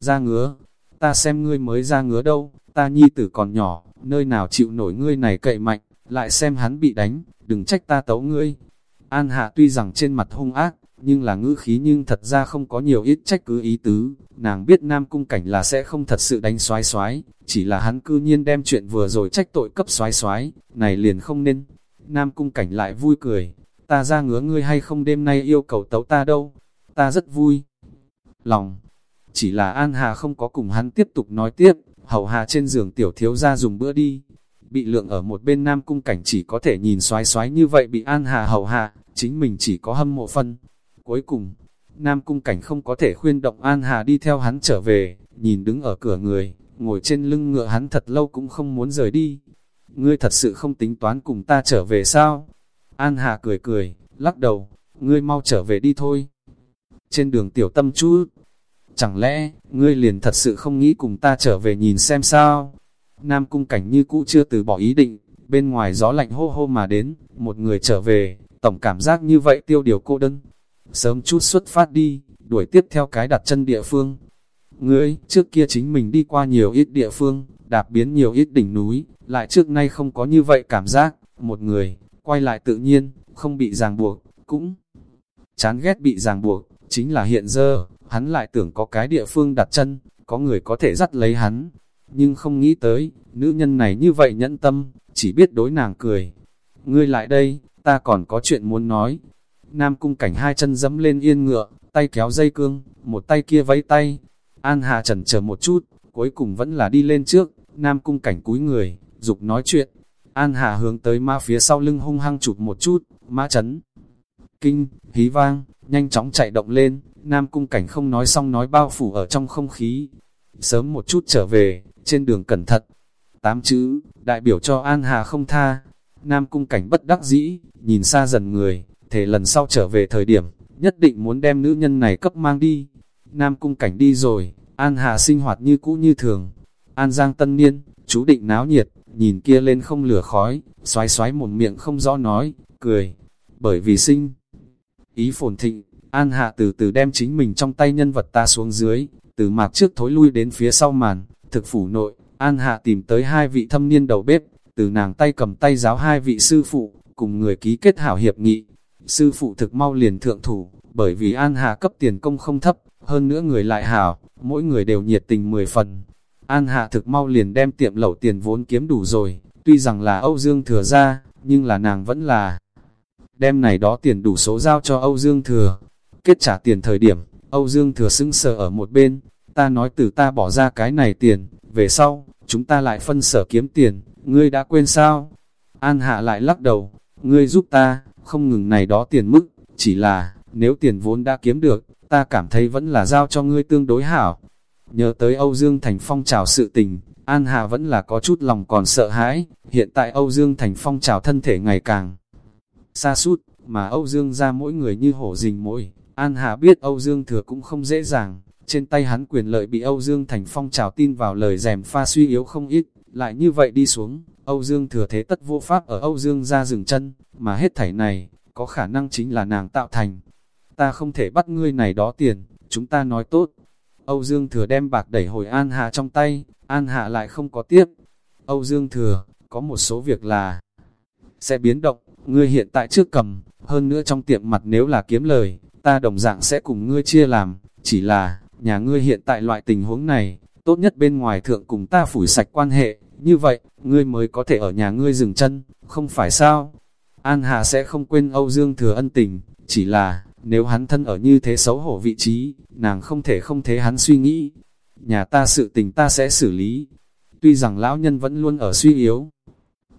Ra ngứa, ta xem ngươi mới ra ngứa đâu, ta nhi tử còn nhỏ, nơi nào chịu nổi ngươi này cậy mạnh, lại xem hắn bị đánh, đừng trách ta tấu ngươi. An Hạ tuy rằng trên mặt hung ác, nhưng là ngữ khí nhưng thật ra không có nhiều ít trách cứ ý tứ, nàng biết Nam Cung Cảnh là sẽ không thật sự đánh xoái xoái, chỉ là hắn cư nhiên đem chuyện vừa rồi trách tội cấp xoái xoái, này liền không nên. Nam Cung Cảnh lại vui cười, ta ra ngứa ngươi hay không đêm nay yêu cầu tấu ta đâu, ta rất vui. Lòng, chỉ là An Hà không có cùng hắn tiếp tục nói tiếp, hầu hà trên giường tiểu thiếu ra dùng bữa đi. Bị lượng ở một bên Nam Cung Cảnh chỉ có thể nhìn xoái xoái như vậy bị An Hà hầu hạ, chính mình chỉ có hâm mộ phân. Cuối cùng, Nam Cung Cảnh không có thể khuyên động An Hà đi theo hắn trở về, nhìn đứng ở cửa người, ngồi trên lưng ngựa hắn thật lâu cũng không muốn rời đi. Ngươi thật sự không tính toán cùng ta trở về sao? An Hà cười cười, lắc đầu, ngươi mau trở về đi thôi. Trên đường tiểu tâm chút, chẳng lẽ, ngươi liền thật sự không nghĩ cùng ta trở về nhìn xem sao? Nam cung cảnh như cũ chưa từ bỏ ý định, bên ngoài gió lạnh hô hô mà đến, một người trở về, tổng cảm giác như vậy tiêu điều cô đơn. Sớm chút xuất phát đi, đuổi tiếp theo cái đặt chân địa phương. Ngươi, trước kia chính mình đi qua nhiều ít địa phương, đạp biến nhiều ít đỉnh núi, lại trước nay không có như vậy cảm giác, một người, quay lại tự nhiên, không bị ràng buộc, cũng chán ghét bị ràng buộc, chính là hiện giờ, hắn lại tưởng có cái địa phương đặt chân, có người có thể dắt lấy hắn, nhưng không nghĩ tới, nữ nhân này như vậy nhẫn tâm, chỉ biết đối nàng cười. Ngươi lại đây, ta còn có chuyện muốn nói. Nam cung cảnh hai chân dẫm lên yên ngựa, tay kéo dây cương, một tay kia vẫy tay. An Hà chần chờ một chút, cuối cùng vẫn là đi lên trước, Nam cung cảnh cúi người, dục nói chuyện. An Hà hướng tới ma phía sau lưng hung hăng chụp một chút, ma chấn. Kinh, hí vang, nhanh chóng chạy động lên, Nam cung cảnh không nói xong nói bao phủ ở trong không khí. Sớm một chút trở về, trên đường cẩn thận. Tám chữ, đại biểu cho An Hà không tha. Nam cung cảnh bất đắc dĩ, nhìn xa dần người, thể lần sau trở về thời điểm, nhất định muốn đem nữ nhân này cấp mang đi. Nam cung cảnh đi rồi, An Hà sinh hoạt như cũ như thường. An Giang tân niên, chú định náo nhiệt, nhìn kia lên không lửa khói, xoái xoái một miệng không rõ nói, cười. Bởi vì sinh, ý phồn thịnh, An Hạ từ từ đem chính mình trong tay nhân vật ta xuống dưới, từ mạc trước thối lui đến phía sau màn, thực phủ nội, An Hạ tìm tới hai vị thâm niên đầu bếp, từ nàng tay cầm tay giáo hai vị sư phụ, cùng người ký kết hảo hiệp nghị. Sư phụ thực mau liền thượng thủ, bởi vì An Hạ cấp tiền công không thấp, hơn nữa người lại hảo, mỗi người đều nhiệt tình 10 phần. An Hạ thực mau liền đem tiệm lẩu tiền vốn kiếm đủ rồi, tuy rằng là Âu Dương thừa ra, nhưng là nàng vẫn là đem này đó tiền đủ số giao cho Âu Dương thừa. Kết trả tiền thời điểm, Âu Dương thừa xưng sờ ở một bên, ta nói từ ta bỏ ra cái này tiền, về sau, chúng ta lại phân sở kiếm tiền, ngươi đã quên sao? An Hạ lại lắc đầu, ngươi giúp ta, không ngừng này đó tiền mức, chỉ là, nếu tiền vốn đã kiếm được, ta cảm thấy vẫn là giao cho ngươi tương đối hảo. Nhớ tới Âu Dương Thành Phong trào sự tình, An Hạ vẫn là có chút lòng còn sợ hãi, hiện tại Âu Dương Thành Phong trào thân thể ngày càng xa sút mà Âu Dương ra mỗi người như hổ rình mỗi. An Hạ biết Âu Dương thừa cũng không dễ dàng, trên tay hắn quyền lợi bị Âu Dương Thành Phong trào tin vào lời rèm pha suy yếu không ít, lại như vậy đi xuống, Âu Dương thừa thế tất vô pháp ở Âu Dương ra dừng chân, mà hết thảy này, có khả năng chính là nàng tạo thành. Ta không thể bắt ngươi này đó tiền, chúng ta nói tốt. Âu Dương thừa đem bạc đẩy hồi An Hạ trong tay, An Hạ lại không có tiếp. Âu Dương thừa, có một số việc là sẽ biến động, ngươi hiện tại trước cầm, hơn nữa trong tiệm mặt nếu là kiếm lời, ta đồng dạng sẽ cùng ngươi chia làm, chỉ là, nhà ngươi hiện tại loại tình huống này, tốt nhất bên ngoài thượng cùng ta phủi sạch quan hệ, như vậy, ngươi mới có thể ở nhà ngươi dừng chân, không phải sao? An Hà sẽ không quên Âu Dương thừa ân tình, chỉ là, nếu hắn thân ở như thế xấu hổ vị trí, nàng không thể không thế hắn suy nghĩ. Nhà ta sự tình ta sẽ xử lý. Tuy rằng lão nhân vẫn luôn ở suy yếu,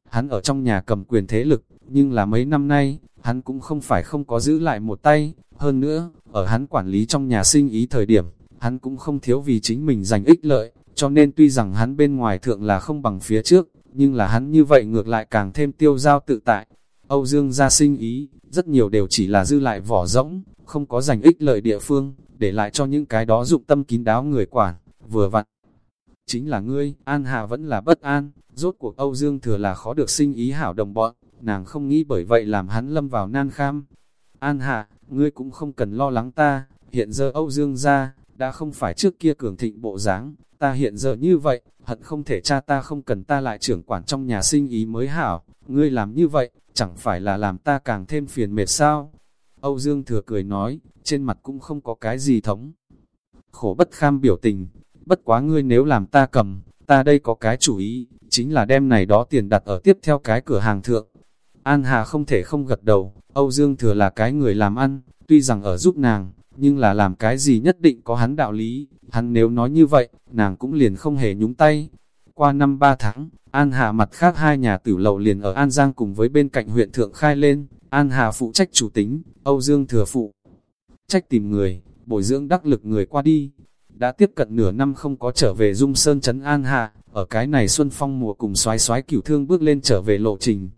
hắn ở trong nhà cầm quyền thế lực, nhưng là mấy năm nay, hắn cũng không phải không có giữ lại một tay, hơn nữa, ở hắn quản lý trong nhà sinh ý thời điểm, hắn cũng không thiếu vì chính mình giành ích lợi, cho nên tuy rằng hắn bên ngoài thượng là không bằng phía trước, nhưng là hắn như vậy ngược lại càng thêm tiêu giao tự tại. Âu Dương gia sinh ý, rất nhiều đều chỉ là dư lại vỏ rỗng, không có giành ích lợi địa phương, để lại cho những cái đó dụng tâm kín đáo người quản, vừa vặn. Chính là ngươi, An Hà vẫn là bất an, rốt cuộc Âu Dương thừa là khó được sinh ý hảo đồng bọn, nàng không nghĩ bởi vậy làm hắn lâm vào nan kham. An Hạ, ngươi cũng không cần lo lắng ta, hiện giờ Âu Dương gia đã không phải trước kia cường thịnh bộ dáng, ta hiện giờ như vậy, hận không thể cha ta không cần ta lại trưởng quản trong nhà sinh ý mới hảo, ngươi làm như vậy, chẳng phải là làm ta càng thêm phiền mệt sao? Âu Dương Thừa cười nói, trên mặt cũng không có cái gì thống. Khổ bất kham biểu tình, bất quá ngươi nếu làm ta cầm, ta đây có cái chủ ý, chính là đem này đó tiền đặt ở tiếp theo cái cửa hàng thượng. An Hà không thể không gật đầu, Âu Dương Thừa là cái người làm ăn, tuy rằng ở giúp nàng, nhưng là làm cái gì nhất định có hắn đạo lý, hắn nếu nói như vậy, nàng cũng liền không hề nhúng tay. Qua năm ba tháng, An Hà mặt khác hai nhà tử lầu liền ở An Giang cùng với bên cạnh huyện Thượng khai lên, An Hà phụ trách chủ tính, Âu Dương thừa phụ. Trách tìm người, bồi dưỡng đắc lực người qua đi. Đã tiếp cận nửa năm không có trở về Dung Sơn Trấn An Hà, ở cái này xuân phong mùa cùng xoái xoái cửu thương bước lên trở về lộ trình.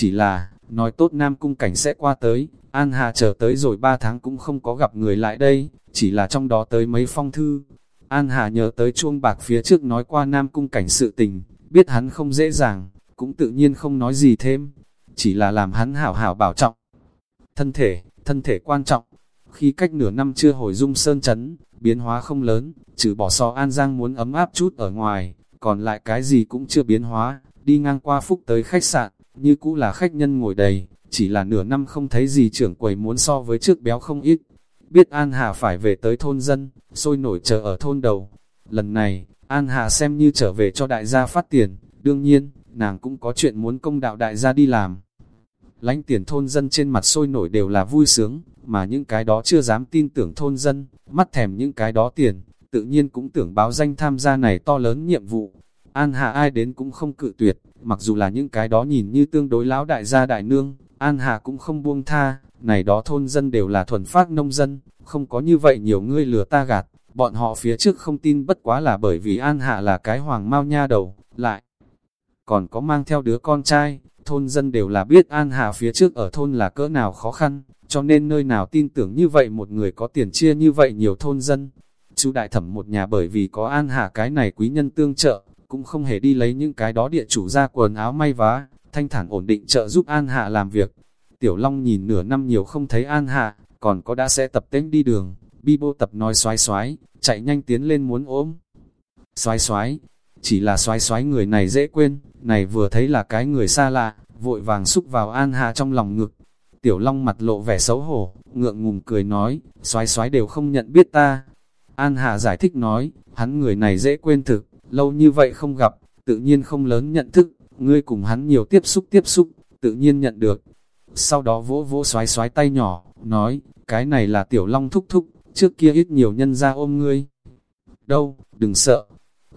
Chỉ là, nói tốt Nam Cung Cảnh sẽ qua tới, An Hà chờ tới rồi ba tháng cũng không có gặp người lại đây, chỉ là trong đó tới mấy phong thư. An Hà nhớ tới chuông bạc phía trước nói qua Nam Cung Cảnh sự tình, biết hắn không dễ dàng, cũng tự nhiên không nói gì thêm, chỉ là làm hắn hảo hảo bảo trọng. Thân thể, thân thể quan trọng, khi cách nửa năm chưa hồi dung sơn chấn, biến hóa không lớn, trừ bỏ so An Giang muốn ấm áp chút ở ngoài, còn lại cái gì cũng chưa biến hóa, đi ngang qua phúc tới khách sạn, như cũ là khách nhân ngồi đầy, chỉ là nửa năm không thấy gì trưởng quầy muốn so với trước béo không ít. Biết An Hà phải về tới thôn dân, sôi nổi chờ ở thôn đầu. Lần này, An Hà xem như trở về cho đại gia phát tiền, đương nhiên, nàng cũng có chuyện muốn công đạo đại gia đi làm. Lánh tiền thôn dân trên mặt sôi nổi đều là vui sướng, mà những cái đó chưa dám tin tưởng thôn dân, mắt thèm những cái đó tiền, tự nhiên cũng tưởng báo danh tham gia này to lớn nhiệm vụ. An Hà ai đến cũng không cự tuyệt, mặc dù là những cái đó nhìn như tương đối lão đại gia đại nương, An Hà cũng không buông tha, này đó thôn dân đều là thuần phát nông dân, không có như vậy nhiều ngươi lừa ta gạt, bọn họ phía trước không tin bất quá là bởi vì An Hạ là cái hoàng mau nha đầu, lại còn có mang theo đứa con trai, thôn dân đều là biết An hà phía trước ở thôn là cỡ nào khó khăn, cho nên nơi nào tin tưởng như vậy một người có tiền chia như vậy nhiều thôn dân. Chú đại thẩm một nhà bởi vì có An hà cái này quý nhân tương trợ, cũng không hề đi lấy những cái đó địa chủ ra quần áo may vá, thanh thản ổn định trợ giúp An Hạ làm việc. Tiểu Long nhìn nửa năm nhiều không thấy An Hạ, còn có đã sẽ tập tính đi đường, bi bô tập nói xoái xoái, chạy nhanh tiến lên muốn ôm. Xoái xoái, chỉ là xoái xoái người này dễ quên, này vừa thấy là cái người xa lạ, vội vàng xúc vào An Hạ trong lòng ngực. Tiểu Long mặt lộ vẻ xấu hổ, ngượng ngùng cười nói, xoái xoái đều không nhận biết ta. An Hạ giải thích nói, hắn người này dễ quên thực, lâu như vậy không gặp, tự nhiên không lớn nhận thức, ngươi cùng hắn nhiều tiếp xúc tiếp xúc, tự nhiên nhận được. Sau đó vỗ vỗ xoái xoái tay nhỏ, nói, cái này là tiểu long thúc thúc, trước kia ít nhiều nhân ra ôm ngươi. Đâu, đừng sợ.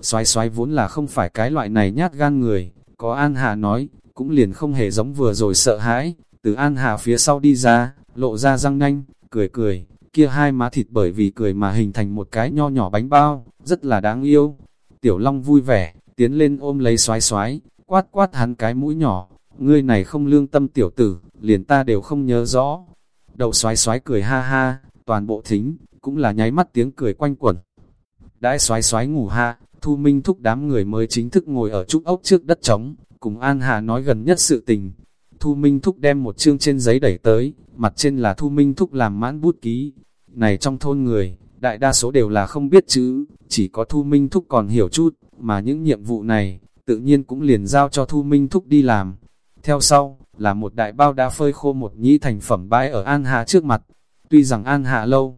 Xoái xoái vốn là không phải cái loại này nhát gan người, có An Hà nói, cũng liền không hề giống vừa rồi sợ hãi, từ An Hà phía sau đi ra, lộ ra răng nanh, cười cười, kia hai má thịt bởi vì cười mà hình thành một cái nho nhỏ bánh bao, rất là đáng yêu. Tiểu Long vui vẻ, tiến lên ôm lấy xoái xoái, quát quát hắn cái mũi nhỏ, ngươi này không lương tâm tiểu tử, liền ta đều không nhớ rõ. Đầu xoái xoái cười ha ha, toàn bộ thính, cũng là nháy mắt tiếng cười quanh quẩn. Đãi xoái xoái ngủ ha, Thu Minh thúc đám người mới chính thức ngồi ở trúc ốc trước đất trống, cùng An Hà nói gần nhất sự tình. Thu Minh thúc đem một chương trên giấy đẩy tới, mặt trên là Thu Minh thúc làm mãn bút ký. Này trong thôn người, đại đa số đều là không biết chữ, chỉ có Thu Minh thúc còn hiểu chút, mà những nhiệm vụ này, tự nhiên cũng liền giao cho Thu Minh thúc đi làm. Theo sau, là một đại bao đã phơi khô một nhĩ thành phẩm bãi ở An Hạ trước mặt. Tuy rằng An Hạ lâu,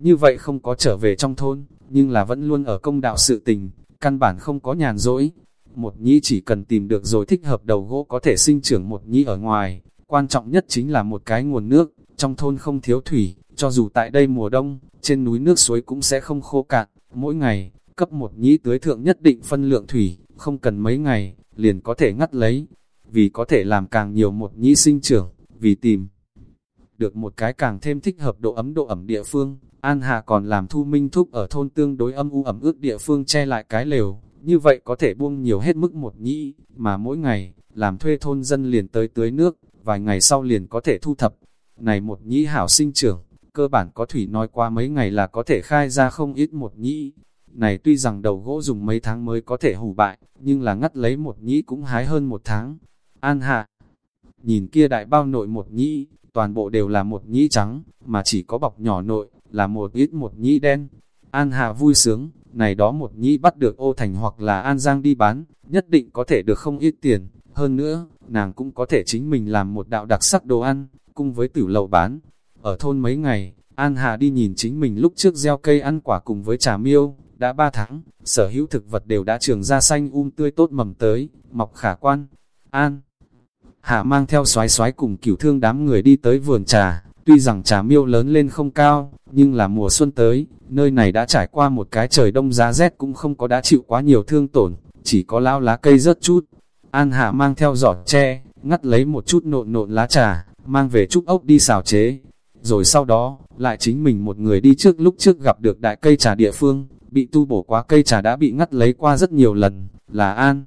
như vậy không có trở về trong thôn, nhưng là vẫn luôn ở công đạo sự tình, căn bản không có nhàn rỗi. Một nhĩ chỉ cần tìm được rồi thích hợp đầu gỗ có thể sinh trưởng một nhĩ ở ngoài, quan trọng nhất chính là một cái nguồn nước, trong thôn không thiếu thủy, cho dù tại đây mùa đông, trên núi nước suối cũng sẽ không khô cạn, mỗi ngày, cấp một nhĩ tưới thượng nhất định phân lượng thủy, không cần mấy ngày, liền có thể ngắt lấy vì có thể làm càng nhiều một nhĩ sinh trưởng, vì tìm được một cái càng thêm thích hợp độ ấm độ ẩm địa phương. An Hà còn làm thu minh thúc ở thôn tương đối âm u ẩm ướt địa phương che lại cái lều, như vậy có thể buông nhiều hết mức một nhĩ, mà mỗi ngày, làm thuê thôn dân liền tới tưới nước, vài ngày sau liền có thể thu thập. Này một nhĩ hảo sinh trưởng, cơ bản có thủy nói qua mấy ngày là có thể khai ra không ít một nhĩ. Này tuy rằng đầu gỗ dùng mấy tháng mới có thể hủ bại, nhưng là ngắt lấy một nhĩ cũng hái hơn một tháng. An hạ, nhìn kia đại bao nội một nhĩ, toàn bộ đều là một nhĩ trắng, mà chỉ có bọc nhỏ nội, là một ít một nhĩ đen. An Hà vui sướng, này đó một nhĩ bắt được ô thành hoặc là An Giang đi bán, nhất định có thể được không ít tiền. Hơn nữa, nàng cũng có thể chính mình làm một đạo đặc sắc đồ ăn, cùng với tử lầu bán. Ở thôn mấy ngày, An Hà đi nhìn chính mình lúc trước gieo cây ăn quả cùng với trà miêu, đã 3 tháng, sở hữu thực vật đều đã trường ra xanh um tươi tốt mầm tới, mọc khả quan. An Hà mang theo xoái xoái cùng cửu thương đám người đi tới vườn trà, tuy rằng trà miêu lớn lên không cao, nhưng là mùa xuân tới, nơi này đã trải qua một cái trời đông giá rét cũng không có đã chịu quá nhiều thương tổn, chỉ có lao lá cây rớt chút. An hà mang theo giọt tre, ngắt lấy một chút nộn nộn lá trà, mang về trúc ốc đi xào chế. Rồi sau đó, lại chính mình một người đi trước lúc trước gặp được đại cây trà địa phương, bị tu bổ quá cây trà đã bị ngắt lấy qua rất nhiều lần, là An.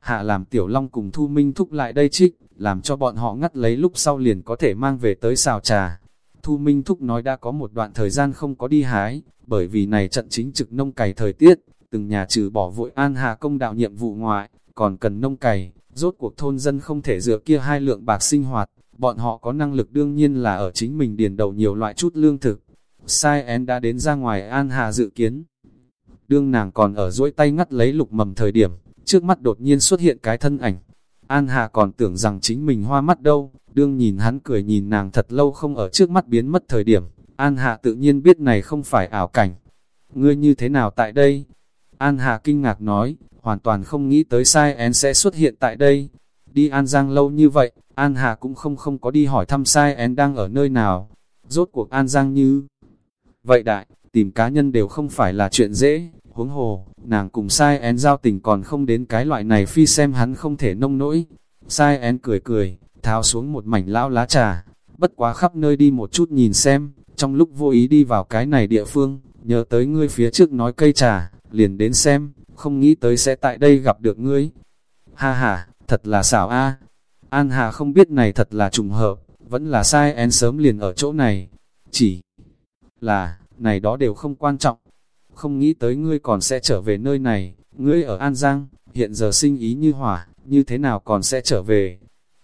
Hạ làm tiểu long cùng thu minh thúc lại đây trích, làm cho bọn họ ngắt lấy lúc sau liền có thể mang về tới xào trà. Thu Minh Thúc nói đã có một đoạn thời gian không có đi hái, bởi vì này trận chính trực nông cày thời tiết, từng nhà trừ bỏ vội an hà công đạo nhiệm vụ ngoại, còn cần nông cày, rốt cuộc thôn dân không thể dựa kia hai lượng bạc sinh hoạt, bọn họ có năng lực đương nhiên là ở chính mình điền đầu nhiều loại chút lương thực. Sai én đã đến ra ngoài an hà dự kiến. Đương nàng còn ở duỗi tay ngắt lấy lục mầm thời điểm, trước mắt đột nhiên xuất hiện cái thân ảnh. An Hà còn tưởng rằng chính mình hoa mắt đâu, đương nhìn hắn cười nhìn nàng thật lâu không ở trước mắt biến mất thời điểm. An Hà tự nhiên biết này không phải ảo cảnh. Ngươi như thế nào tại đây? An Hà kinh ngạc nói, hoàn toàn không nghĩ tới sai én sẽ xuất hiện tại đây. Đi An Giang lâu như vậy, An Hà cũng không không có đi hỏi thăm sai én đang ở nơi nào. Rốt cuộc An Giang như... Vậy đại, tìm cá nhân đều không phải là chuyện dễ, huống hồ, nàng cùng sai én giao tình còn không đến cái loại này phi xem hắn không thể nông nỗi. Sai én cười cười, tháo xuống một mảnh lão lá trà, bất quá khắp nơi đi một chút nhìn xem, trong lúc vô ý đi vào cái này địa phương, nhớ tới ngươi phía trước nói cây trà, liền đến xem, không nghĩ tới sẽ tại đây gặp được ngươi. Ha ha, thật là xảo a. An Hà không biết này thật là trùng hợp, vẫn là sai én sớm liền ở chỗ này. Chỉ là, này đó đều không quan trọng, không nghĩ tới ngươi còn sẽ trở về nơi này, ngươi ở An Giang, hiện giờ sinh ý như hỏa, như thế nào còn sẽ trở về.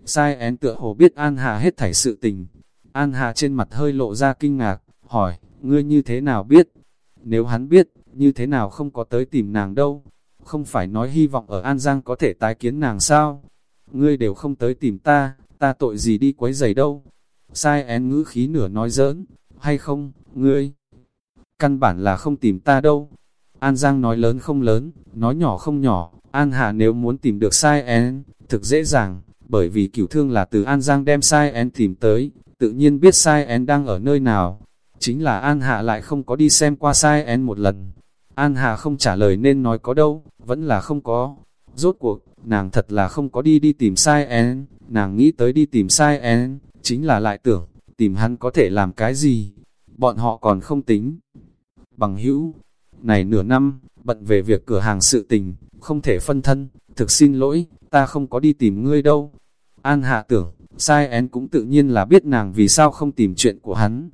Sai én tựa hồ biết An Hà hết thảy sự tình. An Hà trên mặt hơi lộ ra kinh ngạc, hỏi, ngươi như thế nào biết? Nếu hắn biết, như thế nào không có tới tìm nàng đâu? Không phải nói hy vọng ở An Giang có thể tái kiến nàng sao? Ngươi đều không tới tìm ta, ta tội gì đi quấy giày đâu? Sai én ngữ khí nửa nói giỡn, hay không, ngươi? căn bản là không tìm ta đâu. An Giang nói lớn không lớn, nói nhỏ không nhỏ, An Hà nếu muốn tìm được sai én, thực dễ dàng, bởi vì cửu thương là từ An Giang đem sai én tìm tới, tự nhiên biết sai én đang ở nơi nào. Chính là An Hạ lại không có đi xem qua sai én một lần. An Hà không trả lời nên nói có đâu, vẫn là không có. Rốt cuộc, nàng thật là không có đi đi tìm sai én, nàng nghĩ tới đi tìm sai én, chính là lại tưởng, tìm hắn có thể làm cái gì. Bọn họ còn không tính, Bằng hữu, này nửa năm, bận về việc cửa hàng sự tình, không thể phân thân, thực xin lỗi, ta không có đi tìm ngươi đâu. An hạ tưởng, sai én cũng tự nhiên là biết nàng vì sao không tìm chuyện của hắn.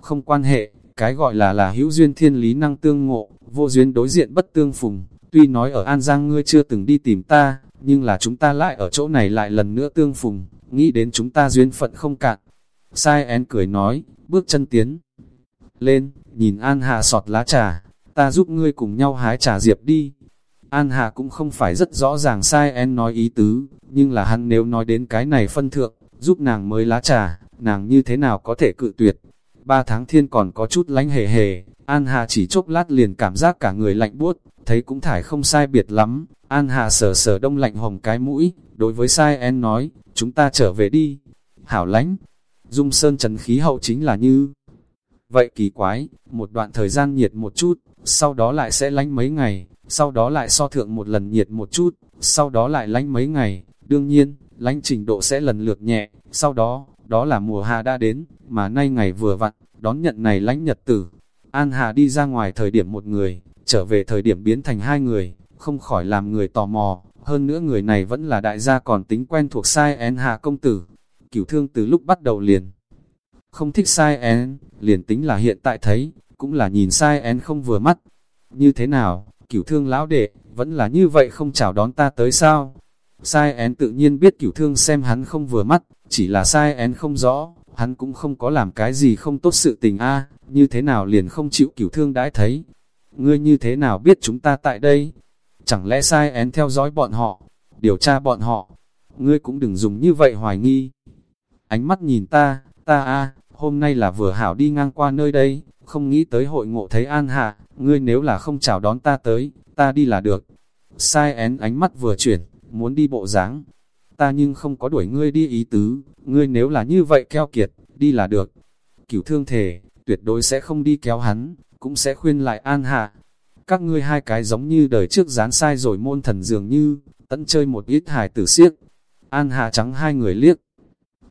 Không quan hệ, cái gọi là là hữu duyên thiên lý năng tương ngộ, vô duyên đối diện bất tương phùng. Tuy nói ở An Giang ngươi chưa từng đi tìm ta, nhưng là chúng ta lại ở chỗ này lại lần nữa tương phùng, nghĩ đến chúng ta duyên phận không cạn. Sai én cười nói, bước chân tiến lên, nhìn An Hà sọt lá trà, ta giúp ngươi cùng nhau hái trà diệp đi. An Hà cũng không phải rất rõ ràng sai en nói ý tứ, nhưng là hắn nếu nói đến cái này phân thượng, giúp nàng mới lá trà, nàng như thế nào có thể cự tuyệt. Ba tháng thiên còn có chút lánh hề hề, An Hà chỉ chốc lát liền cảm giác cả người lạnh buốt, thấy cũng thải không sai biệt lắm. An Hà sờ sờ đông lạnh hồng cái mũi, đối với sai en nói, chúng ta trở về đi. Hảo lánh, dung sơn trần khí hậu chính là như Vậy kỳ quái, một đoạn thời gian nhiệt một chút, sau đó lại sẽ lánh mấy ngày, sau đó lại so thượng một lần nhiệt một chút, sau đó lại lánh mấy ngày. Đương nhiên, lánh trình độ sẽ lần lượt nhẹ, sau đó, đó là mùa hạ đã đến, mà nay ngày vừa vặn, đón nhận này lánh nhật tử. An Hà đi ra ngoài thời điểm một người, trở về thời điểm biến thành hai người, không khỏi làm người tò mò, hơn nữa người này vẫn là đại gia còn tính quen thuộc sai én Hà công tử. Cửu thương từ lúc bắt đầu liền, không thích sai én, liền tính là hiện tại thấy, cũng là nhìn sai én không vừa mắt. Như thế nào, cửu thương lão đệ, vẫn là như vậy không chào đón ta tới sao? Sai én tự nhiên biết cửu thương xem hắn không vừa mắt, chỉ là sai én không rõ, hắn cũng không có làm cái gì không tốt sự tình a như thế nào liền không chịu cửu thương đãi thấy. Ngươi như thế nào biết chúng ta tại đây? Chẳng lẽ sai én theo dõi bọn họ, điều tra bọn họ? Ngươi cũng đừng dùng như vậy hoài nghi. Ánh mắt nhìn ta, ta a hôm nay là vừa hảo đi ngang qua nơi đây, không nghĩ tới hội ngộ thấy an hạ, ngươi nếu là không chào đón ta tới, ta đi là được. Sai én ánh mắt vừa chuyển, muốn đi bộ dáng Ta nhưng không có đuổi ngươi đi ý tứ, ngươi nếu là như vậy keo kiệt, đi là được. Cửu thương thể, tuyệt đối sẽ không đi kéo hắn, cũng sẽ khuyên lại an hạ. Các ngươi hai cái giống như đời trước dán sai rồi môn thần dường như, tận chơi một ít hài tử siếc. An hạ trắng hai người liếc,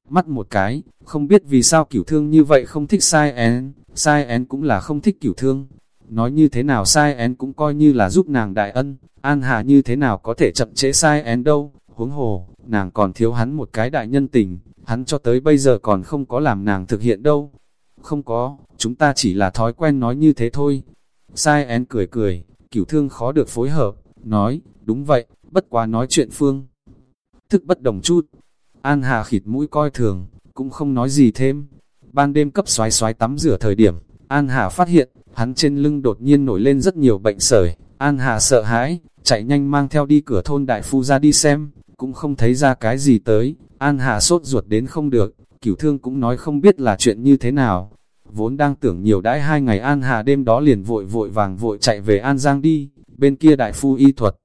mắt một cái, không biết vì sao cửu thương như vậy không thích sai én, sai én cũng là không thích cửu thương. Nói như thế nào sai én cũng coi như là giúp nàng đại ân, an hà như thế nào có thể chậm chế sai én đâu, huống hồ, nàng còn thiếu hắn một cái đại nhân tình, hắn cho tới bây giờ còn không có làm nàng thực hiện đâu. Không có, chúng ta chỉ là thói quen nói như thế thôi. Sai én cười cười, cửu thương khó được phối hợp, nói, đúng vậy, bất quá nói chuyện phương. Thức bất đồng chút, An Hà khịt mũi coi thường, cũng không nói gì thêm. Ban đêm cấp xoái xoái tắm rửa thời điểm, An Hà phát hiện, hắn trên lưng đột nhiên nổi lên rất nhiều bệnh sởi. An Hà sợ hãi, chạy nhanh mang theo đi cửa thôn đại phu ra đi xem, cũng không thấy ra cái gì tới. An Hà sốt ruột đến không được, cửu thương cũng nói không biết là chuyện như thế nào. Vốn đang tưởng nhiều đãi hai ngày An Hà đêm đó liền vội vội vàng vội chạy về An Giang đi, bên kia đại phu y thuật.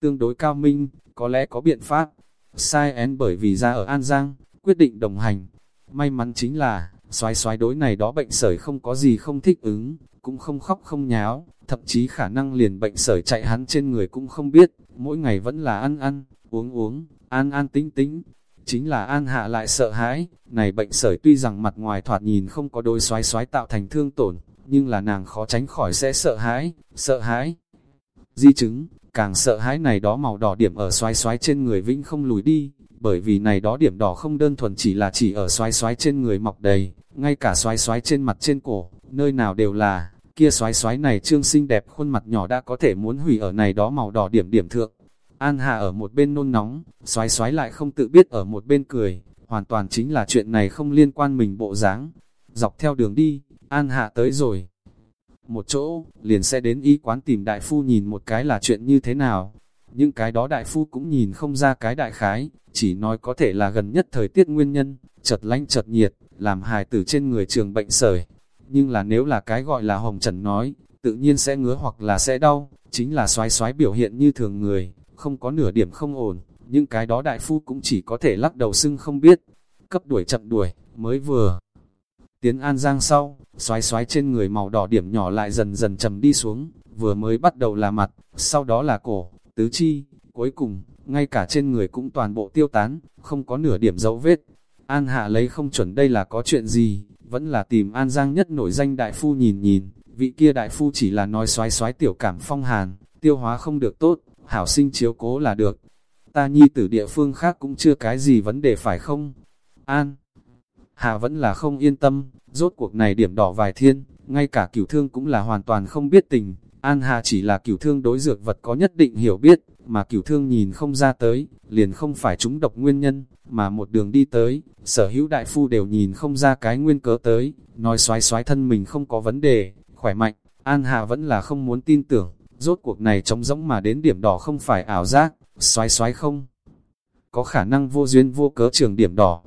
Tương đối cao minh, có lẽ có biện pháp, Sai én bởi vì ra ở An Giang, quyết định đồng hành. May mắn chính là, xoái xoái đối này đó bệnh sởi không có gì không thích ứng, cũng không khóc không nháo, thậm chí khả năng liền bệnh sởi chạy hắn trên người cũng không biết, mỗi ngày vẫn là ăn ăn, uống uống, an an tĩnh tĩnh Chính là an hạ lại sợ hãi, này bệnh sởi tuy rằng mặt ngoài thoạt nhìn không có đôi xoái xoái tạo thành thương tổn, nhưng là nàng khó tránh khỏi sẽ sợ hãi, sợ hãi. Di chứng, càng sợ hãi này đó màu đỏ điểm ở xoái xoái trên người vĩnh không lùi đi, bởi vì này đó điểm đỏ không đơn thuần chỉ là chỉ ở xoái xoái trên người mọc đầy, ngay cả xoái xoái trên mặt trên cổ, nơi nào đều là, kia xoái xoái này trương xinh đẹp khuôn mặt nhỏ đã có thể muốn hủy ở này đó màu đỏ điểm điểm thượng. An Hà ở một bên nôn nóng, xoái xoái lại không tự biết ở một bên cười, hoàn toàn chính là chuyện này không liên quan mình bộ dáng. Dọc theo đường đi, An Hạ tới rồi, một chỗ, liền sẽ đến y quán tìm đại phu nhìn một cái là chuyện như thế nào. Những cái đó đại phu cũng nhìn không ra cái đại khái, chỉ nói có thể là gần nhất thời tiết nguyên nhân, chật lanh chật nhiệt, làm hài tử trên người trường bệnh sởi. Nhưng là nếu là cái gọi là hồng trần nói, tự nhiên sẽ ngứa hoặc là sẽ đau, chính là xoái xoái biểu hiện như thường người, không có nửa điểm không ổn, nhưng cái đó đại phu cũng chỉ có thể lắc đầu xưng không biết. Cấp đuổi chậm đuổi, mới vừa Tiến An Giang sau, xoái xoái trên người màu đỏ điểm nhỏ lại dần dần trầm đi xuống, vừa mới bắt đầu là mặt, sau đó là cổ, tứ chi, cuối cùng, ngay cả trên người cũng toàn bộ tiêu tán, không có nửa điểm dấu vết. An Hạ lấy không chuẩn đây là có chuyện gì, vẫn là tìm An Giang nhất nổi danh đại phu nhìn nhìn, vị kia đại phu chỉ là nói xoái xoái tiểu cảm phong hàn, tiêu hóa không được tốt, hảo sinh chiếu cố là được. Ta nhi tử địa phương khác cũng chưa cái gì vấn đề phải không? An Hà vẫn là không yên tâm, rốt cuộc này điểm đỏ vài thiên, ngay cả cửu thương cũng là hoàn toàn không biết tình. An Hà chỉ là cửu thương đối dược vật có nhất định hiểu biết, mà cửu thương nhìn không ra tới, liền không phải chúng độc nguyên nhân, mà một đường đi tới, sở hữu đại phu đều nhìn không ra cái nguyên cớ tới, nói xoái xoái thân mình không có vấn đề, khỏe mạnh, An Hà vẫn là không muốn tin tưởng, rốt cuộc này trống rỗng mà đến điểm đỏ không phải ảo giác, xoái xoái không. Có khả năng vô duyên vô cớ trường điểm đỏ,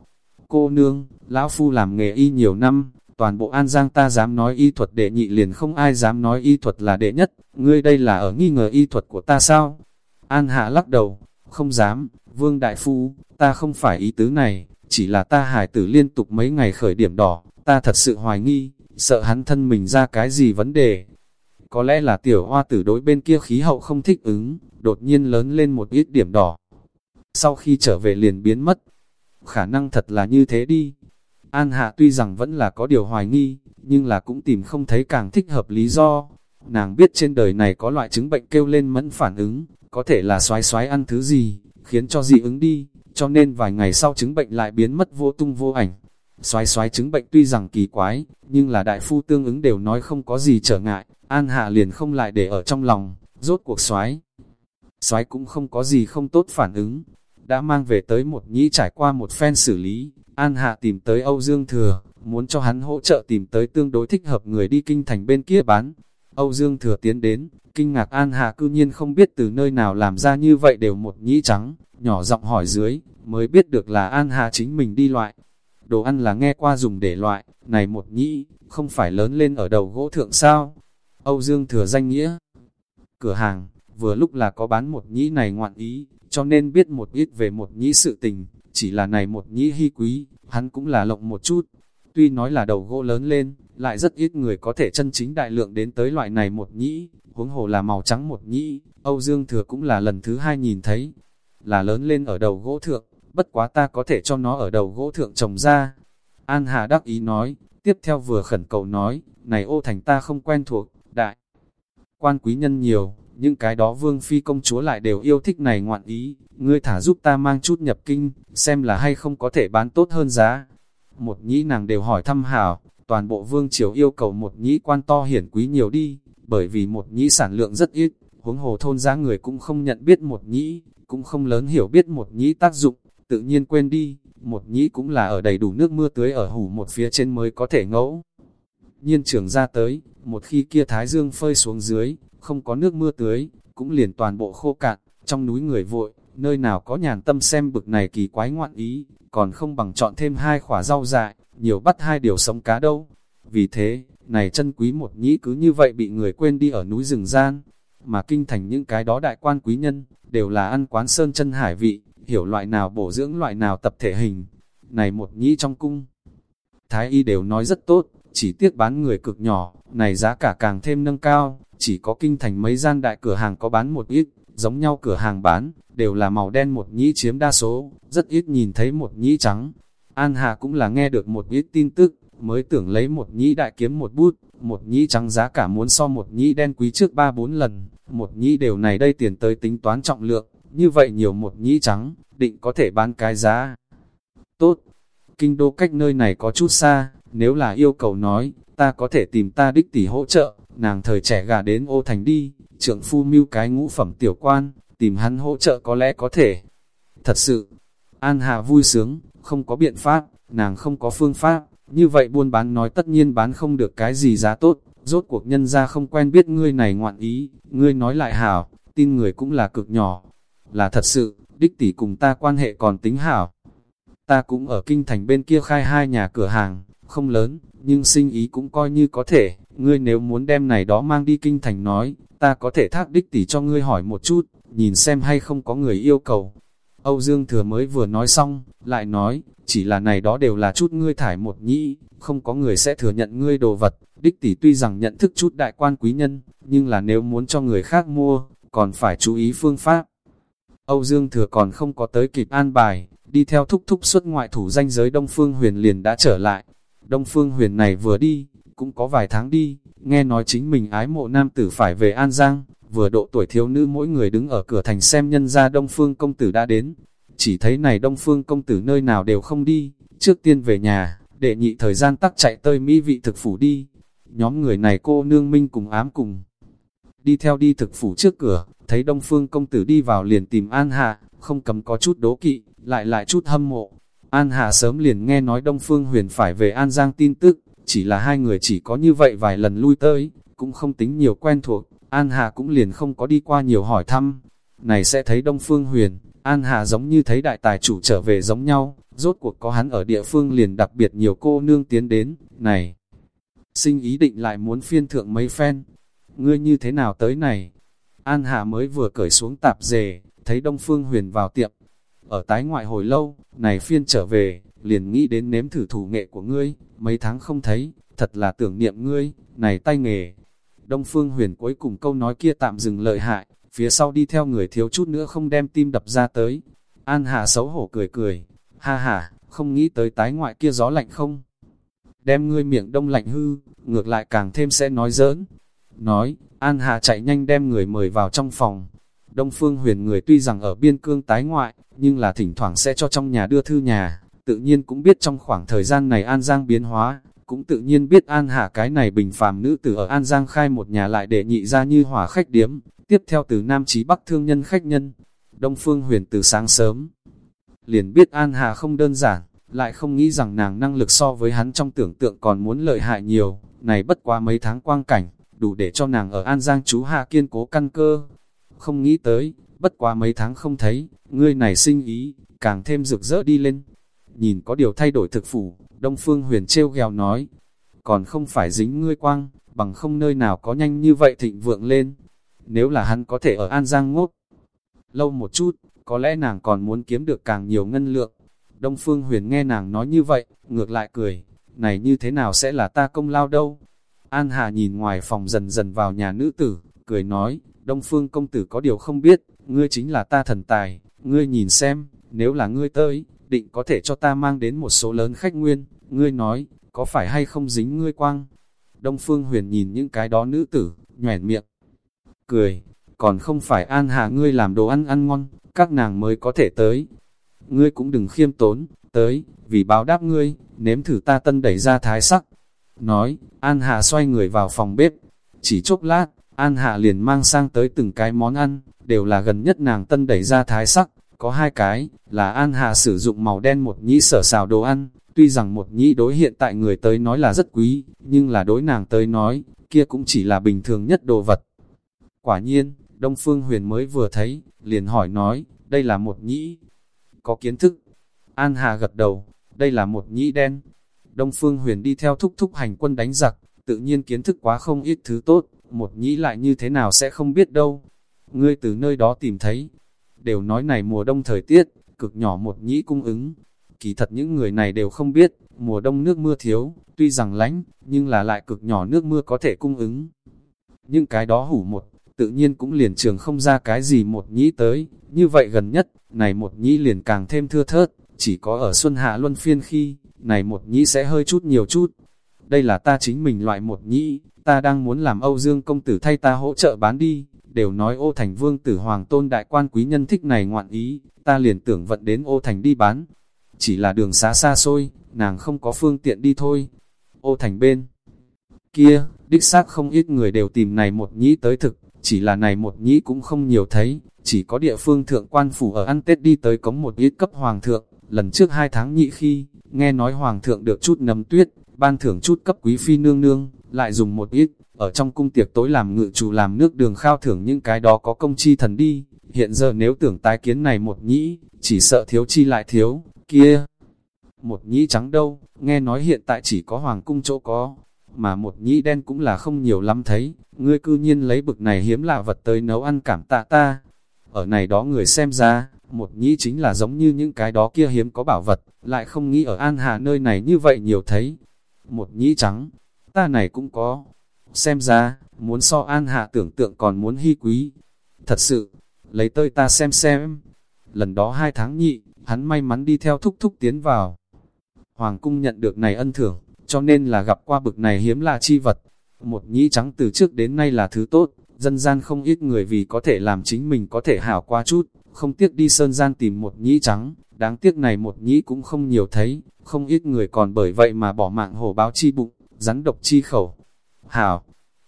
Cô nương, lão phu làm nghề y nhiều năm, toàn bộ An Giang ta dám nói y thuật đệ nhị liền không ai dám nói y thuật là đệ nhất, ngươi đây là ở nghi ngờ y thuật của ta sao? An Hạ lắc đầu, không dám, Vương Đại Phu, ta không phải ý tứ này, chỉ là ta hải tử liên tục mấy ngày khởi điểm đỏ, ta thật sự hoài nghi, sợ hắn thân mình ra cái gì vấn đề. Có lẽ là tiểu hoa tử đối bên kia khí hậu không thích ứng, đột nhiên lớn lên một ít điểm đỏ. Sau khi trở về liền biến mất, khả năng thật là như thế đi. An Hạ tuy rằng vẫn là có điều hoài nghi, nhưng là cũng tìm không thấy càng thích hợp lý do. Nàng biết trên đời này có loại chứng bệnh kêu lên mẫn phản ứng, có thể là xoái xoái ăn thứ gì, khiến cho dị ứng đi, cho nên vài ngày sau chứng bệnh lại biến mất vô tung vô ảnh. Xoái xoái chứng bệnh tuy rằng kỳ quái, nhưng là đại phu tương ứng đều nói không có gì trở ngại, An Hạ liền không lại để ở trong lòng, rốt cuộc xoái. Xoái cũng không có gì không tốt phản ứng, đã mang về tới một nhĩ trải qua một phen xử lý, An Hạ tìm tới Âu Dương Thừa, muốn cho hắn hỗ trợ tìm tới tương đối thích hợp người đi kinh thành bên kia bán. Âu Dương Thừa tiến đến, kinh ngạc An Hạ cư nhiên không biết từ nơi nào làm ra như vậy đều một nhĩ trắng, nhỏ giọng hỏi dưới, mới biết được là An Hạ chính mình đi loại. Đồ ăn là nghe qua dùng để loại, này một nhĩ, không phải lớn lên ở đầu gỗ thượng sao. Âu Dương Thừa danh nghĩa. Cửa hàng, vừa lúc là có bán một nhĩ này ngoạn ý, cho nên biết một ít về một nhĩ sự tình, chỉ là này một nhĩ hy quý, hắn cũng là lộng một chút. Tuy nói là đầu gỗ lớn lên, lại rất ít người có thể chân chính đại lượng đến tới loại này một nhĩ, huống hồ là màu trắng một nhĩ, Âu Dương Thừa cũng là lần thứ hai nhìn thấy, là lớn lên ở đầu gỗ thượng, bất quá ta có thể cho nó ở đầu gỗ thượng trồng ra. An Hà đắc ý nói, tiếp theo vừa khẩn cầu nói, này ô thành ta không quen thuộc, đại. Quan quý nhân nhiều, những cái đó vương phi công chúa lại đều yêu thích này ngoạn ý, ngươi thả giúp ta mang chút nhập kinh, xem là hay không có thể bán tốt hơn giá. Một nhĩ nàng đều hỏi thăm hảo, toàn bộ vương triều yêu cầu một nhĩ quan to hiển quý nhiều đi, bởi vì một nhĩ sản lượng rất ít, huống hồ thôn giá người cũng không nhận biết một nhĩ, cũng không lớn hiểu biết một nhĩ tác dụng, tự nhiên quên đi, một nhĩ cũng là ở đầy đủ nước mưa tưới ở hủ một phía trên mới có thể ngẫu. Nhiên trưởng ra tới, một khi kia thái dương phơi xuống dưới, không có nước mưa tưới, cũng liền toàn bộ khô cạn, trong núi người vội, nơi nào có nhàn tâm xem bực này kỳ quái ngoạn ý, còn không bằng chọn thêm hai khỏa rau dại, nhiều bắt hai điều sống cá đâu. Vì thế, này chân quý một nhĩ cứ như vậy bị người quên đi ở núi rừng gian, mà kinh thành những cái đó đại quan quý nhân, đều là ăn quán sơn chân hải vị, hiểu loại nào bổ dưỡng loại nào tập thể hình. Này một nhĩ trong cung, Thái y đều nói rất tốt, chỉ tiếc bán người cực nhỏ, này giá cả càng thêm nâng cao, chỉ có kinh thành mấy gian đại cửa hàng có bán một ít, giống nhau cửa hàng bán, đều là màu đen một nhĩ chiếm đa số, rất ít nhìn thấy một nhĩ trắng. An Hà cũng là nghe được một ít tin tức, mới tưởng lấy một nhĩ đại kiếm một bút, một nhĩ trắng giá cả muốn so một nhĩ đen quý trước 3-4 lần, một nhĩ đều này đây tiền tới tính toán trọng lượng, như vậy nhiều một nhĩ trắng, định có thể bán cái giá. Tốt, kinh đô cách nơi này có chút xa, nếu là yêu cầu nói, ta có thể tìm ta đích tỷ hỗ trợ, nàng thời trẻ gà đến ô thành đi, trượng phu mưu cái ngũ phẩm tiểu quan, tìm hắn hỗ trợ có lẽ có thể. Thật sự, An Hà vui sướng, không có biện pháp, nàng không có phương pháp, như vậy buôn bán nói tất nhiên bán không được cái gì giá tốt, rốt cuộc nhân ra không quen biết ngươi này ngoạn ý, ngươi nói lại hảo, tin người cũng là cực nhỏ. Là thật sự, đích tỷ cùng ta quan hệ còn tính hảo. Ta cũng ở kinh thành bên kia khai hai nhà cửa hàng, không lớn, nhưng sinh ý cũng coi như có thể, ngươi nếu muốn đem này đó mang đi kinh thành nói, ta có thể thác đích tỷ cho ngươi hỏi một chút, nhìn xem hay không có người yêu cầu. Âu Dương Thừa mới vừa nói xong, lại nói, chỉ là này đó đều là chút ngươi thải một nhĩ, không có người sẽ thừa nhận ngươi đồ vật. Đích tỷ tuy rằng nhận thức chút đại quan quý nhân, nhưng là nếu muốn cho người khác mua, còn phải chú ý phương pháp. Âu Dương Thừa còn không có tới kịp an bài, đi theo thúc thúc xuất ngoại thủ danh giới Đông Phương Huyền liền đã trở lại. Đông Phương Huyền này vừa đi, cũng có vài tháng đi, nghe nói chính mình ái mộ nam tử phải về An Giang, vừa độ tuổi thiếu nữ mỗi người đứng ở cửa thành xem nhân ra Đông Phương công tử đã đến. Chỉ thấy này Đông Phương công tử nơi nào đều không đi, trước tiên về nhà, để nhị thời gian tắc chạy tơi mỹ vị thực phủ đi. Nhóm người này cô nương minh cùng ám cùng. Đi theo đi thực phủ trước cửa, thấy Đông Phương công tử đi vào liền tìm An Hạ, không cầm có chút đố kỵ, lại lại chút hâm mộ. An Hạ sớm liền nghe nói Đông Phương huyền phải về An Giang tin tức, chỉ là hai người chỉ có như vậy vài lần lui tới, cũng không tính nhiều quen thuộc, An Hà cũng liền không có đi qua nhiều hỏi thăm. Này sẽ thấy Đông Phương Huyền, An Hà giống như thấy đại tài chủ trở về giống nhau, rốt cuộc có hắn ở địa phương liền đặc biệt nhiều cô nương tiến đến, này. Sinh ý định lại muốn phiên thượng mấy phen, ngươi như thế nào tới này? An Hà mới vừa cởi xuống tạp dề, thấy Đông Phương Huyền vào tiệm. Ở tái ngoại hồi lâu, này phiên trở về, liền nghĩ đến nếm thử thủ nghệ của ngươi, mấy tháng không thấy, thật là tưởng niệm ngươi, này tay nghề. Đông Phương Huyền cuối cùng câu nói kia tạm dừng lợi hại, phía sau đi theo người thiếu chút nữa không đem tim đập ra tới. An Hà xấu hổ cười cười, ha ha, không nghĩ tới tái ngoại kia gió lạnh không. Đem ngươi miệng đông lạnh hư, ngược lại càng thêm sẽ nói giỡn. Nói, An Hà chạy nhanh đem người mời vào trong phòng. Đông Phương Huyền người tuy rằng ở biên cương tái ngoại, nhưng là thỉnh thoảng sẽ cho trong nhà đưa thư nhà, tự nhiên cũng biết trong khoảng thời gian này An Giang biến hóa, cũng tự nhiên biết An Hạ cái này bình phàm nữ tử ở An Giang khai một nhà lại để nhị ra như hỏa khách điếm, tiếp theo từ Nam Chí Bắc thương nhân khách nhân. Đông Phương huyền từ sáng sớm, liền biết An Hạ không đơn giản, lại không nghĩ rằng nàng năng lực so với hắn trong tưởng tượng còn muốn lợi hại nhiều, này bất quá mấy tháng quang cảnh, đủ để cho nàng ở An Giang chú hạ kiên cố căn cơ. Không nghĩ tới, bất quá mấy tháng không thấy, ngươi này sinh ý, càng thêm rực rỡ đi lên. Nhìn có điều thay đổi thực phủ, Đông Phương Huyền trêu ghèo nói, còn không phải dính ngươi quang, bằng không nơi nào có nhanh như vậy thịnh vượng lên. Nếu là hắn có thể ở An Giang ngốt, lâu một chút, có lẽ nàng còn muốn kiếm được càng nhiều ngân lượng. Đông Phương Huyền nghe nàng nói như vậy, ngược lại cười, này như thế nào sẽ là ta công lao đâu. An Hà nhìn ngoài phòng dần dần vào nhà nữ tử, cười nói, Đông Phương công tử có điều không biết, ngươi chính là ta thần tài, ngươi nhìn xem, nếu là ngươi tới, định có thể cho ta mang đến một số lớn khách nguyên, ngươi nói, có phải hay không dính ngươi quang? Đông Phương Huyền nhìn những cái đó nữ tử, nhoẻn miệng, cười, còn không phải An Hà ngươi làm đồ ăn ăn ngon, các nàng mới có thể tới. Ngươi cũng đừng khiêm tốn, tới, vì báo đáp ngươi, nếm thử ta tân đẩy ra thái sắc. Nói, An Hà xoay người vào phòng bếp, chỉ chốc lát, An Hạ liền mang sang tới từng cái món ăn, đều là gần nhất nàng tân đẩy ra thái sắc, có hai cái, là An Hạ sử dụng màu đen một nhĩ sở xào đồ ăn, tuy rằng một nhĩ đối hiện tại người tới nói là rất quý, nhưng là đối nàng tới nói, kia cũng chỉ là bình thường nhất đồ vật. Quả nhiên, Đông Phương Huyền mới vừa thấy, liền hỏi nói, đây là một nhĩ. Có kiến thức. An Hà gật đầu, đây là một nhĩ đen. Đông Phương Huyền đi theo thúc thúc hành quân đánh giặc, tự nhiên kiến thức quá không ít thứ tốt, một nhĩ lại như thế nào sẽ không biết đâu. Ngươi từ nơi đó tìm thấy, đều nói này mùa đông thời tiết, cực nhỏ một nhĩ cung ứng. Kỳ thật những người này đều không biết, mùa đông nước mưa thiếu, tuy rằng lánh, nhưng là lại cực nhỏ nước mưa có thể cung ứng. Những cái đó hủ một, tự nhiên cũng liền trường không ra cái gì một nhĩ tới, như vậy gần nhất, này một nhĩ liền càng thêm thưa thớt, chỉ có ở xuân hạ luân phiên khi, này một nhĩ sẽ hơi chút nhiều chút. Đây là ta chính mình loại một nhĩ, ta đang muốn làm Âu Dương công tử thay ta hỗ trợ bán đi, đều nói ô thành vương tử hoàng tôn đại quan quý nhân thích này ngoạn ý, ta liền tưởng vận đến ô thành đi bán. Chỉ là đường xá xa xôi, nàng không có phương tiện đi thôi. Ô thành bên kia, đích xác không ít người đều tìm này một nhĩ tới thực, chỉ là này một nhĩ cũng không nhiều thấy, chỉ có địa phương thượng quan phủ ở ăn Tết đi tới cống một ít cấp hoàng thượng, lần trước hai tháng nhị khi, nghe nói hoàng thượng được chút nấm tuyết, ban thưởng chút cấp quý phi nương nương, lại dùng một ít, ở trong cung tiệc tối làm ngự chủ làm nước đường khao thưởng những cái đó có công chi thần đi, hiện giờ nếu tưởng tái kiến này một nhĩ, chỉ sợ thiếu chi lại thiếu, kia. Một nhĩ trắng đâu, nghe nói hiện tại chỉ có hoàng cung chỗ có, mà một nhĩ đen cũng là không nhiều lắm thấy, ngươi cư nhiên lấy bực này hiếm lạ vật tới nấu ăn cảm tạ ta. Ở này đó người xem ra, một nhĩ chính là giống như những cái đó kia hiếm có bảo vật, lại không nghĩ ở An Hà nơi này như vậy nhiều thấy. Một nhĩ trắng, ta này cũng có. Xem ra, muốn so An Hạ tưởng tượng còn muốn hy quý. Thật sự, lấy tơi ta xem xem. Lần đó hai tháng nhị, hắn may mắn đi theo thúc thúc tiến vào. Hoàng cung nhận được này ân thưởng, cho nên là gặp qua bực này hiếm là chi vật. Một nhĩ trắng từ trước đến nay là thứ tốt, dân gian không ít người vì có thể làm chính mình có thể hảo qua chút, không tiếc đi sơn gian tìm một nhĩ trắng, đáng tiếc này một nhĩ cũng không nhiều thấy, không ít người còn bởi vậy mà bỏ mạng hổ báo chi bụng, rắn độc chi khẩu. Hảo,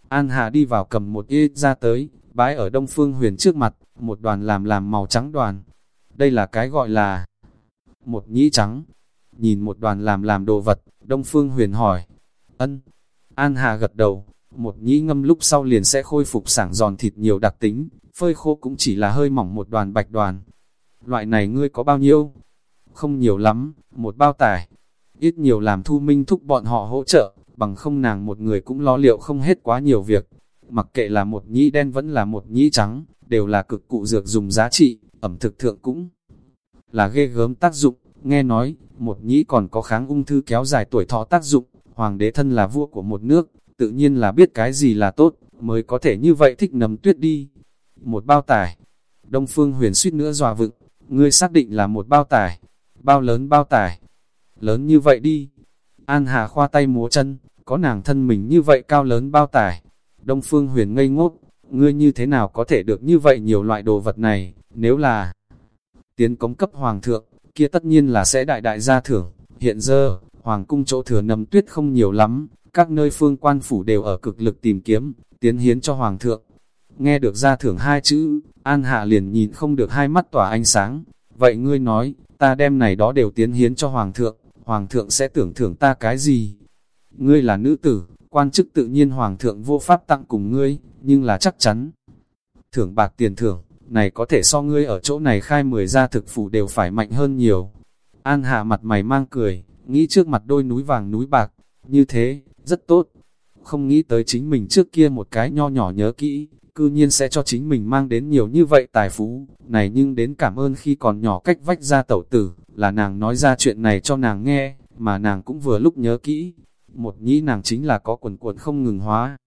An Hà đi vào cầm một ít ra tới, bái ở Đông Phương Huyền trước mặt, một đoàn làm làm màu trắng đoàn. Đây là cái gọi là một nhĩ trắng. Nhìn một đoàn làm làm đồ vật, Đông Phương Huyền hỏi. Ân. An Hà gật đầu, một nhĩ ngâm lúc sau liền sẽ khôi phục sảng giòn thịt nhiều đặc tính, phơi khô cũng chỉ là hơi mỏng một đoàn bạch đoàn. Loại này ngươi có bao nhiêu? Không nhiều lắm, một bao tải. Ít nhiều làm thu minh thúc bọn họ hỗ trợ, bằng không nàng một người cũng lo liệu không hết quá nhiều việc. Mặc kệ là một nhĩ đen vẫn là một nhĩ trắng, đều là cực cụ dược dùng giá trị, ẩm thực thượng cũng là ghê gớm tác dụng. Nghe nói, một nhĩ còn có kháng ung thư kéo dài tuổi thọ tác dụng, hoàng đế thân là vua của một nước, tự nhiên là biết cái gì là tốt, mới có thể như vậy thích nấm tuyết đi. Một bao tải, Đông Phương huyền suýt nữa dòa vựng, ngươi xác định là một bao tải, bao lớn bao tải, lớn như vậy đi. An Hà khoa tay múa chân, có nàng thân mình như vậy cao lớn bao tải. Đông Phương huyền ngây ngốc, ngươi như thế nào có thể được như vậy nhiều loại đồ vật này, nếu là tiến cống cấp hoàng thượng, kia tất nhiên là sẽ đại đại gia thưởng. Hiện giờ, hoàng cung chỗ thừa nầm tuyết không nhiều lắm, các nơi phương quan phủ đều ở cực lực tìm kiếm, tiến hiến cho hoàng thượng. Nghe được ra thưởng hai chữ, An Hạ liền nhìn không được hai mắt tỏa ánh sáng. Vậy ngươi nói, ta đem này đó đều tiến hiến cho hoàng thượng, Hoàng thượng sẽ tưởng thưởng ta cái gì? Ngươi là nữ tử, quan chức tự nhiên Hoàng thượng vô pháp tặng cùng ngươi, nhưng là chắc chắn. Thưởng bạc tiền thưởng, này có thể so ngươi ở chỗ này khai mười gia thực phủ đều phải mạnh hơn nhiều. An hạ mặt mày mang cười, nghĩ trước mặt đôi núi vàng núi bạc, như thế, rất tốt. Không nghĩ tới chính mình trước kia một cái nho nhỏ nhớ kỹ, cư nhiên sẽ cho chính mình mang đến nhiều như vậy tài phú, này nhưng đến cảm ơn khi còn nhỏ cách vách ra tẩu tử, là nàng nói ra chuyện này cho nàng nghe, mà nàng cũng vừa lúc nhớ kỹ, một nhĩ nàng chính là có quần cuộn không ngừng hóa.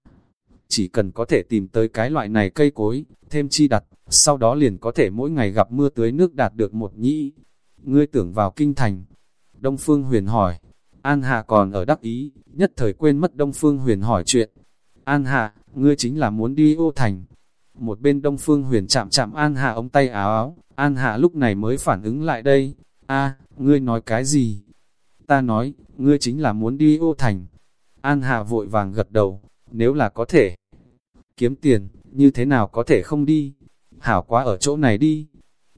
Chỉ cần có thể tìm tới cái loại này cây cối, thêm chi đặt, sau đó liền có thể mỗi ngày gặp mưa tưới nước đạt được một nhĩ. Ngươi tưởng vào kinh thành. Đông Phương Huyền hỏi, An Hạ còn ở đắc ý, nhất thời quên mất Đông Phương Huyền hỏi chuyện. An Hạ, ngươi chính là muốn đi ô thành. Một bên Đông Phương Huyền chạm chạm An Hạ ống tay áo áo, An Hạ lúc này mới phản ứng lại đây. a ngươi nói cái gì? Ta nói, ngươi chính là muốn đi ô thành. An Hạ vội vàng gật đầu, nếu là có thể. Kiếm tiền, như thế nào có thể không đi? Hảo quá ở chỗ này đi.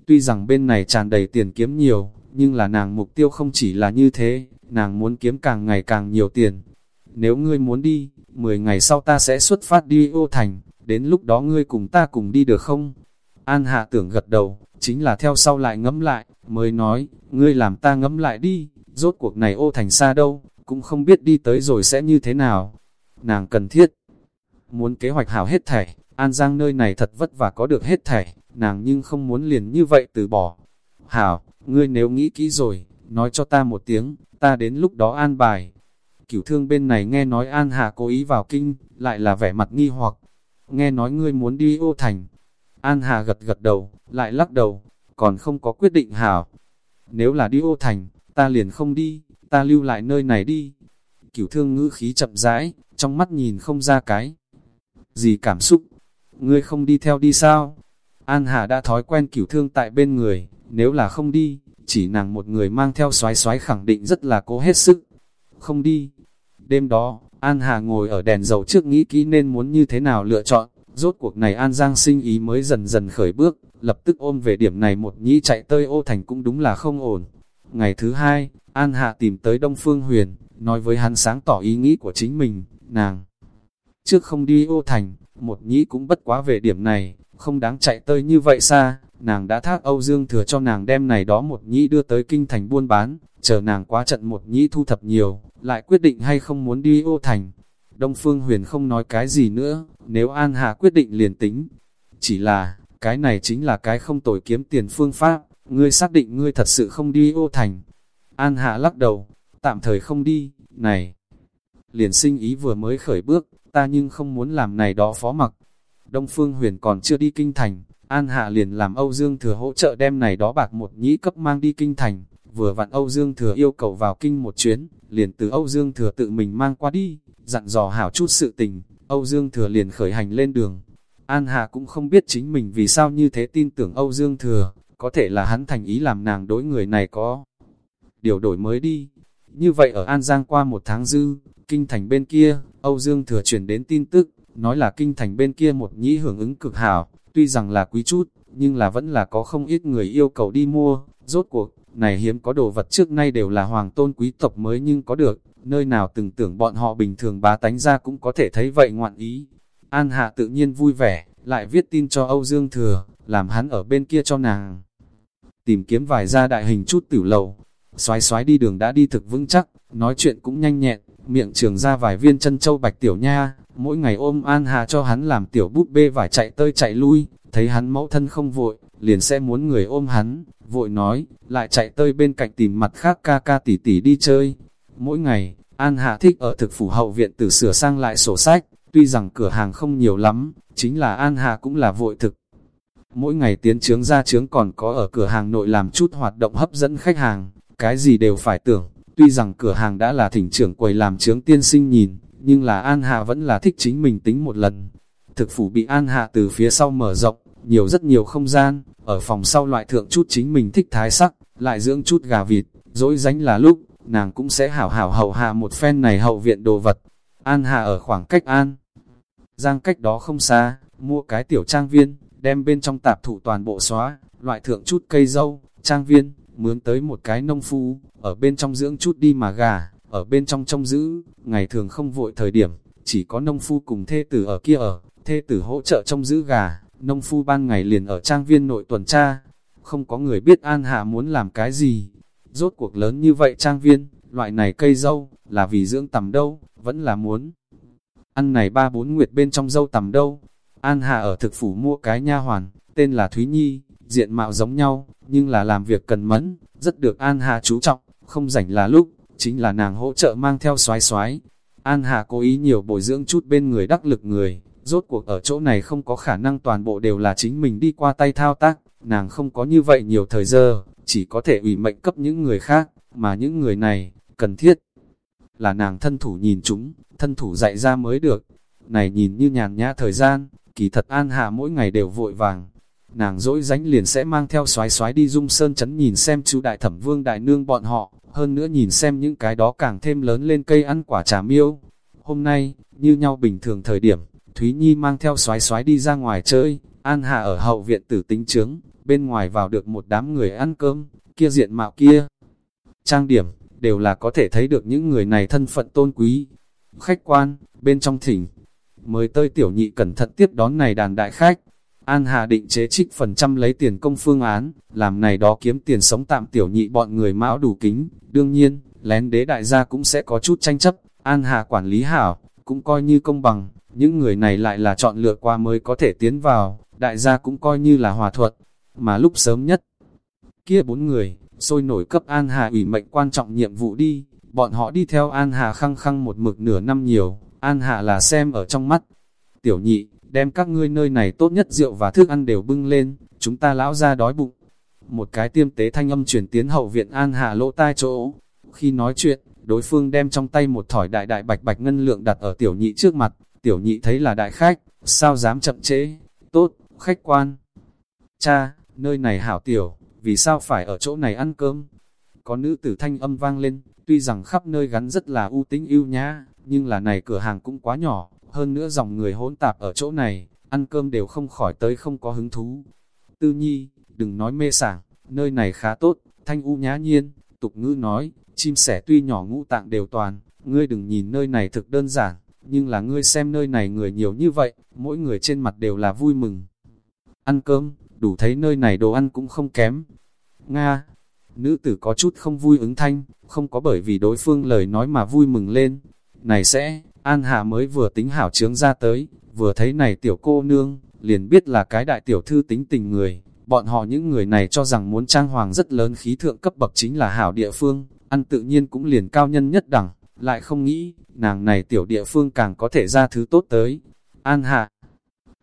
Tuy rằng bên này tràn đầy tiền kiếm nhiều, nhưng là nàng mục tiêu không chỉ là như thế, nàng muốn kiếm càng ngày càng nhiều tiền. Nếu ngươi muốn đi, 10 ngày sau ta sẽ xuất phát đi ô thành, đến lúc đó ngươi cùng ta cùng đi được không? An hạ tưởng gật đầu, chính là theo sau lại ngẫm lại, mới nói, ngươi làm ta ngẫm lại đi, rốt cuộc này ô thành xa đâu, cũng không biết đi tới rồi sẽ như thế nào. Nàng cần thiết, muốn kế hoạch hảo hết thảy, An Giang nơi này thật vất vả có được hết thảy, nàng nhưng không muốn liền như vậy từ bỏ. Hảo, ngươi nếu nghĩ kỹ rồi, nói cho ta một tiếng, ta đến lúc đó an bài. Cửu thương bên này nghe nói An Hà cố ý vào kinh, lại là vẻ mặt nghi hoặc. Nghe nói ngươi muốn đi ô thành. An Hà gật gật đầu, lại lắc đầu, còn không có quyết định hảo. Nếu là đi ô thành, ta liền không đi, ta lưu lại nơi này đi. Cửu thương ngữ khí chậm rãi, trong mắt nhìn không ra cái. Gì cảm xúc? Ngươi không đi theo đi sao? An Hà đã thói quen cửu thương tại bên người, nếu là không đi, chỉ nàng một người mang theo xoái xoái khẳng định rất là cố hết sức. Không đi. Đêm đó, An Hà ngồi ở đèn dầu trước nghĩ kỹ nên muốn như thế nào lựa chọn, rốt cuộc này An Giang sinh ý mới dần dần khởi bước, lập tức ôm về điểm này một nhĩ chạy tơi ô thành cũng đúng là không ổn. Ngày thứ hai, An Hạ tìm tới Đông Phương Huyền, nói với hắn sáng tỏ ý nghĩ của chính mình, nàng. Trước không đi ô thành, một nhĩ cũng bất quá về điểm này, không đáng chạy tơi như vậy xa, nàng đã thác Âu Dương thừa cho nàng đem này đó một nhĩ đưa tới kinh thành buôn bán, chờ nàng quá trận một nhĩ thu thập nhiều, lại quyết định hay không muốn đi ô thành. Đông Phương Huyền không nói cái gì nữa, nếu An Hạ quyết định liền tính. Chỉ là, cái này chính là cái không tồi kiếm tiền phương pháp, ngươi xác định ngươi thật sự không đi ô thành. An Hạ lắc đầu, tạm thời không đi, này. Liền sinh ý vừa mới khởi bước, ta nhưng không muốn làm này đó phó mặc. Đông Phương Huyền còn chưa đi kinh thành, An Hạ liền làm Âu Dương Thừa hỗ trợ đem này đó bạc một nhĩ cấp mang đi kinh thành. Vừa vặn Âu Dương Thừa yêu cầu vào kinh một chuyến, liền từ Âu Dương Thừa tự mình mang qua đi, dặn dò hảo chút sự tình, Âu Dương Thừa liền khởi hành lên đường. An Hạ cũng không biết chính mình vì sao như thế tin tưởng Âu Dương Thừa, có thể là hắn thành ý làm nàng đối người này có điều đổi mới đi. Như vậy ở An Giang qua một tháng dư, kinh thành bên kia, Âu Dương Thừa chuyển đến tin tức, nói là kinh thành bên kia một nhĩ hưởng ứng cực hảo, tuy rằng là quý chút, nhưng là vẫn là có không ít người yêu cầu đi mua, rốt cuộc, này hiếm có đồ vật trước nay đều là hoàng tôn quý tộc mới nhưng có được, nơi nào từng tưởng bọn họ bình thường bá tánh ra cũng có thể thấy vậy ngoạn ý. An Hạ tự nhiên vui vẻ, lại viết tin cho Âu Dương Thừa, làm hắn ở bên kia cho nàng. Tìm kiếm vài gia đại hình chút tiểu lầu, xoái xoái đi đường đã đi thực vững chắc, nói chuyện cũng nhanh nhẹn, miệng trường ra vài viên chân châu bạch tiểu nha, mỗi ngày ôm An Hà cho hắn làm tiểu búp bê vải chạy tơi chạy lui, thấy hắn mẫu thân không vội, liền sẽ muốn người ôm hắn, vội nói, lại chạy tơi bên cạnh tìm mặt khác ca ca tỷ tỷ đi chơi. Mỗi ngày, An Hạ thích ở thực phủ hậu viện tử sửa sang lại sổ sách, tuy rằng cửa hàng không nhiều lắm, chính là An Hạ cũng là vội thực. Mỗi ngày tiến trướng ra trướng còn có ở cửa hàng nội làm chút hoạt động hấp dẫn khách hàng, cái gì đều phải tưởng, tuy rằng cửa hàng đã là thỉnh trưởng quầy làm trướng tiên sinh nhìn, nhưng là An Hạ vẫn là thích chính mình tính một lần. Thực phủ bị An Hạ từ phía sau mở rộng, nhiều rất nhiều không gian, ở phòng sau loại thượng chút chính mình thích thái sắc, lại dưỡng chút gà vịt, dỗi dánh là lúc, nàng cũng sẽ hảo hảo hậu hạ một phen này hậu viện đồ vật. An Hạ ở khoảng cách An. Giang cách đó không xa, mua cái tiểu trang viên, đem bên trong tạp thủ toàn bộ xóa, loại thượng chút cây dâu, trang viên, mướn tới một cái nông phu, ở bên trong dưỡng chút đi mà gà, ở bên trong trông giữ, ngày thường không vội thời điểm, chỉ có nông phu cùng thê tử ở kia ở, thê tử hỗ trợ trông giữ gà, nông phu ban ngày liền ở trang viên nội tuần tra, không có người biết An Hạ muốn làm cái gì. Rốt cuộc lớn như vậy trang viên, loại này cây dâu, là vì dưỡng tầm đâu, vẫn là muốn. Ăn này ba bốn nguyệt bên trong dâu tầm đâu. An Hạ ở thực phủ mua cái nha hoàn, tên là Thúy Nhi, diện mạo giống nhau, nhưng là làm việc cần mẫn, rất được An Hạ chú trọng, không rảnh là lúc, chính là nàng hỗ trợ mang theo xoái xoái. An Hạ cố ý nhiều bồi dưỡng chút bên người đắc lực người, rốt cuộc ở chỗ này không có khả năng toàn bộ đều là chính mình đi qua tay thao tác, nàng không có như vậy nhiều thời giờ, chỉ có thể ủy mệnh cấp những người khác, mà những người này, cần thiết là nàng thân thủ nhìn chúng, thân thủ dạy ra mới được. Này nhìn như nhàn nhã thời gian, kỳ thật an hạ mỗi ngày đều vội vàng. Nàng dỗi dánh liền sẽ mang theo xoái xoái đi dung sơn chấn nhìn xem chú đại thẩm vương đại nương bọn họ, hơn nữa nhìn xem những cái đó càng thêm lớn lên cây ăn quả trà miêu. Hôm nay, như nhau bình thường thời điểm, Thúy Nhi mang theo xoái xoái đi ra ngoài chơi, An Hạ ở hậu viện tử tính trướng, bên ngoài vào được một đám người ăn cơm, kia diện mạo kia. Trang điểm, đều là có thể thấy được những người này thân phận tôn quý. Khách quan, bên trong thỉnh, mới tơi tiểu nhị cẩn thận tiếp đón này đàn đại khách. An Hà định chế trích phần trăm lấy tiền công phương án, làm này đó kiếm tiền sống tạm tiểu nhị bọn người mão đủ kính. Đương nhiên, lén đế đại gia cũng sẽ có chút tranh chấp. An Hà quản lý hảo, cũng coi như công bằng. Những người này lại là chọn lựa qua mới có thể tiến vào, đại gia cũng coi như là hòa thuật. Mà lúc sớm nhất, kia bốn người, sôi nổi cấp An Hà ủy mệnh quan trọng nhiệm vụ đi, bọn họ đi theo An Hà khăng khăng một mực nửa năm nhiều, An Hà là xem ở trong mắt. Tiểu nhị, đem các ngươi nơi này tốt nhất rượu và thức ăn đều bưng lên, chúng ta lão ra đói bụng. Một cái tiêm tế thanh âm chuyển tiến hậu viện An Hà lỗ tai chỗ. Khi nói chuyện, đối phương đem trong tay một thỏi đại đại bạch bạch ngân lượng đặt ở tiểu nhị trước mặt, tiểu nhị thấy là đại khách, sao dám chậm trễ, tốt, khách quan. Cha, nơi này hảo tiểu, vì sao phải ở chỗ này ăn cơm? Có nữ tử thanh âm vang lên, tuy rằng khắp nơi gắn rất là ưu tính ưu nhã, nhưng là này cửa hàng cũng quá nhỏ, hơn nữa dòng người hỗn tạp ở chỗ này, ăn cơm đều không khỏi tới không có hứng thú. Tư nhi, đừng nói mê sảng, nơi này khá tốt, thanh u nhã nhiên, tục ngữ nói, chim sẻ tuy nhỏ ngũ tạng đều toàn, ngươi đừng nhìn nơi này thực đơn giản, nhưng là ngươi xem nơi này người nhiều như vậy, mỗi người trên mặt đều là vui mừng. Ăn cơm, đủ thấy nơi này đồ ăn cũng không kém. Nga, nữ tử có chút không vui ứng thanh, không có bởi vì đối phương lời nói mà vui mừng lên. Này sẽ, An hạ mới vừa tính hảo trướng ra tới, vừa thấy này tiểu cô nương, liền biết là cái đại tiểu thư tính tình người. Bọn họ những người này cho rằng muốn trang hoàng rất lớn khí thượng cấp bậc chính là hảo địa phương, ăn tự nhiên cũng liền cao nhân nhất đẳng, lại không nghĩ, nàng này tiểu địa phương càng có thể ra thứ tốt tới. An Hạ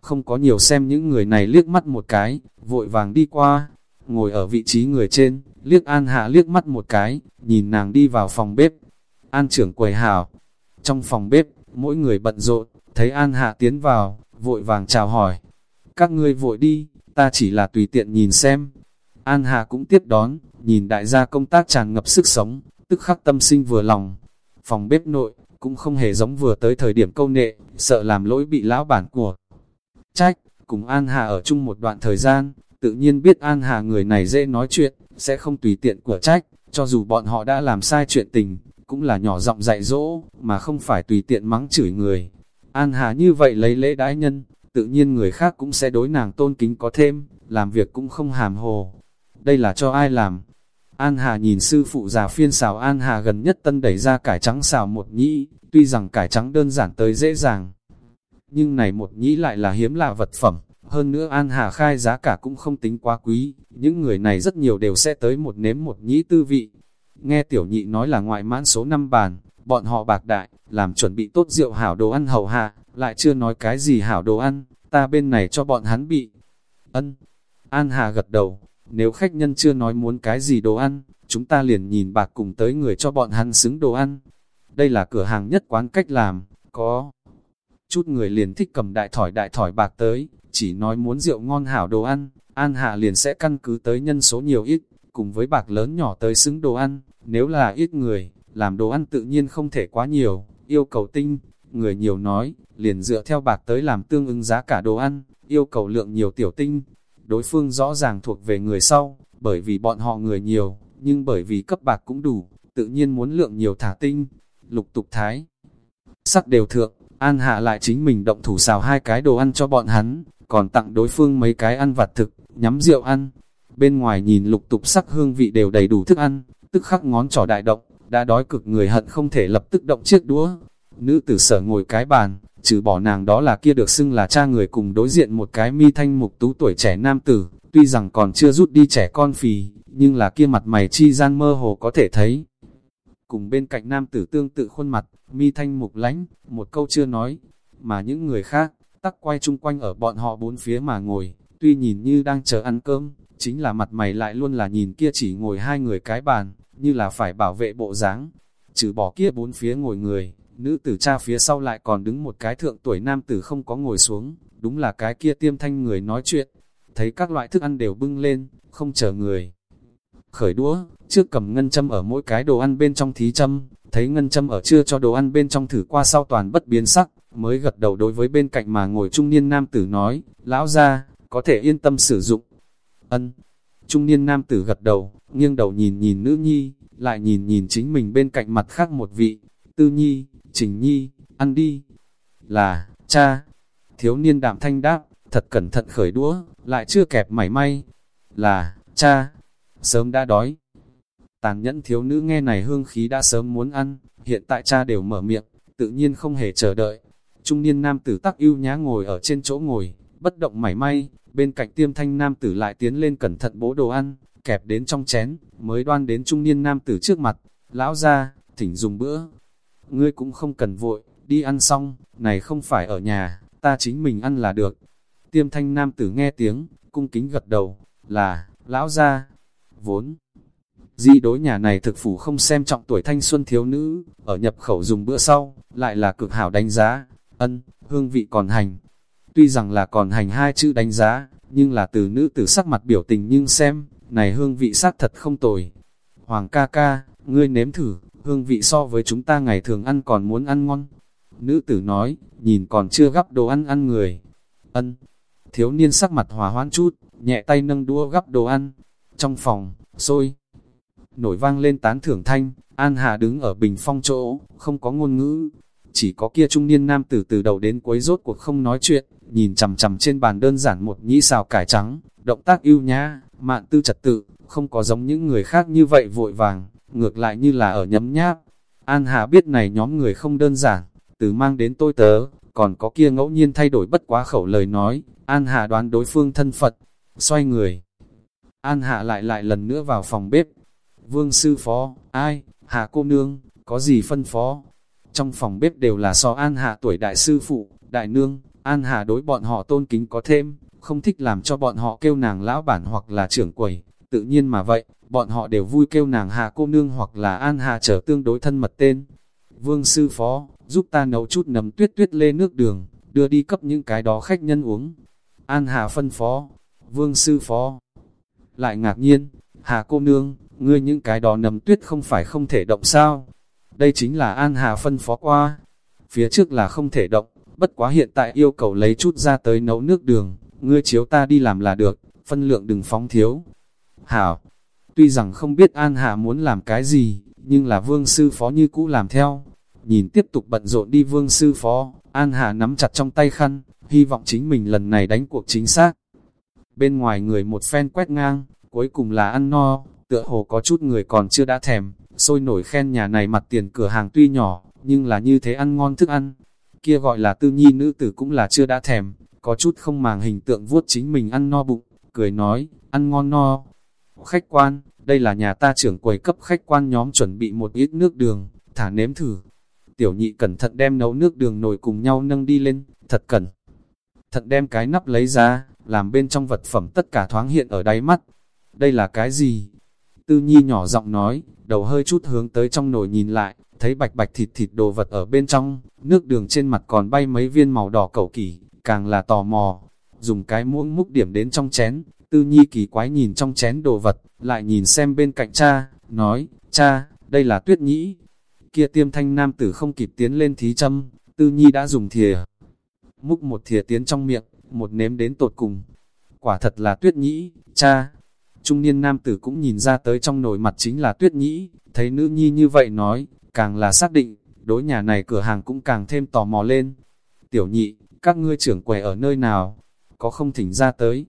không có nhiều xem những người này liếc mắt một cái, vội vàng đi qua, ngồi ở vị trí người trên, liếc An Hạ liếc mắt một cái, nhìn nàng đi vào phòng bếp. An trưởng quầy hảo, trong phòng bếp, mỗi người bận rộn, thấy An Hạ tiến vào, vội vàng chào hỏi. Các ngươi vội đi, ta chỉ là tùy tiện nhìn xem. An Hạ cũng tiếp đón, nhìn đại gia công tác tràn ngập sức sống, tức khắc tâm sinh vừa lòng. Phòng bếp nội, cũng không hề giống vừa tới thời điểm câu nệ, sợ làm lỗi bị lão bản của trách, cùng An Hà ở chung một đoạn thời gian, tự nhiên biết An Hà người này dễ nói chuyện, sẽ không tùy tiện của trách, cho dù bọn họ đã làm sai chuyện tình, cũng là nhỏ giọng dạy dỗ, mà không phải tùy tiện mắng chửi người. An Hà như vậy lấy lễ đãi nhân, tự nhiên người khác cũng sẽ đối nàng tôn kính có thêm, làm việc cũng không hàm hồ. Đây là cho ai làm? An Hà nhìn sư phụ già phiên xào An Hà gần nhất tân đẩy ra cải trắng xào một nhĩ, tuy rằng cải trắng đơn giản tới dễ dàng, nhưng này một nhĩ lại là hiếm lạ vật phẩm, hơn nữa An Hà khai giá cả cũng không tính quá quý, những người này rất nhiều đều sẽ tới một nếm một nhĩ tư vị. Nghe tiểu nhị nói là ngoại mãn số năm bàn, bọn họ bạc đại, làm chuẩn bị tốt rượu hảo đồ ăn hầu hạ, lại chưa nói cái gì hảo đồ ăn, ta bên này cho bọn hắn bị. Ân, An Hà gật đầu, nếu khách nhân chưa nói muốn cái gì đồ ăn, chúng ta liền nhìn bạc cùng tới người cho bọn hắn xứng đồ ăn. Đây là cửa hàng nhất quán cách làm, có chút người liền thích cầm đại thỏi đại thỏi bạc tới, chỉ nói muốn rượu ngon hảo đồ ăn, An Hạ liền sẽ căn cứ tới nhân số nhiều ít, cùng với bạc lớn nhỏ tới xứng đồ ăn, nếu là ít người, làm đồ ăn tự nhiên không thể quá nhiều, yêu cầu tinh, người nhiều nói, liền dựa theo bạc tới làm tương ứng giá cả đồ ăn, yêu cầu lượng nhiều tiểu tinh, đối phương rõ ràng thuộc về người sau, bởi vì bọn họ người nhiều, nhưng bởi vì cấp bạc cũng đủ, tự nhiên muốn lượng nhiều thả tinh, lục tục thái. Sắc đều thượng, An Hạ lại chính mình động thủ xào hai cái đồ ăn cho bọn hắn, còn tặng đối phương mấy cái ăn vặt thực, nhắm rượu ăn. Bên ngoài nhìn lục tục sắc hương vị đều đầy đủ thức ăn, tức khắc ngón trỏ đại động, đã đói cực người hận không thể lập tức động chiếc đũa. Nữ tử sở ngồi cái bàn, trừ bỏ nàng đó là kia được xưng là cha người cùng đối diện một cái mi thanh mục tú tuổi trẻ nam tử, tuy rằng còn chưa rút đi trẻ con phì, nhưng là kia mặt mày chi gian mơ hồ có thể thấy. Cùng bên cạnh nam tử tương tự khuôn mặt, mi thanh mục lánh, một câu chưa nói, mà những người khác, tắc quay chung quanh ở bọn họ bốn phía mà ngồi, tuy nhìn như đang chờ ăn cơm, chính là mặt mày lại luôn là nhìn kia chỉ ngồi hai người cái bàn, như là phải bảo vệ bộ dáng. Trừ bỏ kia bốn phía ngồi người, nữ tử cha phía sau lại còn đứng một cái thượng tuổi nam tử không có ngồi xuống, đúng là cái kia tiêm thanh người nói chuyện. Thấy các loại thức ăn đều bưng lên, không chờ người. Khởi đũa, trước cầm ngân châm ở mỗi cái đồ ăn bên trong thí châm, thấy ngân châm ở chưa cho đồ ăn bên trong thử qua sau toàn bất biến sắc, mới gật đầu đối với bên cạnh mà ngồi trung niên nam tử nói, lão ra, có thể yên tâm sử dụng. Ân, trung niên nam tử gật đầu, nghiêng đầu nhìn nhìn nữ nhi, lại nhìn nhìn chính mình bên cạnh mặt khác một vị, tư nhi, trình nhi, ăn đi. Là, cha, thiếu niên đạm thanh đáp, thật cẩn thận khởi đũa, lại chưa kẹp mảy may. Là, cha, sớm đã đói. Tàn nhẫn thiếu nữ nghe này hương khí đã sớm muốn ăn, hiện tại cha đều mở miệng, tự nhiên không hề chờ đợi. Trung niên nam tử tắc ưu nhá ngồi ở trên chỗ ngồi, bất động mảy may, bên cạnh tiêm thanh nam tử lại tiến lên cẩn thận bố đồ ăn, kẹp đến trong chén, mới đoan đến trung niên nam tử trước mặt, lão ra, thỉnh dùng bữa. Ngươi cũng không cần vội, đi ăn xong, này không phải ở nhà, ta chính mình ăn là được. Tiêm thanh nam tử nghe tiếng, cung kính gật đầu, là, lão ra, vốn. Di đối nhà này thực phủ không xem trọng tuổi thanh xuân thiếu nữ, ở nhập khẩu dùng bữa sau, lại là cực hảo đánh giá, ân, hương vị còn hành. Tuy rằng là còn hành hai chữ đánh giá, nhưng là từ nữ tử sắc mặt biểu tình nhưng xem, này hương vị sát thật không tồi. Hoàng ca ca, ngươi nếm thử, hương vị so với chúng ta ngày thường ăn còn muốn ăn ngon. Nữ tử nói, nhìn còn chưa gắp đồ ăn ăn người. Ân, thiếu niên sắc mặt hòa hoãn chút, nhẹ tay nâng đũa gắp đồ ăn. Trong phòng, sôi, nổi vang lên tán thưởng thanh, An Hà đứng ở bình phong chỗ, không có ngôn ngữ. Chỉ có kia trung niên nam tử từ đầu đến cuối rốt cuộc không nói chuyện, nhìn chằm chằm trên bàn đơn giản một nhĩ xào cải trắng, động tác ưu nhã, mạn tư trật tự, không có giống những người khác như vậy vội vàng, ngược lại như là ở nhấm nháp. An Hà biết này nhóm người không đơn giản, từ mang đến tôi tớ, còn có kia ngẫu nhiên thay đổi bất quá khẩu lời nói, An Hà đoán đối phương thân Phật, xoay người. An Hạ lại lại lần nữa vào phòng bếp. Vương sư phó, ai, Hạ cô nương, có gì phân phó? Trong phòng bếp đều là so An Hạ tuổi đại sư phụ, đại nương, An Hạ đối bọn họ tôn kính có thêm, không thích làm cho bọn họ kêu nàng lão bản hoặc là trưởng quầy, tự nhiên mà vậy, bọn họ đều vui kêu nàng Hạ cô nương hoặc là An Hạ trở tương đối thân mật tên. Vương sư phó, giúp ta nấu chút nấm tuyết tuyết lê nước đường, đưa đi cấp những cái đó khách nhân uống. An Hạ phân phó, Vương sư phó. Lại ngạc nhiên, Hà cô nương, ngươi những cái đó nấm tuyết không phải không thể động sao? Đây chính là An Hà phân phó qua. Phía trước là không thể động, bất quá hiện tại yêu cầu lấy chút ra tới nấu nước đường, ngươi chiếu ta đi làm là được, phân lượng đừng phóng thiếu. Hảo, tuy rằng không biết An hạ muốn làm cái gì, nhưng là vương sư phó như cũ làm theo. Nhìn tiếp tục bận rộn đi vương sư phó, An hạ nắm chặt trong tay khăn, hy vọng chính mình lần này đánh cuộc chính xác. Bên ngoài người một phen quét ngang, cuối cùng là ăn no, tựa hồ có chút người còn chưa đã thèm, sôi nổi khen nhà này mặt tiền cửa hàng tuy nhỏ, nhưng là như thế ăn ngon thức ăn. Kia gọi là tư nhi nữ tử cũng là chưa đã thèm, có chút không màng hình tượng vuốt chính mình ăn no bụng, cười nói, ăn ngon no. Khách quan, đây là nhà ta trưởng quầy cấp khách quan nhóm chuẩn bị một ít nước đường, thả nếm thử. Tiểu nhị cẩn thận đem nấu nước đường nồi cùng nhau nâng đi lên, thật cẩn. Thận đem cái nắp lấy ra, làm bên trong vật phẩm tất cả thoáng hiện ở đáy mắt. Đây là cái gì? Tư nhi nhỏ giọng nói, đầu hơi chút hướng tới trong nồi nhìn lại, thấy bạch bạch thịt thịt đồ vật ở bên trong, nước đường trên mặt còn bay mấy viên màu đỏ cầu kỳ, càng là tò mò. Dùng cái muỗng múc điểm đến trong chén, tư nhi kỳ quái nhìn trong chén đồ vật, lại nhìn xem bên cạnh cha, nói, cha, đây là tuyết nhĩ. Kia tiêm thanh nam tử không kịp tiến lên thí châm, tư nhi đã dùng thìa. Múc một thìa tiến trong miệng, một nếm đến tột cùng. Quả thật là tuyết nhĩ, cha. Trung niên nam tử cũng nhìn ra tới trong nổi mặt chính là tuyết nhĩ, thấy nữ nhi như vậy nói, càng là xác định, đối nhà này cửa hàng cũng càng thêm tò mò lên. Tiểu nhị, các ngươi trưởng quầy ở nơi nào? Có không thỉnh ra tới?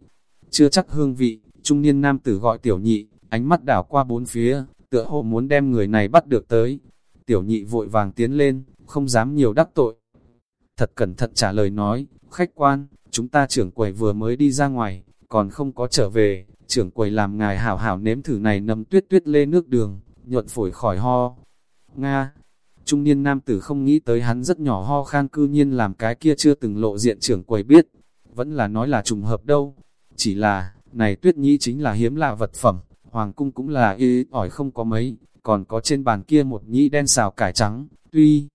Chưa chắc hương vị, trung niên nam tử gọi tiểu nhị, ánh mắt đảo qua bốn phía, tựa hồ muốn đem người này bắt được tới. Tiểu nhị vội vàng tiến lên, không dám nhiều đắc tội. Thật cẩn thận trả lời nói, khách quan, chúng ta trưởng quầy vừa mới đi ra ngoài, còn không có trở về, trưởng quầy làm ngài hảo hảo nếm thử này nấm tuyết tuyết lê nước đường, nhuận phổi khỏi ho. Nga, trung niên nam tử không nghĩ tới hắn rất nhỏ ho khan cư nhiên làm cái kia chưa từng lộ diện trưởng quầy biết, vẫn là nói là trùng hợp đâu, chỉ là, này tuyết nhĩ chính là hiếm lạ vật phẩm, hoàng cung cũng là y ỏi không có mấy, còn có trên bàn kia một nhĩ đen xào cải trắng, tuy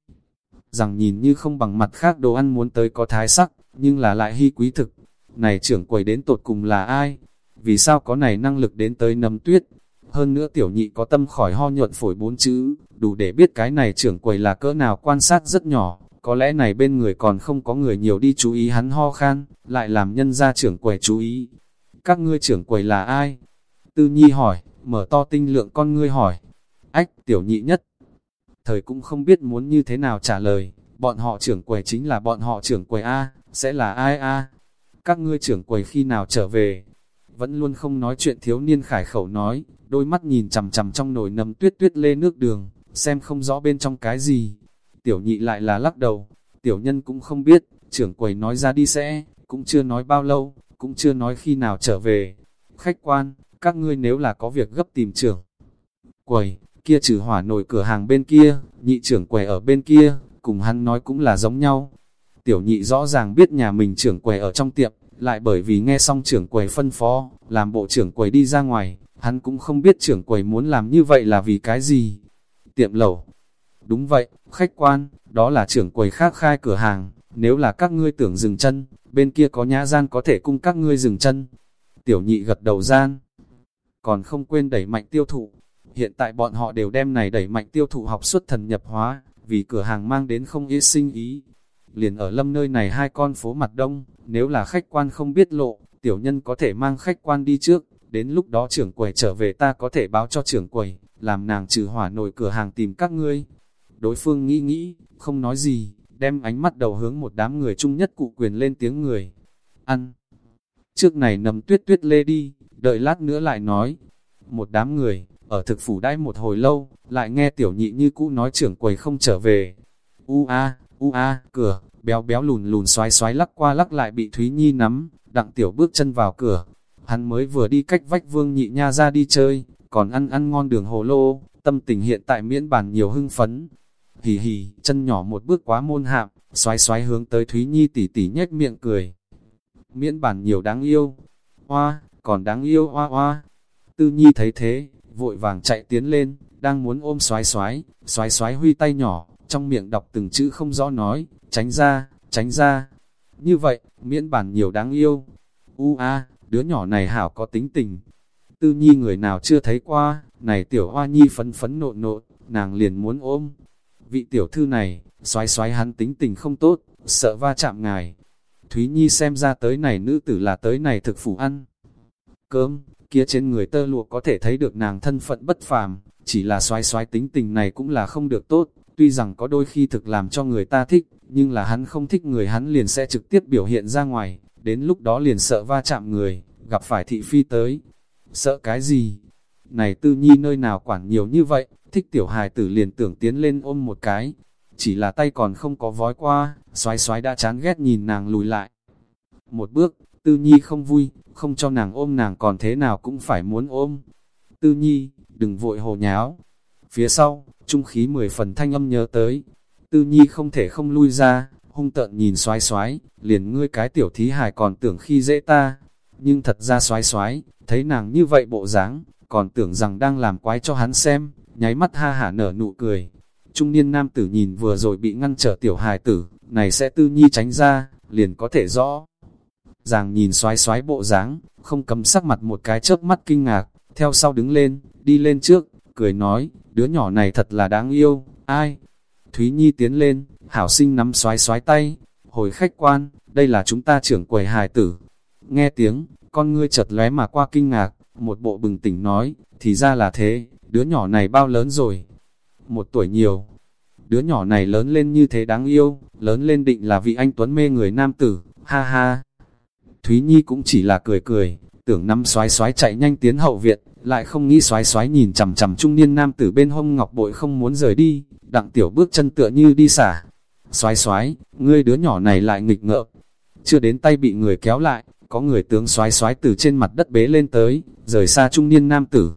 rằng nhìn như không bằng mặt khác đồ ăn muốn tới có thái sắc, nhưng là lại hy quý thực. Này trưởng quầy đến tột cùng là ai? Vì sao có này năng lực đến tới nấm tuyết? Hơn nữa tiểu nhị có tâm khỏi ho nhuận phổi bốn chữ, đủ để biết cái này trưởng quầy là cỡ nào quan sát rất nhỏ, có lẽ này bên người còn không có người nhiều đi chú ý hắn ho khan, lại làm nhân gia trưởng quầy chú ý. Các ngươi trưởng quầy là ai? Tư nhi hỏi, mở to tinh lượng con ngươi hỏi. Ách, tiểu nhị nhất. Thời cũng không biết muốn như thế nào trả lời, bọn họ trưởng quầy chính là bọn họ trưởng quầy A, sẽ là ai A? Các ngươi trưởng quầy khi nào trở về? Vẫn luôn không nói chuyện thiếu niên khải khẩu nói, đôi mắt nhìn chằm chằm trong nồi nấm tuyết tuyết lê nước đường, xem không rõ bên trong cái gì. Tiểu nhị lại là lắc đầu, tiểu nhân cũng không biết, trưởng quầy nói ra đi sẽ, cũng chưa nói bao lâu, cũng chưa nói khi nào trở về. Khách quan, các ngươi nếu là có việc gấp tìm trưởng quầy, kia trừ hỏa nổi cửa hàng bên kia, nhị trưởng quầy ở bên kia, cùng hắn nói cũng là giống nhau. Tiểu nhị rõ ràng biết nhà mình trưởng quầy ở trong tiệm, lại bởi vì nghe xong trưởng quầy phân phó, làm bộ trưởng quầy đi ra ngoài, hắn cũng không biết trưởng quầy muốn làm như vậy là vì cái gì. Tiệm lẩu. Đúng vậy, khách quan, đó là trưởng quầy khác khai cửa hàng, nếu là các ngươi tưởng dừng chân, bên kia có nhã gian có thể cung các ngươi dừng chân. Tiểu nhị gật đầu gian, còn không quên đẩy mạnh tiêu thụ. Hiện tại bọn họ đều đem này đẩy mạnh tiêu thụ học xuất thần nhập hóa, vì cửa hàng mang đến không ít sinh ý. Liền ở lâm nơi này hai con phố mặt đông, nếu là khách quan không biết lộ, tiểu nhân có thể mang khách quan đi trước, đến lúc đó trưởng quầy trở về ta có thể báo cho trưởng quầy, làm nàng trừ hỏa nổi cửa hàng tìm các ngươi. Đối phương nghĩ nghĩ, không nói gì, đem ánh mắt đầu hướng một đám người chung nhất cụ quyền lên tiếng người. Ăn. Trước này nầm tuyết tuyết lê đi, đợi lát nữa lại nói. Một đám người, ở thực phủ đãi một hồi lâu, lại nghe tiểu nhị như cũ nói trưởng quầy không trở về. U a, u a, cửa, béo béo lùn lùn xoái xoái lắc qua lắc lại bị Thúy Nhi nắm, đặng tiểu bước chân vào cửa. Hắn mới vừa đi cách vách vương nhị nha ra đi chơi, còn ăn ăn ngon đường hồ lô, tâm tình hiện tại miễn bàn nhiều hưng phấn. Hì hì, chân nhỏ một bước quá môn hạm, xoái xoái hướng tới Thúy Nhi tỉ tỉ nhếch miệng cười. Miễn bản nhiều đáng yêu, hoa, còn đáng yêu hoa hoa. Tư Nhi thấy thế, vội vàng chạy tiến lên, đang muốn ôm xoái xoái, xoái xoái huy tay nhỏ, trong miệng đọc từng chữ không rõ nói, tránh ra, tránh ra. Như vậy, miễn bản nhiều đáng yêu. U a, đứa nhỏ này hảo có tính tình. Tư nhi người nào chưa thấy qua, này tiểu hoa nhi phấn phấn nộn nộn, nàng liền muốn ôm. Vị tiểu thư này, xoái xoái hắn tính tình không tốt, sợ va chạm ngài. Thúy Nhi xem ra tới này nữ tử là tới này thực phủ ăn. Cơm, kia trên người tơ lụa có thể thấy được nàng thân phận bất phàm, chỉ là xoái xoái tính tình này cũng là không được tốt, tuy rằng có đôi khi thực làm cho người ta thích, nhưng là hắn không thích người hắn liền sẽ trực tiếp biểu hiện ra ngoài, đến lúc đó liền sợ va chạm người, gặp phải thị phi tới. Sợ cái gì? Này tư nhi nơi nào quản nhiều như vậy, thích tiểu hài tử liền tưởng tiến lên ôm một cái, chỉ là tay còn không có vói qua, xoái xoái đã chán ghét nhìn nàng lùi lại. Một bước, tư nhi không vui, không cho nàng ôm nàng còn thế nào cũng phải muốn ôm. Tư nhi, đừng vội hồ nháo. Phía sau, trung khí mười phần thanh âm nhớ tới. Tư nhi không thể không lui ra, hung tợn nhìn xoái xoái, liền ngươi cái tiểu thí hài còn tưởng khi dễ ta. Nhưng thật ra xoái xoái, thấy nàng như vậy bộ dáng, còn tưởng rằng đang làm quái cho hắn xem, nháy mắt ha hả nở nụ cười. Trung niên nam tử nhìn vừa rồi bị ngăn trở tiểu hài tử, này sẽ tư nhi tránh ra, liền có thể rõ. giàng nhìn xoái xoái bộ dáng, không cầm sắc mặt một cái chớp mắt kinh ngạc, theo sau đứng lên, đi lên trước, cười nói, đứa nhỏ này thật là đáng yêu, ai? Thúy Nhi tiến lên, hảo sinh nắm xoái xoái tay, hồi khách quan, đây là chúng ta trưởng quầy hài tử. Nghe tiếng, con ngươi chợt lóe mà qua kinh ngạc, một bộ bừng tỉnh nói, thì ra là thế, đứa nhỏ này bao lớn rồi? Một tuổi nhiều. Đứa nhỏ này lớn lên như thế đáng yêu, lớn lên định là vị anh tuấn mê người nam tử, ha ha. Thúy Nhi cũng chỉ là cười cười, tưởng năm xoái xoái chạy nhanh tiến hậu viện, lại không nghĩ xoái xoái nhìn chằm chằm trung niên nam tử bên hông ngọc bội không muốn rời đi, đặng tiểu bước chân tựa như đi xả. Xoái xoái, ngươi đứa nhỏ này lại nghịch ngợm, chưa đến tay bị người kéo lại, có người tướng xoái xoái từ trên mặt đất bế lên tới, rời xa trung niên nam tử.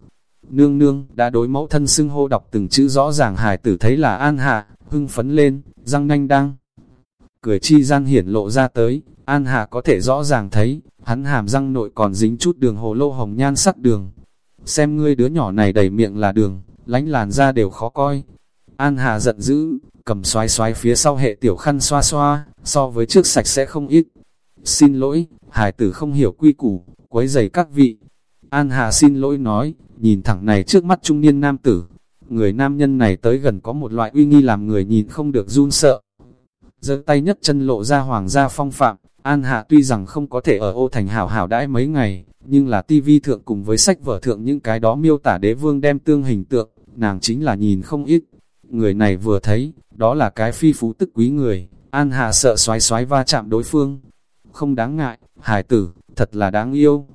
Nương nương, đã đối mẫu thân xưng hô đọc từng chữ rõ ràng hài tử thấy là an hạ, hưng phấn lên, răng nanh đăng. Cười chi gian hiển lộ ra tới, an hạ có thể rõ ràng thấy, hắn hàm răng nội còn dính chút đường hồ lô hồng nhan sắc đường. Xem ngươi đứa nhỏ này đầy miệng là đường, lánh làn ra đều khó coi. An hạ giận dữ, cầm xoái xoái phía sau hệ tiểu khăn xoa xoa, so với trước sạch sẽ không ít. Xin lỗi, hải tử không hiểu quy củ, quấy giày các vị. An Hà xin lỗi nói, nhìn thẳng này trước mắt trung niên nam tử. Người nam nhân này tới gần có một loại uy nghi làm người nhìn không được run sợ. giơ tay nhất chân lộ ra hoàng gia phong phạm, An Hạ tuy rằng không có thể ở ô thành hảo hảo đãi mấy ngày, nhưng là tivi thượng cùng với sách vở thượng những cái đó miêu tả đế vương đem tương hình tượng, nàng chính là nhìn không ít. Người này vừa thấy, đó là cái phi phú tức quý người, An Hạ sợ xoái xoái va chạm đối phương, không đáng ngại, hải tử, thật là đáng yêu.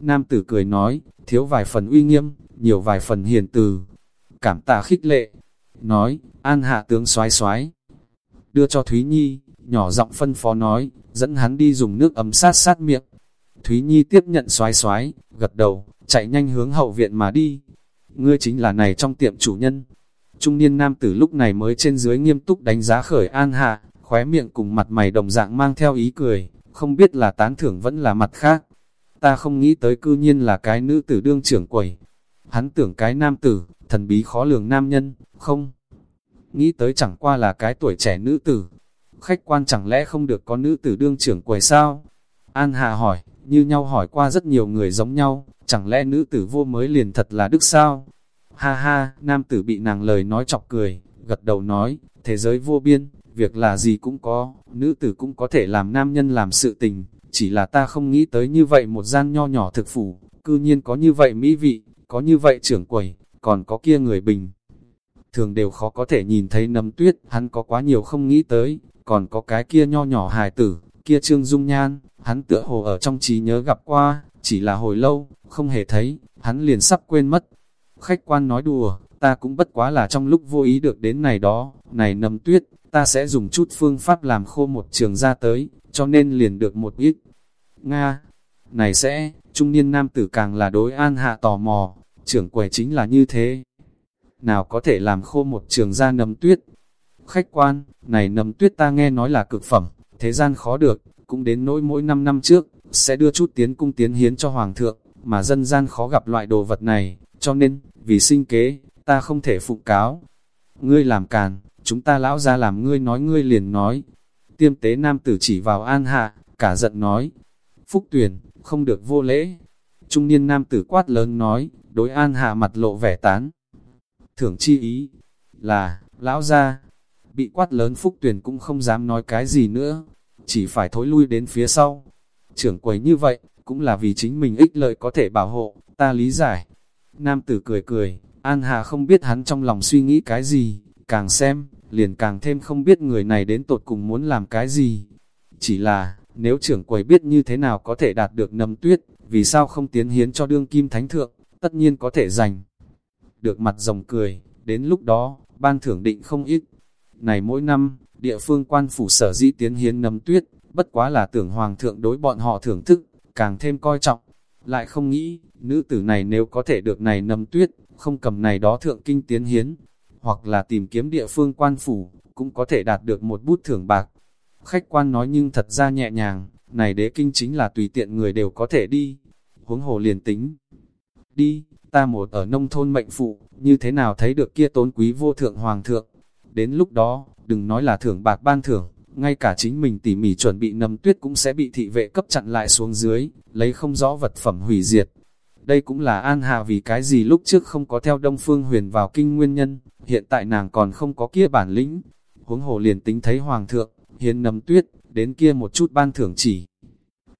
Nam tử cười nói, thiếu vài phần uy nghiêm, nhiều vài phần hiền từ. Cảm tạ khích lệ, nói, an hạ tướng xoái xoái. Đưa cho Thúy Nhi, nhỏ giọng phân phó nói, dẫn hắn đi dùng nước ấm sát sát miệng. Thúy Nhi tiếp nhận xoái xoái, gật đầu, chạy nhanh hướng hậu viện mà đi. Ngươi chính là này trong tiệm chủ nhân. Trung niên nam tử lúc này mới trên dưới nghiêm túc đánh giá khởi an hạ, khóe miệng cùng mặt mày đồng dạng mang theo ý cười, không biết là tán thưởng vẫn là mặt khác. Ta không nghĩ tới cư nhiên là cái nữ tử đương trưởng quầy. Hắn tưởng cái nam tử, thần bí khó lường nam nhân, không. Nghĩ tới chẳng qua là cái tuổi trẻ nữ tử. Khách quan chẳng lẽ không được có nữ tử đương trưởng quầy sao? An Hà hỏi, như nhau hỏi qua rất nhiều người giống nhau, chẳng lẽ nữ tử vô mới liền thật là đức sao? Ha ha, nam tử bị nàng lời nói chọc cười, gật đầu nói, thế giới vô biên, việc là gì cũng có, nữ tử cũng có thể làm nam nhân làm sự tình, chỉ là ta không nghĩ tới như vậy một gian nho nhỏ thực phủ, cư nhiên có như vậy mỹ vị, có như vậy trưởng quầy, còn có kia người bình. Thường đều khó có thể nhìn thấy nấm tuyết, hắn có quá nhiều không nghĩ tới, còn có cái kia nho nhỏ hài tử, kia trương dung nhan, hắn tựa hồ ở trong trí nhớ gặp qua, chỉ là hồi lâu, không hề thấy, hắn liền sắp quên mất. Khách quan nói đùa, ta cũng bất quá là trong lúc vô ý được đến này đó, này nấm tuyết, ta sẽ dùng chút phương pháp làm khô một trường ra tới, cho nên liền được một ít. Nga, này sẽ, trung niên nam tử càng là đối an hạ tò mò, trưởng quầy chính là như thế. Nào có thể làm khô một trường ra nấm tuyết? Khách quan, này nấm tuyết ta nghe nói là cực phẩm, thế gian khó được, cũng đến nỗi mỗi năm năm trước, sẽ đưa chút tiến cung tiến hiến cho hoàng thượng, mà dân gian khó gặp loại đồ vật này, cho nên, vì sinh kế, ta không thể phụ cáo. Ngươi làm càn, chúng ta lão ra làm ngươi nói ngươi liền nói. Tiêm tế nam tử chỉ vào an hạ, cả giận nói. Phúc tuyển, không được vô lễ. Trung niên nam tử quát lớn nói, đối an hạ mặt lộ vẻ tán. Thưởng chi ý, là, lão ra, bị quát lớn phúc tuyển cũng không dám nói cái gì nữa, chỉ phải thối lui đến phía sau. Trưởng quầy như vậy, cũng là vì chính mình ích lợi có thể bảo hộ, ta lý giải. Nam tử cười cười, An Hà không biết hắn trong lòng suy nghĩ cái gì, càng xem, liền càng thêm không biết người này đến tột cùng muốn làm cái gì. Chỉ là, nếu trưởng quầy biết như thế nào có thể đạt được nấm tuyết, vì sao không tiến hiến cho đương kim thánh thượng, tất nhiên có thể giành. Được mặt rồng cười, đến lúc đó, ban thưởng định không ít. Này mỗi năm, địa phương quan phủ sở dĩ tiến hiến nấm tuyết, bất quá là tưởng hoàng thượng đối bọn họ thưởng thức, càng thêm coi trọng. Lại không nghĩ, nữ tử này nếu có thể được này nấm tuyết, không cầm này đó thượng kinh tiến hiến, hoặc là tìm kiếm địa phương quan phủ, cũng có thể đạt được một bút thưởng bạc. Khách quan nói nhưng thật ra nhẹ nhàng, này đế kinh chính là tùy tiện người đều có thể đi. Huống hồ liền tính. Đi, ta một ở nông thôn mệnh phụ, như thế nào thấy được kia tốn quý vô thượng hoàng thượng. Đến lúc đó, đừng nói là thưởng bạc ban thưởng, ngay cả chính mình tỉ mỉ chuẩn bị nấm tuyết cũng sẽ bị thị vệ cấp chặn lại xuống dưới, lấy không rõ vật phẩm hủy diệt. Đây cũng là An Hà vì cái gì lúc trước không có theo Đông Phương Huyền vào kinh nguyên nhân, hiện tại nàng còn không có kia bản lĩnh. Huống hồ liền tính thấy Hoàng thượng, hiến nấm tuyết, đến kia một chút ban thưởng chỉ.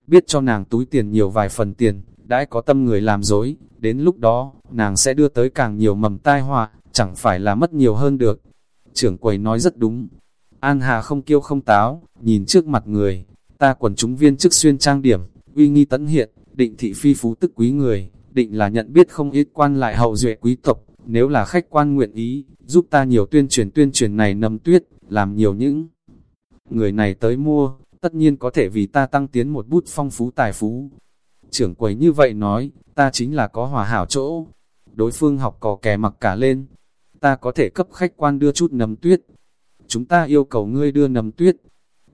Biết cho nàng túi tiền nhiều vài phần tiền, đãi có tâm người làm dối, Đến lúc đó, nàng sẽ đưa tới càng nhiều mầm tai họa, chẳng phải là mất nhiều hơn được. Trưởng quầy nói rất đúng. An Hà không kiêu không táo, nhìn trước mặt người, ta quần chúng viên chức xuyên trang điểm, uy nghi tấn hiện, định thị phi phú tức quý người, định là nhận biết không ít quan lại hậu duệ quý tộc, nếu là khách quan nguyện ý, giúp ta nhiều tuyên truyền tuyên truyền này nầm tuyết, làm nhiều những người này tới mua, tất nhiên có thể vì ta tăng tiến một bút phong phú tài phú. Trưởng quầy như vậy nói, ta chính là có hòa hảo chỗ. Đối phương học cò kè mặc cả lên, ta có thể cấp khách quan đưa chút nấm tuyết. Chúng ta yêu cầu ngươi đưa nấm tuyết.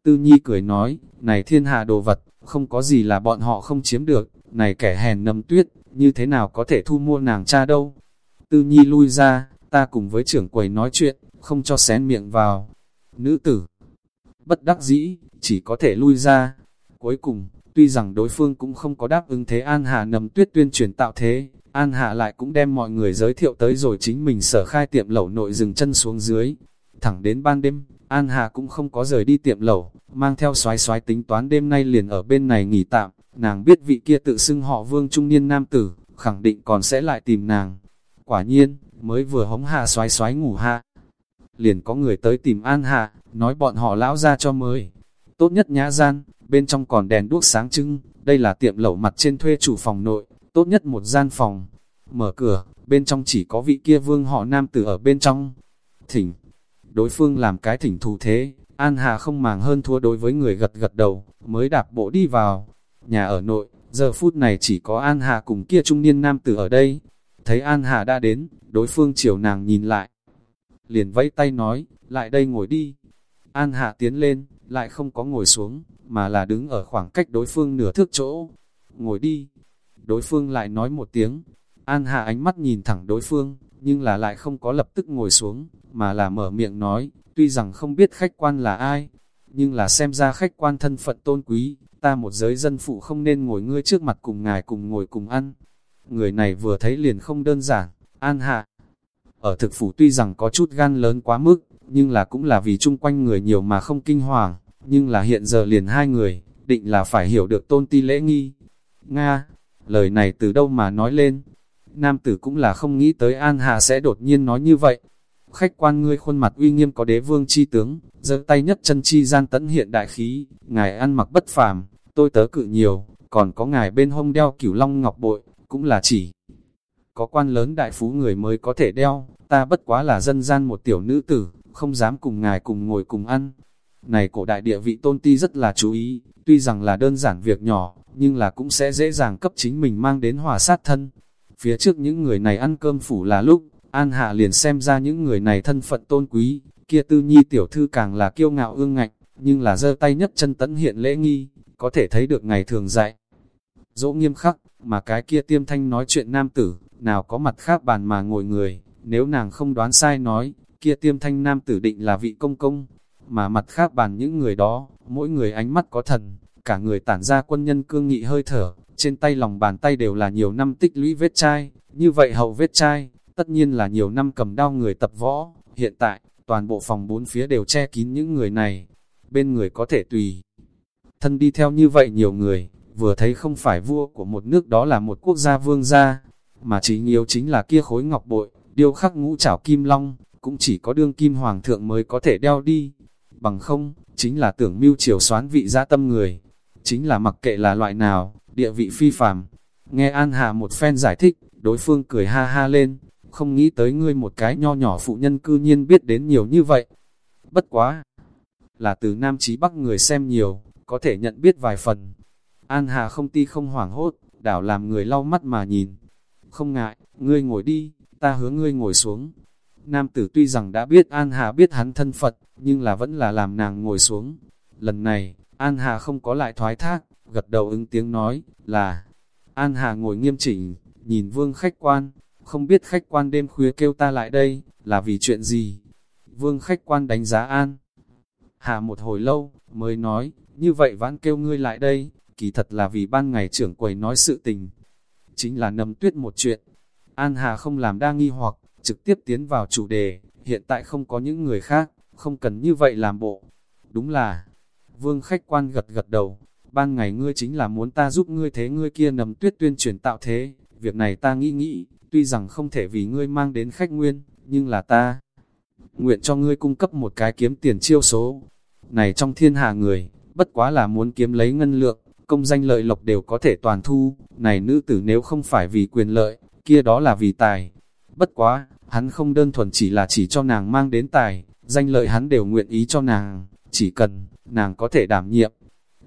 Tư Nhi cười nói, này thiên hạ đồ vật, không có gì là bọn họ không chiếm được, này kẻ hèn nấm tuyết, như thế nào có thể thu mua nàng cha đâu. Tư Nhi lui ra, ta cùng với trưởng quầy nói chuyện, không cho xén miệng vào. Nữ tử, bất đắc dĩ, chỉ có thể lui ra. Cuối cùng, tuy rằng đối phương cũng không có đáp ứng thế An Hạ nấm tuyết tuyên truyền tạo thế, An Hạ lại cũng đem mọi người giới thiệu tới rồi chính mình sở khai tiệm lẩu nội dừng chân xuống dưới. Thẳng đến ban đêm, An Hạ cũng không có rời đi tiệm lẩu, mang theo xoái xoái tính toán đêm nay liền ở bên này nghỉ tạm, nàng biết vị kia tự xưng họ vương trung niên nam tử, khẳng định còn sẽ lại tìm nàng. Quả nhiên, mới vừa hống hạ xoái xoái ngủ hạ. Liền có người tới tìm An Hạ, nói bọn họ lão ra cho mới. Tốt nhất nhã gian, bên trong còn đèn đuốc sáng trưng, đây là tiệm lẩu mặt trên thuê chủ phòng nội, tốt nhất một gian phòng. Mở cửa, bên trong chỉ có vị kia vương họ nam tử ở bên trong. Thỉnh, đối phương làm cái thỉnh thù thế, An Hà không màng hơn thua đối với người gật gật đầu, mới đạp bộ đi vào. Nhà ở nội, giờ phút này chỉ có An Hà cùng kia trung niên nam tử ở đây. Thấy An Hà đã đến, đối phương chiều nàng nhìn lại. Liền vẫy tay nói, lại đây ngồi đi. An hà tiến lên, lại không có ngồi xuống, mà là đứng ở khoảng cách đối phương nửa thước chỗ. Ngồi đi. Đối phương lại nói một tiếng. An hà ánh mắt nhìn thẳng đối phương, nhưng là lại không có lập tức ngồi xuống, mà là mở miệng nói, tuy rằng không biết khách quan là ai, nhưng là xem ra khách quan thân phận tôn quý, ta một giới dân phụ không nên ngồi ngươi trước mặt cùng ngài cùng ngồi cùng ăn. Người này vừa thấy liền không đơn giản, An Hạ. Ở thực phủ tuy rằng có chút gan lớn quá mức, nhưng là cũng là vì chung quanh người nhiều mà không kinh hoàng, nhưng là hiện giờ liền hai người, định là phải hiểu được tôn ti lễ nghi. Nga, lời này từ đâu mà nói lên? Nam tử cũng là không nghĩ tới An Hà sẽ đột nhiên nói như vậy. Khách quan ngươi khuôn mặt uy nghiêm có đế vương chi tướng, giơ tay nhất chân chi gian tấn hiện đại khí, ngài ăn mặc bất phàm, tôi tớ cự nhiều, còn có ngài bên hông đeo cửu long ngọc bội, cũng là chỉ có quan lớn đại phú người mới có thể đeo, ta bất quá là dân gian một tiểu nữ tử, không dám cùng ngài cùng ngồi cùng ăn. Này cổ đại địa vị tôn ti rất là chú ý, tuy rằng là đơn giản việc nhỏ, nhưng là cũng sẽ dễ dàng cấp chính mình mang đến hòa sát thân. Phía trước những người này ăn cơm phủ là lúc, An Hạ liền xem ra những người này thân phận tôn quý, kia tư nhi tiểu thư càng là kiêu ngạo ương ngạnh, nhưng là giơ tay nhất chân tấn hiện lễ nghi, có thể thấy được ngày thường dạy. Dỗ nghiêm khắc, mà cái kia tiêm thanh nói chuyện nam tử, nào có mặt khác bàn mà ngồi người, nếu nàng không đoán sai nói, kia tiêm thanh nam tử định là vị công công, mà mặt khác bàn những người đó, mỗi người ánh mắt có thần, cả người tản ra quân nhân cương nghị hơi thở, trên tay lòng bàn tay đều là nhiều năm tích lũy vết chai, như vậy hậu vết chai, tất nhiên là nhiều năm cầm đao người tập võ, hiện tại, toàn bộ phòng bốn phía đều che kín những người này, bên người có thể tùy. Thân đi theo như vậy nhiều người, vừa thấy không phải vua của một nước đó là một quốc gia vương gia, mà chỉ nhiều chính là kia khối ngọc bội, điêu khắc ngũ trảo kim long, cũng chỉ có đương kim hoàng thượng mới có thể đeo đi. Bằng không, chính là tưởng mưu triều xoán vị gia tâm người. Chính là mặc kệ là loại nào, địa vị phi phàm. Nghe An Hà một phen giải thích, đối phương cười ha ha lên, không nghĩ tới ngươi một cái nho nhỏ phụ nhân cư nhiên biết đến nhiều như vậy. Bất quá, là từ Nam Chí Bắc người xem nhiều, có thể nhận biết vài phần. An Hà không ti không hoảng hốt, đảo làm người lau mắt mà nhìn. Không ngại, ngươi ngồi đi, ta hứa ngươi ngồi xuống. Nam tử tuy rằng đã biết An Hà biết hắn thân Phật, nhưng là vẫn là làm nàng ngồi xuống. Lần này, An Hà không có lại thoái thác, gật đầu ứng tiếng nói, là An Hà ngồi nghiêm chỉnh, nhìn vương khách quan, không biết khách quan đêm khuya kêu ta lại đây, là vì chuyện gì? Vương khách quan đánh giá An. Hà một hồi lâu, mới nói, như vậy vãn kêu ngươi lại đây, kỳ thật là vì ban ngày trưởng quầy nói sự tình. Chính là nầm tuyết một chuyện. An Hà không làm đa nghi hoặc, trực tiếp tiến vào chủ đề, hiện tại không có những người khác, không cần như vậy làm bộ. Đúng là, vương khách quan gật gật đầu, ban ngày ngươi chính là muốn ta giúp ngươi thế ngươi kia nầm tuyết tuyên truyền tạo thế, việc này ta nghĩ nghĩ, tuy rằng không thể vì ngươi mang đến khách nguyên, nhưng là ta nguyện cho ngươi cung cấp một cái kiếm tiền chiêu số. Này trong thiên hạ người, bất quá là muốn kiếm lấy ngân lượng, công danh lợi lộc đều có thể toàn thu, này nữ tử nếu không phải vì quyền lợi, kia đó là vì tài. Bất quá, hắn không đơn thuần chỉ là chỉ cho nàng mang đến tài, danh lợi hắn đều nguyện ý cho nàng, chỉ cần, nàng có thể đảm nhiệm.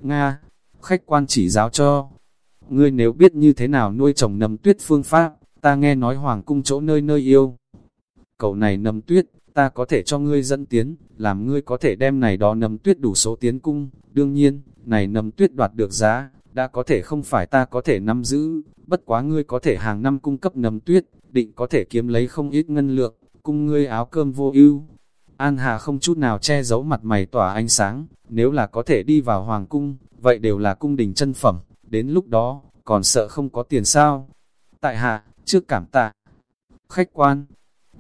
Nga, khách quan chỉ giáo cho, ngươi nếu biết như thế nào nuôi trồng nấm tuyết phương pháp, ta nghe nói hoàng cung chỗ nơi nơi yêu. Cầu này nấm tuyết, ta có thể cho ngươi dẫn tiến, làm ngươi có thể đem này đó nấm tuyết đủ số tiến cung, đương nhiên, này nấm tuyết đoạt được giá, đã có thể không phải ta có thể nắm giữ, bất quá ngươi có thể hàng năm cung cấp nấm tuyết, định có thể kiếm lấy không ít ngân lượng, cung ngươi áo cơm vô ưu. An Hà không chút nào che giấu mặt mày tỏa ánh sáng, nếu là có thể đi vào hoàng cung, vậy đều là cung đình chân phẩm, đến lúc đó, còn sợ không có tiền sao. Tại hạ, trước cảm tạ. Khách quan,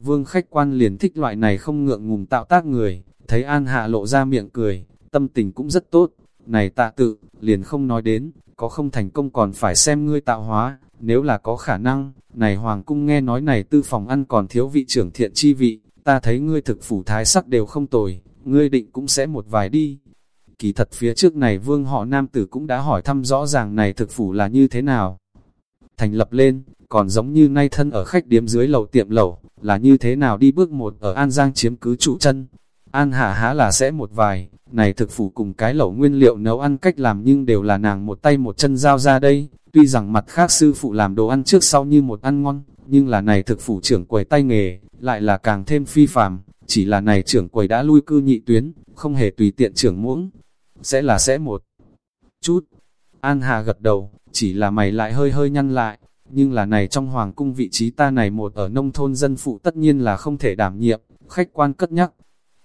vương khách quan liền thích loại này không ngượng ngùng tạo tác người, thấy An Hạ lộ ra miệng cười, tâm tình cũng rất tốt. Này tạ tự, liền không nói đến, có không thành công còn phải xem ngươi tạo hóa, nếu là có khả năng, này Hoàng cung nghe nói này tư phòng ăn còn thiếu vị trưởng thiện chi vị, ta thấy ngươi thực phủ thái sắc đều không tồi, ngươi định cũng sẽ một vài đi. Kỳ thật phía trước này vương họ nam tử cũng đã hỏi thăm rõ ràng này thực phủ là như thế nào. Thành lập lên, còn giống như nay thân ở khách điếm dưới lầu tiệm lẩu, là như thế nào đi bước một ở An Giang chiếm cứ trụ chân. An Hà há là sẽ một vài, này thực phủ cùng cái lẩu nguyên liệu nấu ăn cách làm nhưng đều là nàng một tay một chân giao ra đây, tuy rằng mặt khác sư phụ làm đồ ăn trước sau như một ăn ngon, nhưng là này thực phủ trưởng quầy tay nghề, lại là càng thêm phi phàm, chỉ là này trưởng quầy đã lui cư nhị tuyến, không hề tùy tiện trưởng muỗng, sẽ là sẽ một chút. An Hà gật đầu, chỉ là mày lại hơi hơi nhăn lại, nhưng là này trong hoàng cung vị trí ta này một ở nông thôn dân phụ tất nhiên là không thể đảm nhiệm, khách quan cất nhắc.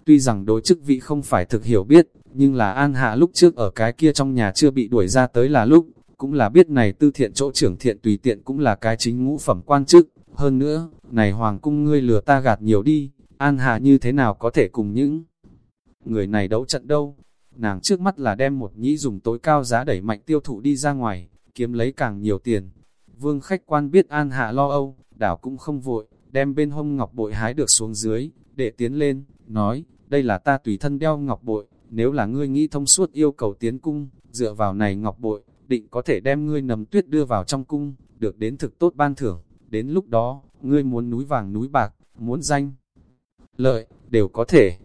Tuy rằng đối chức vị không phải thực hiểu biết, nhưng là An Hạ lúc trước ở cái kia trong nhà chưa bị đuổi ra tới là lúc, cũng là biết này tư thiện chỗ trưởng thiện tùy tiện cũng là cái chính ngũ phẩm quan chức. Hơn nữa, này hoàng cung ngươi lừa ta gạt nhiều đi, An Hạ như thế nào có thể cùng những người này đấu trận đâu. Nàng trước mắt là đem một nhĩ dùng tối cao giá đẩy mạnh tiêu thụ đi ra ngoài, kiếm lấy càng nhiều tiền, Vương khách quan biết An Hạ lo âu, đảo cũng không vội, đem bên hông ngọc bội hái được xuống dưới, để tiến lên, nói, đây là ta tùy thân đeo ngọc bội, nếu là ngươi nghĩ thông suốt yêu cầu tiến cung, dựa vào này ngọc bội, định có thể đem ngươi nầm tuyết đưa vào trong cung, được đến thực tốt ban thưởng, đến lúc đó, ngươi muốn núi vàng núi bạc, muốn danh, lợi, đều có thể.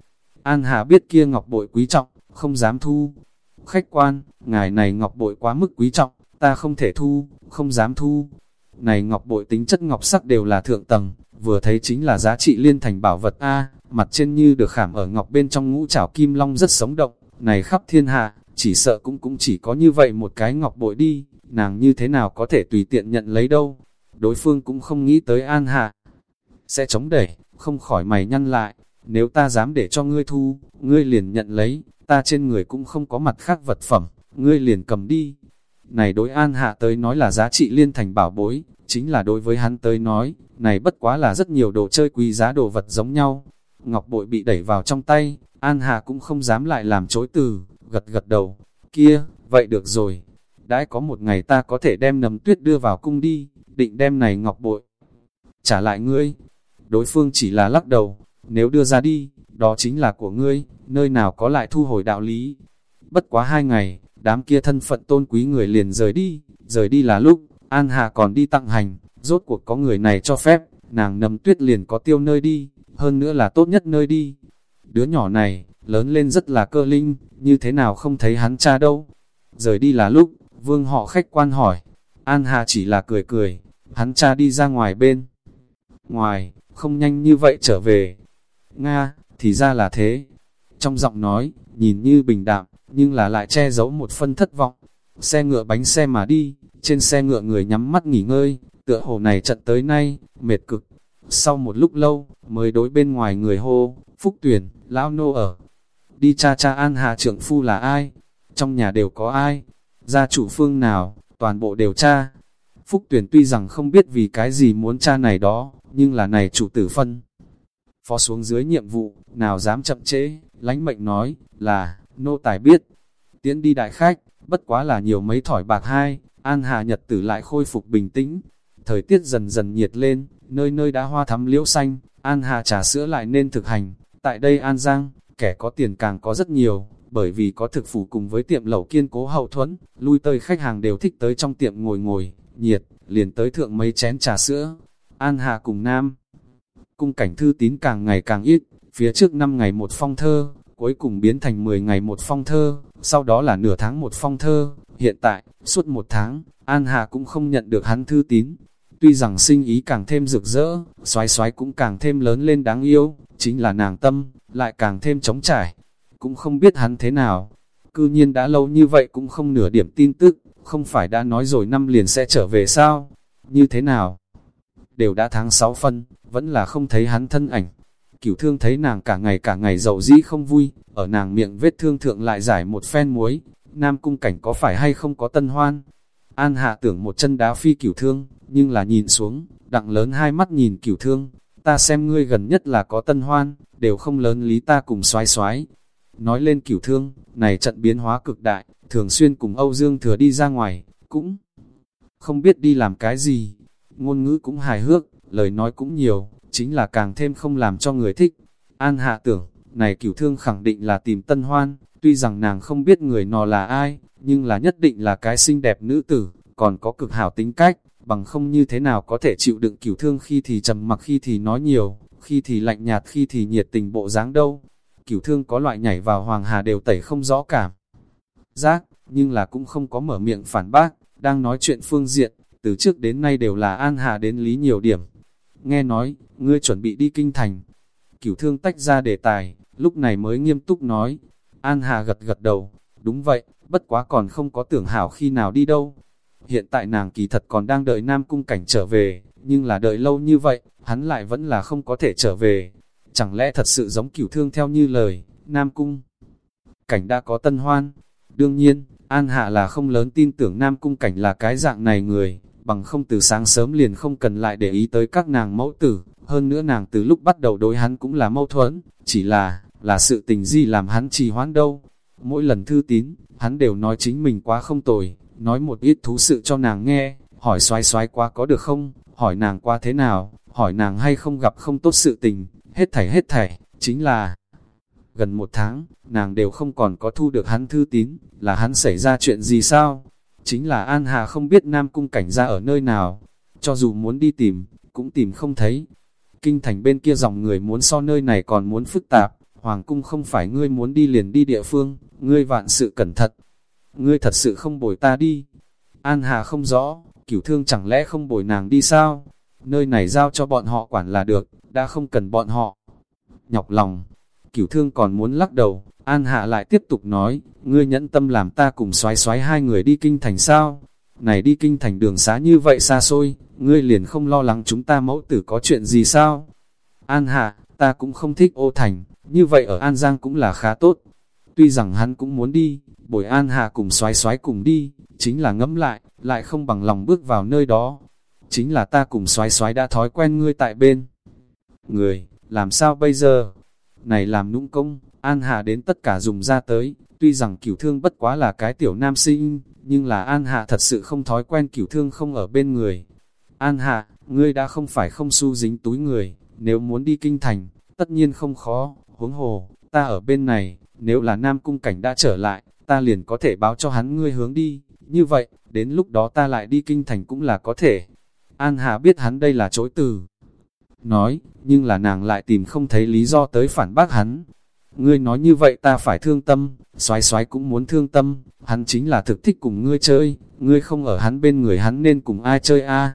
An Hà biết kia ngọc bội quý trọng, không dám thu. Khách quan, ngài này ngọc bội quá mức quý trọng, ta không thể thu, không dám thu. Này ngọc bội tính chất ngọc sắc đều là thượng tầng, vừa thấy chính là giá trị liên thành bảo vật A, mặt trên như được khảm ở ngọc bên trong ngũ trảo kim long rất sống động, này khắp thiên hạ, chỉ sợ cũng cũng chỉ có như vậy một cái ngọc bội đi, nàng như thế nào có thể tùy tiện nhận lấy đâu. Đối phương cũng không nghĩ tới an hạ, sẽ chống đẩy, không khỏi mày nhăn lại, nếu ta dám để cho ngươi thu, ngươi liền nhận lấy, ta trên người cũng không có mặt khác vật phẩm, ngươi liền cầm đi. Này đối an hạ tới nói là giá trị liên thành bảo bối, chính là đối với hắn tới nói, này bất quá là rất nhiều đồ chơi quý giá đồ vật giống nhau. Ngọc bội bị đẩy vào trong tay, an hạ cũng không dám lại làm chối từ, gật gật đầu, kia, vậy được rồi. Đãi có một ngày ta có thể đem nấm tuyết đưa vào cung đi, định đem này ngọc bội. Trả lại ngươi, đối phương chỉ là lắc đầu, nếu đưa ra đi, đó chính là của ngươi, nơi nào có lại thu hồi đạo lý. Bất quá hai ngày, đám kia thân phận tôn quý người liền rời đi, rời đi là lúc, An Hà còn đi tặng hành, rốt cuộc có người này cho phép, nàng nầm tuyết liền có tiêu nơi đi, hơn nữa là tốt nhất nơi đi. Đứa nhỏ này, lớn lên rất là cơ linh, như thế nào không thấy hắn cha đâu. Rời đi là lúc, vương họ khách quan hỏi, An Hà chỉ là cười cười, hắn cha đi ra ngoài bên. Ngoài, không nhanh như vậy trở về. Nga, thì ra là thế. Trong giọng nói, nhìn như bình đạm, nhưng là lại che giấu một phân thất vọng. Xe ngựa bánh xe mà đi, trên xe ngựa người nhắm mắt nghỉ ngơi, tựa hồ này trận tới nay, mệt cực. Sau một lúc lâu, mới đối bên ngoài người hô, Phúc Tuyển, Lão Nô ở. Đi cha cha an hạ trưởng phu là ai? Trong nhà đều có ai? Gia chủ phương nào? Toàn bộ đều cha. Phúc Tuyển tuy rằng không biết vì cái gì muốn cha này đó, nhưng là này chủ tử phân. Phó xuống dưới nhiệm vụ, nào dám chậm chế, lánh mệnh nói, là, nô tài biết. Tiến đi đại khách, bất quá là nhiều mấy thỏi bạc hai, An Hà Nhật tử lại khôi phục bình tĩnh. thời tiết dần dần nhiệt lên, nơi nơi đã hoa thắm liễu xanh, An Hà trà sữa lại nên thực hành. Tại đây An Giang, kẻ có tiền càng có rất nhiều, bởi vì có thực phủ cùng với tiệm lẩu kiên cố hậu thuẫn, lui tới khách hàng đều thích tới trong tiệm ngồi ngồi, nhiệt, liền tới thượng mấy chén trà sữa. An Hà cùng Nam, cung cảnh thư tín càng ngày càng ít, phía trước 5 ngày một phong thơ, cuối cùng biến thành 10 ngày một phong thơ, sau đó là nửa tháng một phong thơ, hiện tại, suốt một tháng, An Hà cũng không nhận được hắn thư tín. Tuy rằng sinh ý càng thêm rực rỡ, xoái xoái cũng càng thêm lớn lên đáng yêu, chính là nàng tâm, lại càng thêm trống trải. Cũng không biết hắn thế nào, cư nhiên đã lâu như vậy cũng không nửa điểm tin tức, không phải đã nói rồi năm liền sẽ trở về sao? Như thế nào? Đều đã tháng 6 phân, vẫn là không thấy hắn thân ảnh. Cửu thương thấy nàng cả ngày cả ngày giàu dĩ không vui, ở nàng miệng vết thương thượng lại giải một phen muối. Nam cung cảnh có phải hay không có tân hoan? An hạ tưởng một chân đá phi cửu thương, nhưng là nhìn xuống, đặng lớn hai mắt nhìn cửu thương. Ta xem ngươi gần nhất là có tân hoan, đều không lớn lý ta cùng xoái xoái. Nói lên cửu thương, này trận biến hóa cực đại, thường xuyên cùng Âu Dương thừa đi ra ngoài, cũng không biết đi làm cái gì. Ngôn ngữ cũng hài hước, lời nói cũng nhiều, chính là càng thêm không làm cho người thích. An hạ tưởng, này cửu thương khẳng định là tìm tân hoan, tuy rằng nàng không biết người nọ là ai, nhưng là nhất định là cái xinh đẹp nữ tử, còn có cực hảo tính cách, bằng không như thế nào có thể chịu đựng cửu thương khi thì trầm mặc khi thì nói nhiều, khi thì lạnh nhạt khi thì nhiệt tình bộ dáng đâu. Cửu thương có loại nhảy vào hoàng hà đều tẩy không rõ cảm. Giác, nhưng là cũng không có mở miệng phản bác, đang nói chuyện phương diện, từ trước đến nay đều là an hà đến lý nhiều điểm. Nghe nói, ngươi chuẩn bị đi kinh thành. Cửu thương tách ra đề tài, lúc này mới nghiêm túc nói. An hà gật gật đầu, đúng vậy, bất quá còn không có tưởng hảo khi nào đi đâu. Hiện tại nàng kỳ thật còn đang đợi Nam Cung Cảnh trở về, nhưng là đợi lâu như vậy, hắn lại vẫn là không có thể trở về. Chẳng lẽ thật sự giống cửu thương theo như lời, Nam Cung Cảnh đã có tân hoan. Đương nhiên, An Hạ là không lớn tin tưởng Nam Cung Cảnh là cái dạng này người, bằng không từ sáng sớm liền không cần lại để ý tới các nàng mẫu tử, hơn nữa nàng từ lúc bắt đầu đối hắn cũng là mâu thuẫn, chỉ là, là sự tình gì làm hắn trì hoãn đâu. Mỗi lần thư tín, hắn đều nói chính mình quá không tồi, nói một ít thú sự cho nàng nghe, hỏi xoái xoái quá có được không, hỏi nàng qua thế nào, hỏi nàng hay không gặp không tốt sự tình, hết thảy hết thảy, chính là gần một tháng, nàng đều không còn có thu được hắn thư tín, là hắn xảy ra chuyện gì sao? Chính là An Hà không biết Nam Cung cảnh ra ở nơi nào, cho dù muốn đi tìm, cũng tìm không thấy. Kinh thành bên kia dòng người muốn so nơi này còn muốn phức tạp, Hoàng Cung không phải ngươi muốn đi liền đi địa phương, ngươi vạn sự cẩn thận. Ngươi thật sự không bồi ta đi. An Hà không rõ, cửu thương chẳng lẽ không bồi nàng đi sao? Nơi này giao cho bọn họ quản là được, đã không cần bọn họ. Nhọc lòng, cửu thương còn muốn lắc đầu, An Hạ lại tiếp tục nói, ngươi nhẫn tâm làm ta cùng xoái xoái hai người đi kinh thành sao? Này đi kinh thành đường xá như vậy xa xôi, ngươi liền không lo lắng chúng ta mẫu tử có chuyện gì sao? An Hạ, ta cũng không thích ô thành, như vậy ở An Giang cũng là khá tốt. Tuy rằng hắn cũng muốn đi, bồi An Hạ cùng xoái xoái cùng đi, chính là ngẫm lại, lại không bằng lòng bước vào nơi đó. Chính là ta cùng xoái xoái đã thói quen ngươi tại bên. Người, làm sao bây giờ? Này làm nũng công, An Hạ đến tất cả dùng ra tới, tuy rằng cửu thương bất quá là cái tiểu nam sinh, nhưng là An Hạ thật sự không thói quen cửu thương không ở bên người. An Hạ, ngươi đã không phải không su dính túi người, nếu muốn đi kinh thành, tất nhiên không khó, huống hồ, ta ở bên này, nếu là nam cung cảnh đã trở lại, ta liền có thể báo cho hắn ngươi hướng đi, như vậy, đến lúc đó ta lại đi kinh thành cũng là có thể. An Hạ biết hắn đây là chối từ. Nói, nhưng là nàng lại tìm không thấy lý do tới phản bác hắn, Ngươi nói như vậy ta phải thương tâm, xoái xoái cũng muốn thương tâm, hắn chính là thực thích cùng ngươi chơi, ngươi không ở hắn bên người hắn nên cùng ai chơi a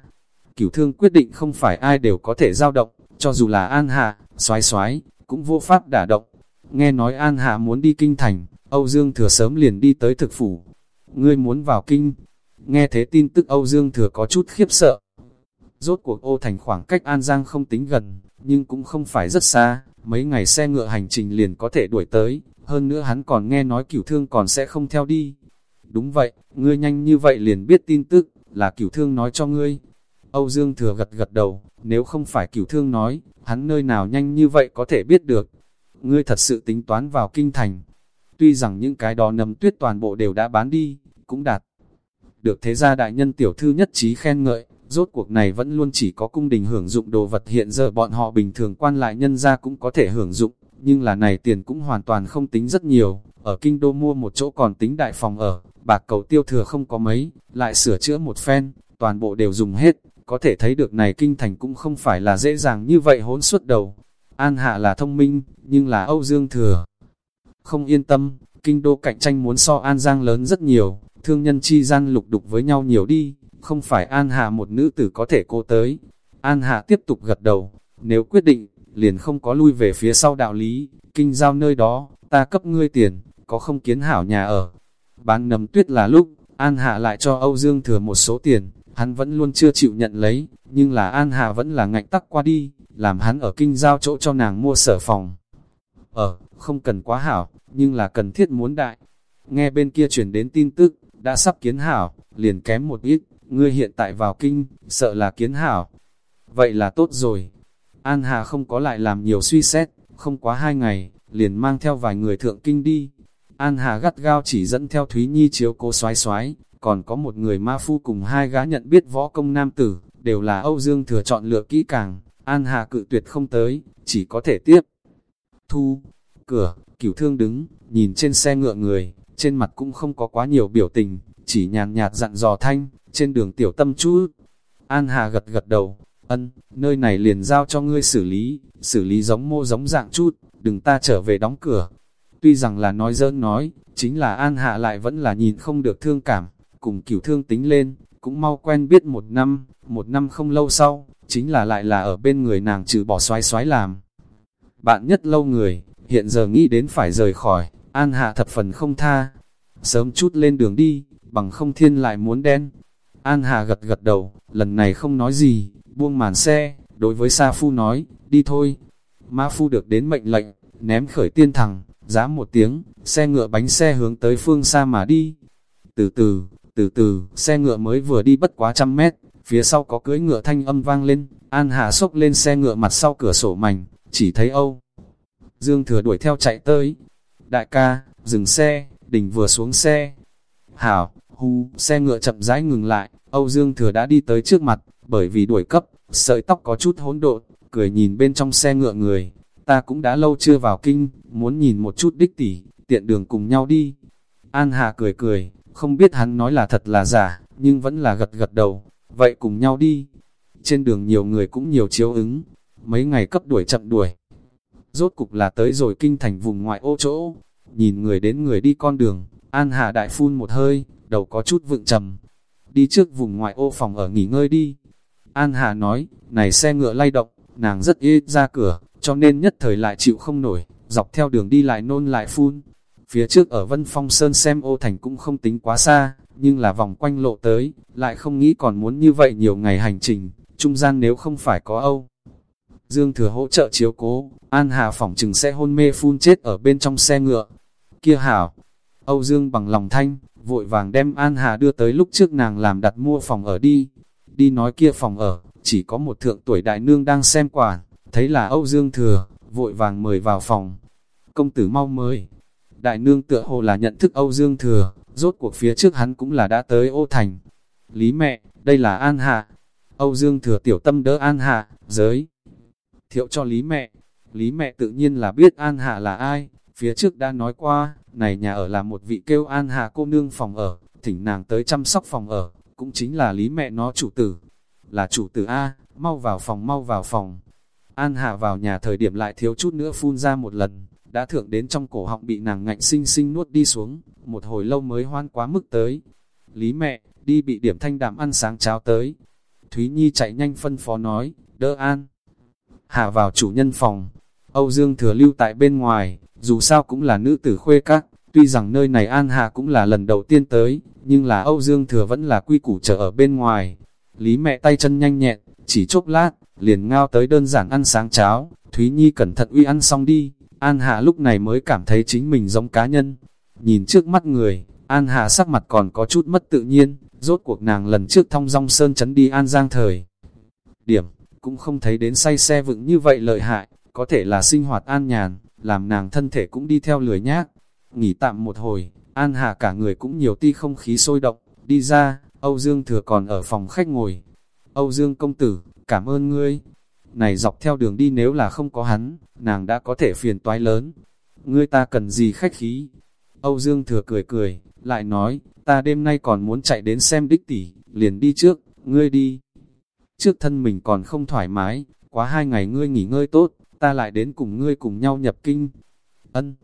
Cửu thương quyết định không phải ai đều có thể giao động, cho dù là An Hạ, xoái xoái, cũng vô pháp đả động. Nghe nói An Hạ muốn đi kinh thành, Âu Dương Thừa sớm liền đi tới thực phủ. Ngươi muốn vào kinh. Nghe thế tin tức Âu Dương Thừa có chút khiếp sợ. Rốt cuộc ô thành khoảng cách An Giang không tính gần, nhưng cũng không phải rất xa mấy ngày xe ngựa hành trình liền có thể đuổi tới, hơn nữa hắn còn nghe nói cửu thương còn sẽ không theo đi. Đúng vậy, ngươi nhanh như vậy liền biết tin tức, là cửu thương nói cho ngươi. Âu Dương thừa gật gật đầu, nếu không phải cửu thương nói, hắn nơi nào nhanh như vậy có thể biết được. Ngươi thật sự tính toán vào kinh thành. Tuy rằng những cái đó nấm tuyết toàn bộ đều đã bán đi, cũng đạt. Được thế gia đại nhân tiểu thư nhất trí khen ngợi, Rốt cuộc này vẫn luôn chỉ có cung đình hưởng dụng đồ vật hiện giờ bọn họ bình thường quan lại nhân ra cũng có thể hưởng dụng, nhưng là này tiền cũng hoàn toàn không tính rất nhiều, ở kinh đô mua một chỗ còn tính đại phòng ở, bạc cầu tiêu thừa không có mấy, lại sửa chữa một phen, toàn bộ đều dùng hết, có thể thấy được này kinh thành cũng không phải là dễ dàng như vậy hốn suốt đầu. An Hạ là thông minh, nhưng là Âu Dương Thừa. Không yên tâm, kinh đô cạnh tranh muốn so An Giang lớn rất nhiều, thương nhân chi gian lục đục với nhau nhiều đi, không phải An Hạ một nữ tử có thể cô tới. An Hạ tiếp tục gật đầu, nếu quyết định, liền không có lui về phía sau đạo lý, kinh giao nơi đó, ta cấp ngươi tiền, có không kiến hảo nhà ở. Bán nấm tuyết là lúc, An Hạ lại cho Âu Dương Thừa một số tiền, hắn vẫn luôn chưa chịu nhận lấy, nhưng là An Hạ vẫn là ngạnh tắc qua đi, làm hắn ở kinh giao chỗ cho nàng mua sở phòng. Ở, không cần quá hảo, nhưng là cần thiết muốn đại. Nghe bên kia chuyển đến tin tức, đã sắp kiến hảo, liền kém một ít, ngươi hiện tại vào kinh, sợ là kiến hảo. Vậy là tốt rồi. An Hà không có lại làm nhiều suy xét, không quá hai ngày, liền mang theo vài người thượng kinh đi. An Hà gắt gao chỉ dẫn theo Thúy Nhi chiếu cố xoái xoái, còn có một người ma phu cùng hai gã nhận biết võ công nam tử, đều là Âu Dương thừa chọn lựa kỹ càng, An Hà cự tuyệt không tới, chỉ có thể tiếp. Thu, cửa, cửu thương đứng, nhìn trên xe ngựa người, trên mặt cũng không có quá nhiều biểu tình, chỉ nhàn nhạt dặn dò thanh, trên đường tiểu tâm chút. An Hà gật gật đầu, ân, nơi này liền giao cho ngươi xử lý, xử lý giống mô giống dạng chút, đừng ta trở về đóng cửa. Tuy rằng là nói dỡn nói, chính là An Hạ lại vẫn là nhìn không được thương cảm, cùng cửu thương tính lên, cũng mau quen biết một năm, một năm không lâu sau, chính là lại là ở bên người nàng trừ bỏ xoái xoái làm. Bạn nhất lâu người, hiện giờ nghĩ đến phải rời khỏi, An Hạ thập phần không tha. Sớm chút lên đường đi, bằng không thiên lại muốn đen. An Hà gật gật đầu, lần này không nói gì, buông màn xe, đối với Sa Phu nói, đi thôi. Ma Phu được đến mệnh lệnh, ném khởi tiên thẳng, giá một tiếng, xe ngựa bánh xe hướng tới phương xa mà đi. Từ từ, từ từ, xe ngựa mới vừa đi bất quá trăm mét, phía sau có cưới ngựa thanh âm vang lên, An Hà sốc lên xe ngựa mặt sau cửa sổ mảnh, chỉ thấy Âu. Dương Thừa đuổi theo chạy tới. Đại ca, dừng xe, đỉnh vừa xuống xe. Hảo, hu, xe ngựa chậm rãi ngừng lại, Âu Dương Thừa đã đi tới trước mặt, bởi vì đuổi cấp, sợi tóc có chút hỗn độn, cười nhìn bên trong xe ngựa người. Ta cũng đã lâu chưa vào kinh, muốn nhìn một chút đích tỷ, tiện đường cùng nhau đi. An Hà cười cười, không biết hắn nói là thật là giả, nhưng vẫn là gật gật đầu, vậy cùng nhau đi. Trên đường nhiều người cũng nhiều chiếu ứng, mấy ngày cấp đuổi chậm đuổi. Rốt cục là tới rồi kinh thành vùng ngoại ô chỗ, nhìn người đến người đi con đường, An Hà đại phun một hơi, đầu có chút vựng trầm. Đi trước vùng ngoại ô phòng ở nghỉ ngơi đi. An Hà nói, này xe ngựa lay động, nàng rất ít ra cửa, cho nên nhất thời lại chịu không nổi, dọc theo đường đi lại nôn lại phun. Phía trước ở Vân Phong Sơn xem ô thành cũng không tính quá xa, nhưng là vòng quanh lộ tới, lại không nghĩ còn muốn như vậy nhiều ngày hành trình, trung gian nếu không phải có Âu. Dương thừa hỗ trợ chiếu cố, An Hà phỏng chừng sẽ hôn mê phun chết ở bên trong xe ngựa. Kia hảo, Âu Dương bằng lòng thanh, vội vàng đem An Hà đưa tới lúc trước nàng làm đặt mua phòng ở đi. Đi nói kia phòng ở, chỉ có một thượng tuổi đại nương đang xem quản, thấy là Âu Dương thừa, vội vàng mời vào phòng. Công tử mau mời. Đại nương tựa hồ là nhận thức Âu Dương thừa, rốt cuộc phía trước hắn cũng là đã tới ô thành. Lý mẹ, đây là An Hạ. Âu Dương thừa tiểu tâm đỡ An Hạ, giới. Thiệu cho Lý mẹ. Lý mẹ tự nhiên là biết An Hạ là ai, phía trước đã nói qua, này nhà ở là một vị kêu An Hà cô nương phòng ở, thỉnh nàng tới chăm sóc phòng ở, cũng chính là Lý mẹ nó chủ tử. Là chủ tử A, mau vào phòng mau vào phòng. An Hà vào nhà thời điểm lại thiếu chút nữa phun ra một lần, đã thượng đến trong cổ họng bị nàng ngạnh sinh sinh nuốt đi xuống, một hồi lâu mới hoan quá mức tới. Lý mẹ, đi bị điểm thanh đạm ăn sáng cháo tới. Thúy Nhi chạy nhanh phân phó nói, đỡ an. Hà vào chủ nhân phòng, Âu Dương thừa lưu tại bên ngoài, dù sao cũng là nữ tử khuê các, tuy rằng nơi này An Hạ cũng là lần đầu tiên tới, nhưng là Âu Dương thừa vẫn là quy củ chờ ở bên ngoài. Lý mẹ tay chân nhanh nhẹn, chỉ chốc lát, liền ngao tới đơn giản ăn sáng cháo, Thúy Nhi cẩn thận uy ăn xong đi, An Hạ lúc này mới cảm thấy chính mình giống cá nhân. Nhìn trước mắt người, An Hạ sắc mặt còn có chút mất tự nhiên, rốt cuộc nàng lần trước thông rong sơn chấn đi An Giang thời. Điểm, cũng không thấy đến say xe vựng như vậy lợi hại, có thể là sinh hoạt an nhàn, làm nàng thân thể cũng đi theo lười nhác. Nghỉ tạm một hồi, An hà cả người cũng nhiều ti không khí sôi động, đi ra, Âu Dương Thừa còn ở phòng khách ngồi. Âu Dương công tử, cảm ơn ngươi. Này dọc theo đường đi nếu là không có hắn, nàng đã có thể phiền toái lớn. Ngươi ta cần gì khách khí? Âu Dương thừa cười cười, lại nói, ta đêm nay còn muốn chạy đến xem đích tỷ, liền đi trước, ngươi đi. Trước thân mình còn không thoải mái, quá hai ngày ngươi nghỉ ngơi tốt, ta lại đến cùng ngươi cùng nhau nhập kinh. Ân.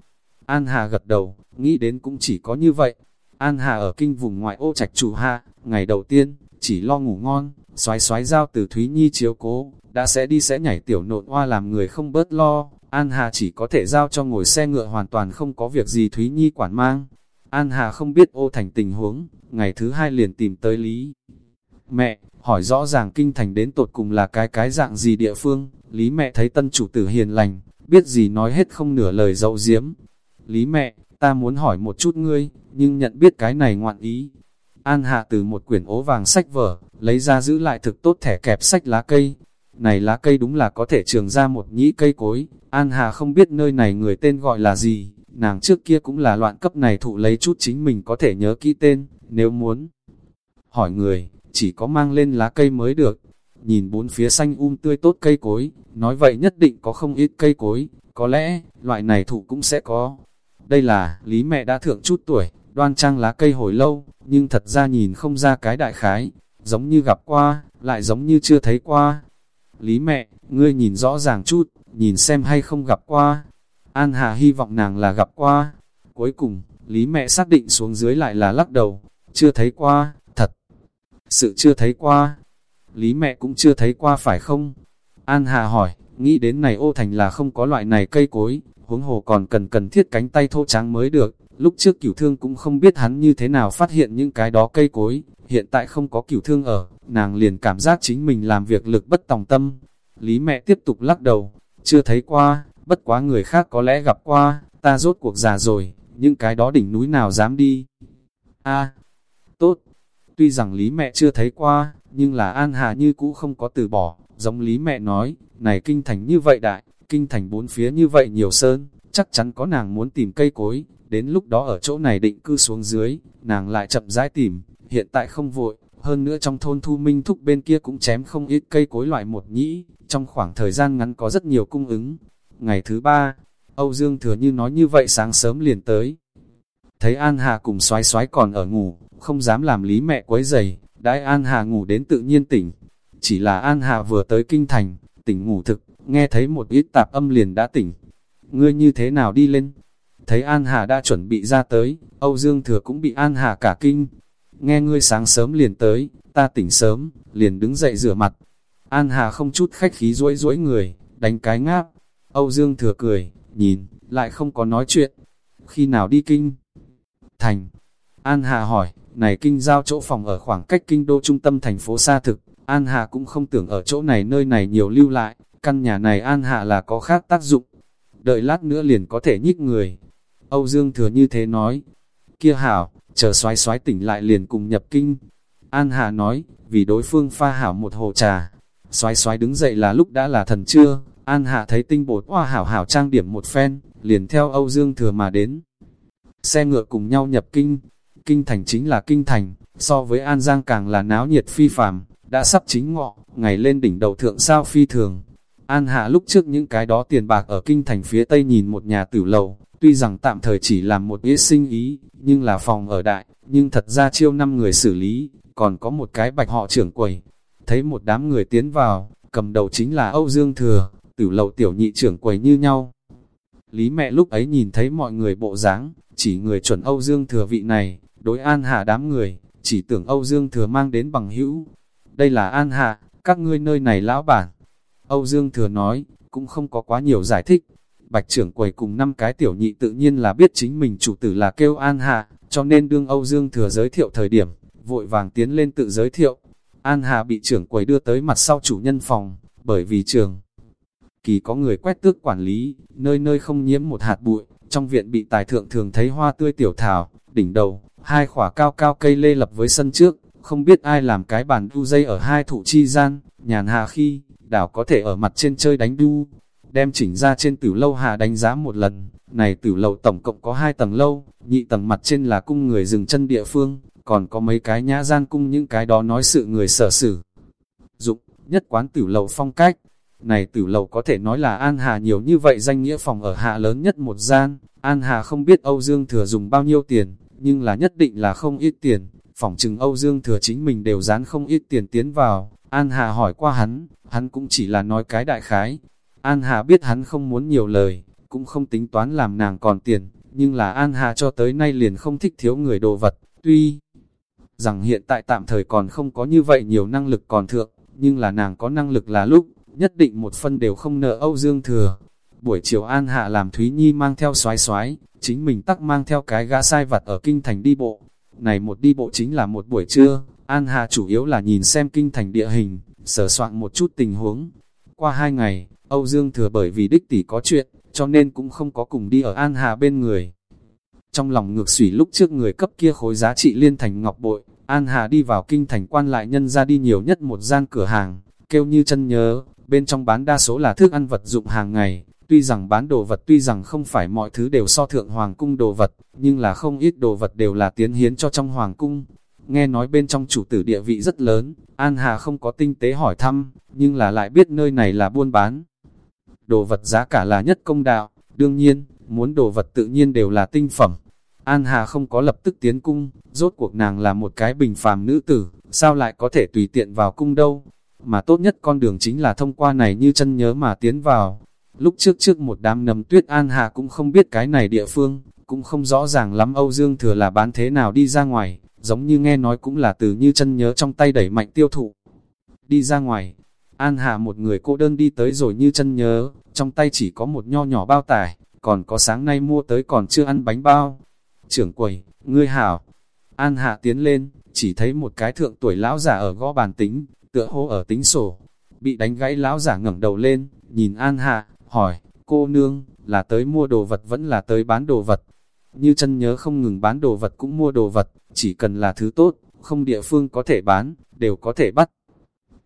An Hà gật đầu, nghĩ đến cũng chỉ có như vậy. An Hà ở kinh vùng ngoại ô trạch chủ hạ, ngày đầu tiên, chỉ lo ngủ ngon, xoái xoái giao từ Thúy Nhi chiếu cố, đã sẽ đi sẽ nhảy tiểu nộn hoa làm người không bớt lo. An Hà chỉ có thể giao cho ngồi xe ngựa hoàn toàn không có việc gì Thúy Nhi quản mang. An Hà không biết ô thành tình huống, ngày thứ hai liền tìm tới Lý. Mẹ, hỏi rõ ràng kinh thành đến tột cùng là cái cái dạng gì địa phương, Lý mẹ thấy tân chủ tử hiền lành, biết gì nói hết không nửa lời dậu diếm. Lý mẹ, ta muốn hỏi một chút ngươi, nhưng nhận biết cái này ngoạn ý. An hạ từ một quyển ố vàng sách vở, lấy ra giữ lại thực tốt thẻ kẹp sách lá cây. Này lá cây đúng là có thể trường ra một nhĩ cây cối, An Hà không biết nơi này người tên gọi là gì, nàng trước kia cũng là loạn cấp này thụ lấy chút chính mình có thể nhớ kỹ tên, nếu muốn hỏi người, chỉ có mang lên lá cây mới được. Nhìn bốn phía xanh um tươi tốt cây cối, nói vậy nhất định có không ít cây cối, có lẽ, loại này thụ cũng sẽ có. Đây là, lý mẹ đã thượng chút tuổi, đoan trang lá cây hồi lâu, nhưng thật ra nhìn không ra cái đại khái, giống như gặp qua, lại giống như chưa thấy qua. Lý mẹ, ngươi nhìn rõ ràng chút, nhìn xem hay không gặp qua. An Hà hy vọng nàng là gặp qua. Cuối cùng, Lý mẹ xác định xuống dưới lại là lắc đầu, chưa thấy qua, thật. Sự chưa thấy qua. Lý mẹ cũng chưa thấy qua phải không? An Hà hỏi, nghĩ đến này ô thành là không có loại này cây cối, huống hồ còn cần cần thiết cánh tay thô trắng mới được. Lúc trước cửu thương cũng không biết hắn như thế nào phát hiện những cái đó cây cối, hiện tại không có cửu thương ở, nàng liền cảm giác chính mình làm việc lực bất tòng tâm. Lý mẹ tiếp tục lắc đầu, chưa thấy qua, bất quá người khác có lẽ gặp qua, ta rốt cuộc già rồi, những cái đó đỉnh núi nào dám đi. a tốt, tuy rằng Lý mẹ chưa thấy qua, nhưng là An Hà như cũ không có từ bỏ, giống Lý mẹ nói, này kinh thành như vậy đại, kinh thành bốn phía như vậy nhiều sơn, chắc chắn có nàng muốn tìm cây cối, đến lúc đó ở chỗ này định cư xuống dưới, nàng lại chậm rãi tìm, hiện tại không vội, hơn nữa trong thôn thu minh thúc bên kia cũng chém không ít cây cối loại một nhĩ, trong khoảng thời gian ngắn có rất nhiều cung ứng. Ngày thứ ba, Âu Dương thừa như nói như vậy sáng sớm liền tới. Thấy An Hà cùng xoái xoái còn ở ngủ, không dám làm lý mẹ quấy giày, đãi An Hà ngủ đến tự nhiên tỉnh. Chỉ là An Hà vừa tới kinh thành, tỉnh ngủ thực, nghe thấy một ít tạp âm liền đã tỉnh. Ngươi như thế nào đi lên? Thấy An Hà đã chuẩn bị ra tới, Âu Dương Thừa cũng bị An Hà cả kinh. Nghe ngươi sáng sớm liền tới, ta tỉnh sớm, liền đứng dậy rửa mặt. An Hà không chút khách khí rỗi rỗi người, đánh cái ngáp. Âu Dương Thừa cười, nhìn, lại không có nói chuyện. Khi nào đi kinh? Thành. An Hà hỏi, này kinh giao chỗ phòng ở khoảng cách kinh đô trung tâm thành phố xa thực. An Hạ cũng không tưởng ở chỗ này nơi này nhiều lưu lại, căn nhà này An Hạ là có khác tác dụng. Đợi lát nữa liền có thể nhích người. Âu Dương Thừa như thế nói. Kia hảo, chờ xoái xoái tỉnh lại liền cùng nhập kinh. An Hạ nói, vì đối phương pha hảo một hồ trà. Xoái xoái đứng dậy là lúc đã là thần trưa. An Hạ thấy tinh bột hoa hảo hảo trang điểm một phen, liền theo Âu Dương Thừa mà đến. Xe ngựa cùng nhau nhập kinh. Kinh thành chính là kinh thành, so với An Giang càng là náo nhiệt phi phàm, đã sắp chính ngọ, ngày lên đỉnh đầu thượng sao phi thường. An Hạ lúc trước những cái đó tiền bạc ở kinh thành phía tây nhìn một nhà tử lầu, tuy rằng tạm thời chỉ làm một ít sinh ý, nhưng là phòng ở đại, nhưng thật ra chiêu năm người xử lý, còn có một cái bạch họ trưởng quầy. Thấy một đám người tiến vào, cầm đầu chính là Âu Dương Thừa, tử lầu tiểu nhị trưởng quầy như nhau. Lý mẹ lúc ấy nhìn thấy mọi người bộ dáng, chỉ người chuẩn Âu Dương Thừa vị này, đối An Hạ đám người, chỉ tưởng Âu Dương Thừa mang đến bằng hữu. Đây là An Hạ, các ngươi nơi này lão bản. Âu Dương Thừa nói, cũng không có quá nhiều giải thích. Bạch trưởng quầy cùng năm cái tiểu nhị tự nhiên là biết chính mình chủ tử là kêu An Hạ, cho nên đương Âu Dương Thừa giới thiệu thời điểm, vội vàng tiến lên tự giới thiệu. An Hạ bị trưởng quầy đưa tới mặt sau chủ nhân phòng, bởi vì trường kỳ có người quét tước quản lý, nơi nơi không nhiễm một hạt bụi, trong viện bị tài thượng thường thấy hoa tươi tiểu thảo, đỉnh đầu, hai khỏa cao cao cây lê lập với sân trước, không biết ai làm cái bàn đu dây ở hai thủ chi gian, nhàn hạ khi, đảo có thể ở mặt trên chơi đánh đu, đem chỉnh ra trên tử lâu hạ đánh giá một lần, này tử lầu tổng cộng có hai tầng lâu, nhị tầng mặt trên là cung người dừng chân địa phương, còn có mấy cái nhã gian cung những cái đó nói sự người sở sử dụng, nhất quán tử lầu phong cách. Này tử lầu có thể nói là An Hà nhiều như vậy danh nghĩa phòng ở hạ lớn nhất một gian, An Hà không biết Âu Dương Thừa dùng bao nhiêu tiền, nhưng là nhất định là không ít tiền, Phỏng chừng Âu Dương Thừa chính mình đều dán không ít tiền tiến vào, An Hà hỏi qua hắn, hắn cũng chỉ là nói cái đại khái. An Hà biết hắn không muốn nhiều lời, cũng không tính toán làm nàng còn tiền, nhưng là An Hà cho tới nay liền không thích thiếu người đồ vật, tuy rằng hiện tại tạm thời còn không có như vậy nhiều năng lực còn thượng, nhưng là nàng có năng lực là lúc, nhất định một phân đều không nợ Âu Dương Thừa. Buổi chiều An Hạ làm Thúy Nhi mang theo xoái xoái, chính mình tắc mang theo cái gã sai vặt ở kinh thành đi bộ. Này một đi bộ chính là một buổi trưa, An Hạ chủ yếu là nhìn xem kinh thành địa hình, sở soạn một chút tình huống. Qua hai ngày, Âu Dương Thừa bởi vì đích tỷ có chuyện, cho nên cũng không có cùng đi ở An Hà bên người. Trong lòng ngược sủy lúc trước người cấp kia khối giá trị liên thành ngọc bội, An Hà đi vào kinh thành quan lại nhân ra đi nhiều nhất một gian cửa hàng, kêu như chân nhớ, bên trong bán đa số là thức ăn vật dụng hàng ngày, tuy rằng bán đồ vật tuy rằng không phải mọi thứ đều so thượng hoàng cung đồ vật, nhưng là không ít đồ vật đều là tiến hiến cho trong hoàng cung. Nghe nói bên trong chủ tử địa vị rất lớn, An Hà không có tinh tế hỏi thăm, nhưng là lại biết nơi này là buôn bán. Đồ vật giá cả là nhất công đạo, đương nhiên, muốn đồ vật tự nhiên đều là tinh phẩm. An Hà không có lập tức tiến cung, rốt cuộc nàng là một cái bình phàm nữ tử, sao lại có thể tùy tiện vào cung đâu. Mà tốt nhất con đường chính là thông qua này như chân nhớ mà tiến vào. Lúc trước trước một đám nấm tuyết An Hà cũng không biết cái này địa phương, cũng không rõ ràng lắm Âu Dương Thừa là bán thế nào đi ra ngoài, giống như nghe nói cũng là từ như chân nhớ trong tay đẩy mạnh tiêu thụ. Đi ra ngoài, An Hà một người cô đơn đi tới rồi như chân nhớ, trong tay chỉ có một nho nhỏ bao tải, còn có sáng nay mua tới còn chưa ăn bánh bao. Trưởng quầy, ngươi hảo. An Hạ tiến lên, chỉ thấy một cái thượng tuổi lão giả ở gõ bàn tính, tựa hô ở tính sổ. Bị đánh gãy lão giả ngẩng đầu lên, nhìn An Hạ, hỏi, cô nương, là tới mua đồ vật vẫn là tới bán đồ vật. Như chân nhớ không ngừng bán đồ vật cũng mua đồ vật, chỉ cần là thứ tốt, không địa phương có thể bán, đều có thể bắt.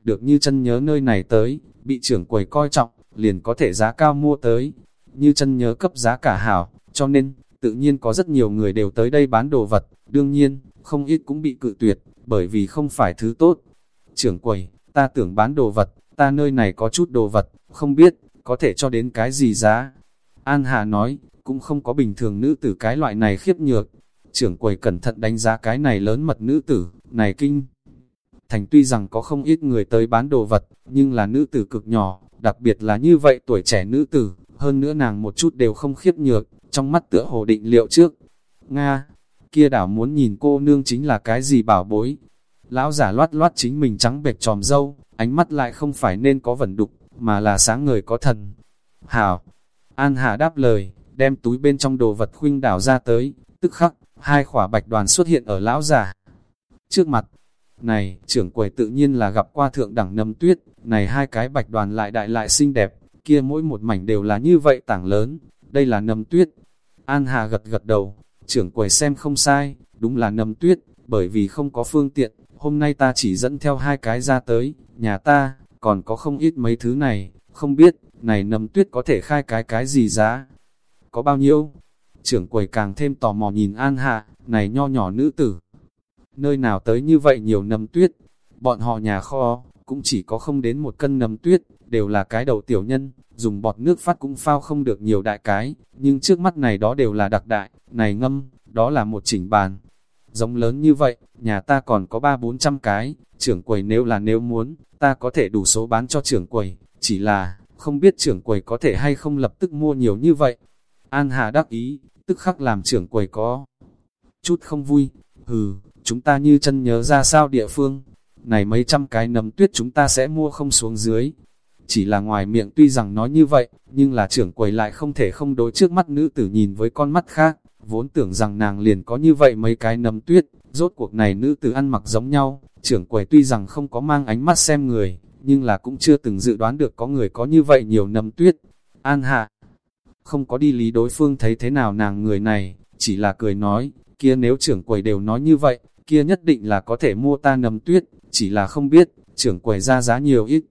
Được như chân nhớ nơi này tới, bị trưởng quầy coi trọng, liền có thể giá cao mua tới. Như chân nhớ cấp giá cả hảo, cho nên, tự nhiên có rất nhiều người đều tới đây bán đồ vật, đương nhiên, không ít cũng bị cự tuyệt, bởi vì không phải thứ tốt. Trưởng quầy, ta tưởng bán đồ vật, ta nơi này có chút đồ vật, không biết, có thể cho đến cái gì giá. An Hà nói, cũng không có bình thường nữ tử cái loại này khiếp nhược. Trưởng quầy cẩn thận đánh giá cái này lớn mật nữ tử, này kinh. Thành tuy rằng có không ít người tới bán đồ vật, nhưng là nữ tử cực nhỏ, đặc biệt là như vậy tuổi trẻ nữ tử, hơn nữa nàng một chút đều không khiếp nhược, trong mắt tựa hồ định liệu trước. Nga, kia đảo muốn nhìn cô nương chính là cái gì bảo bối. Lão giả loát loát chính mình trắng bệch tròm dâu, ánh mắt lại không phải nên có vẩn đục, mà là sáng người có thần. Hảo, An Hà đáp lời, đem túi bên trong đồ vật khuynh đảo ra tới, tức khắc, hai khỏa bạch đoàn xuất hiện ở lão giả. Trước mặt, này, trưởng quầy tự nhiên là gặp qua thượng đẳng nấm tuyết, này hai cái bạch đoàn lại đại lại xinh đẹp, kia mỗi một mảnh đều là như vậy tảng lớn, đây là nấm tuyết. An Hà gật gật đầu, trưởng quầy xem không sai, đúng là nấm tuyết, bởi vì không có phương tiện, hôm nay ta chỉ dẫn theo hai cái ra tới, nhà ta, còn có không ít mấy thứ này, không biết, này nấm tuyết có thể khai cái cái gì giá, có bao nhiêu? Trưởng quầy càng thêm tò mò nhìn An Hạ, này nho nhỏ nữ tử. Nơi nào tới như vậy nhiều nấm tuyết, bọn họ nhà kho, cũng chỉ có không đến một cân nấm tuyết, đều là cái đầu tiểu nhân, dùng bọt nước phát cũng phao không được nhiều đại cái, nhưng trước mắt này đó đều là đặc đại, này ngâm, đó là một chỉnh bàn. Giống lớn như vậy, nhà ta còn có ba bốn trăm cái, trưởng quầy nếu là nếu muốn, ta có thể đủ số bán cho trưởng quầy, chỉ là, không biết trưởng quầy có thể hay không lập tức mua nhiều như vậy. An Hà đắc ý, tức khắc làm trưởng quầy có chút không vui, hừ, chúng ta như chân nhớ ra sao địa phương, này mấy trăm cái nấm tuyết chúng ta sẽ mua không xuống dưới. Chỉ là ngoài miệng tuy rằng nói như vậy, nhưng là trưởng quầy lại không thể không đối trước mắt nữ tử nhìn với con mắt khác, vốn tưởng rằng nàng liền có như vậy mấy cái nấm tuyết, rốt cuộc này nữ tử ăn mặc giống nhau, trưởng quầy tuy rằng không có mang ánh mắt xem người, nhưng là cũng chưa từng dự đoán được có người có như vậy nhiều nấm tuyết. An hạ, không có đi lý đối phương thấy thế nào nàng người này, chỉ là cười nói, kia nếu trưởng quầy đều nói như vậy, kia nhất định là có thể mua ta nấm tuyết, chỉ là không biết, trưởng quầy ra giá nhiều ít.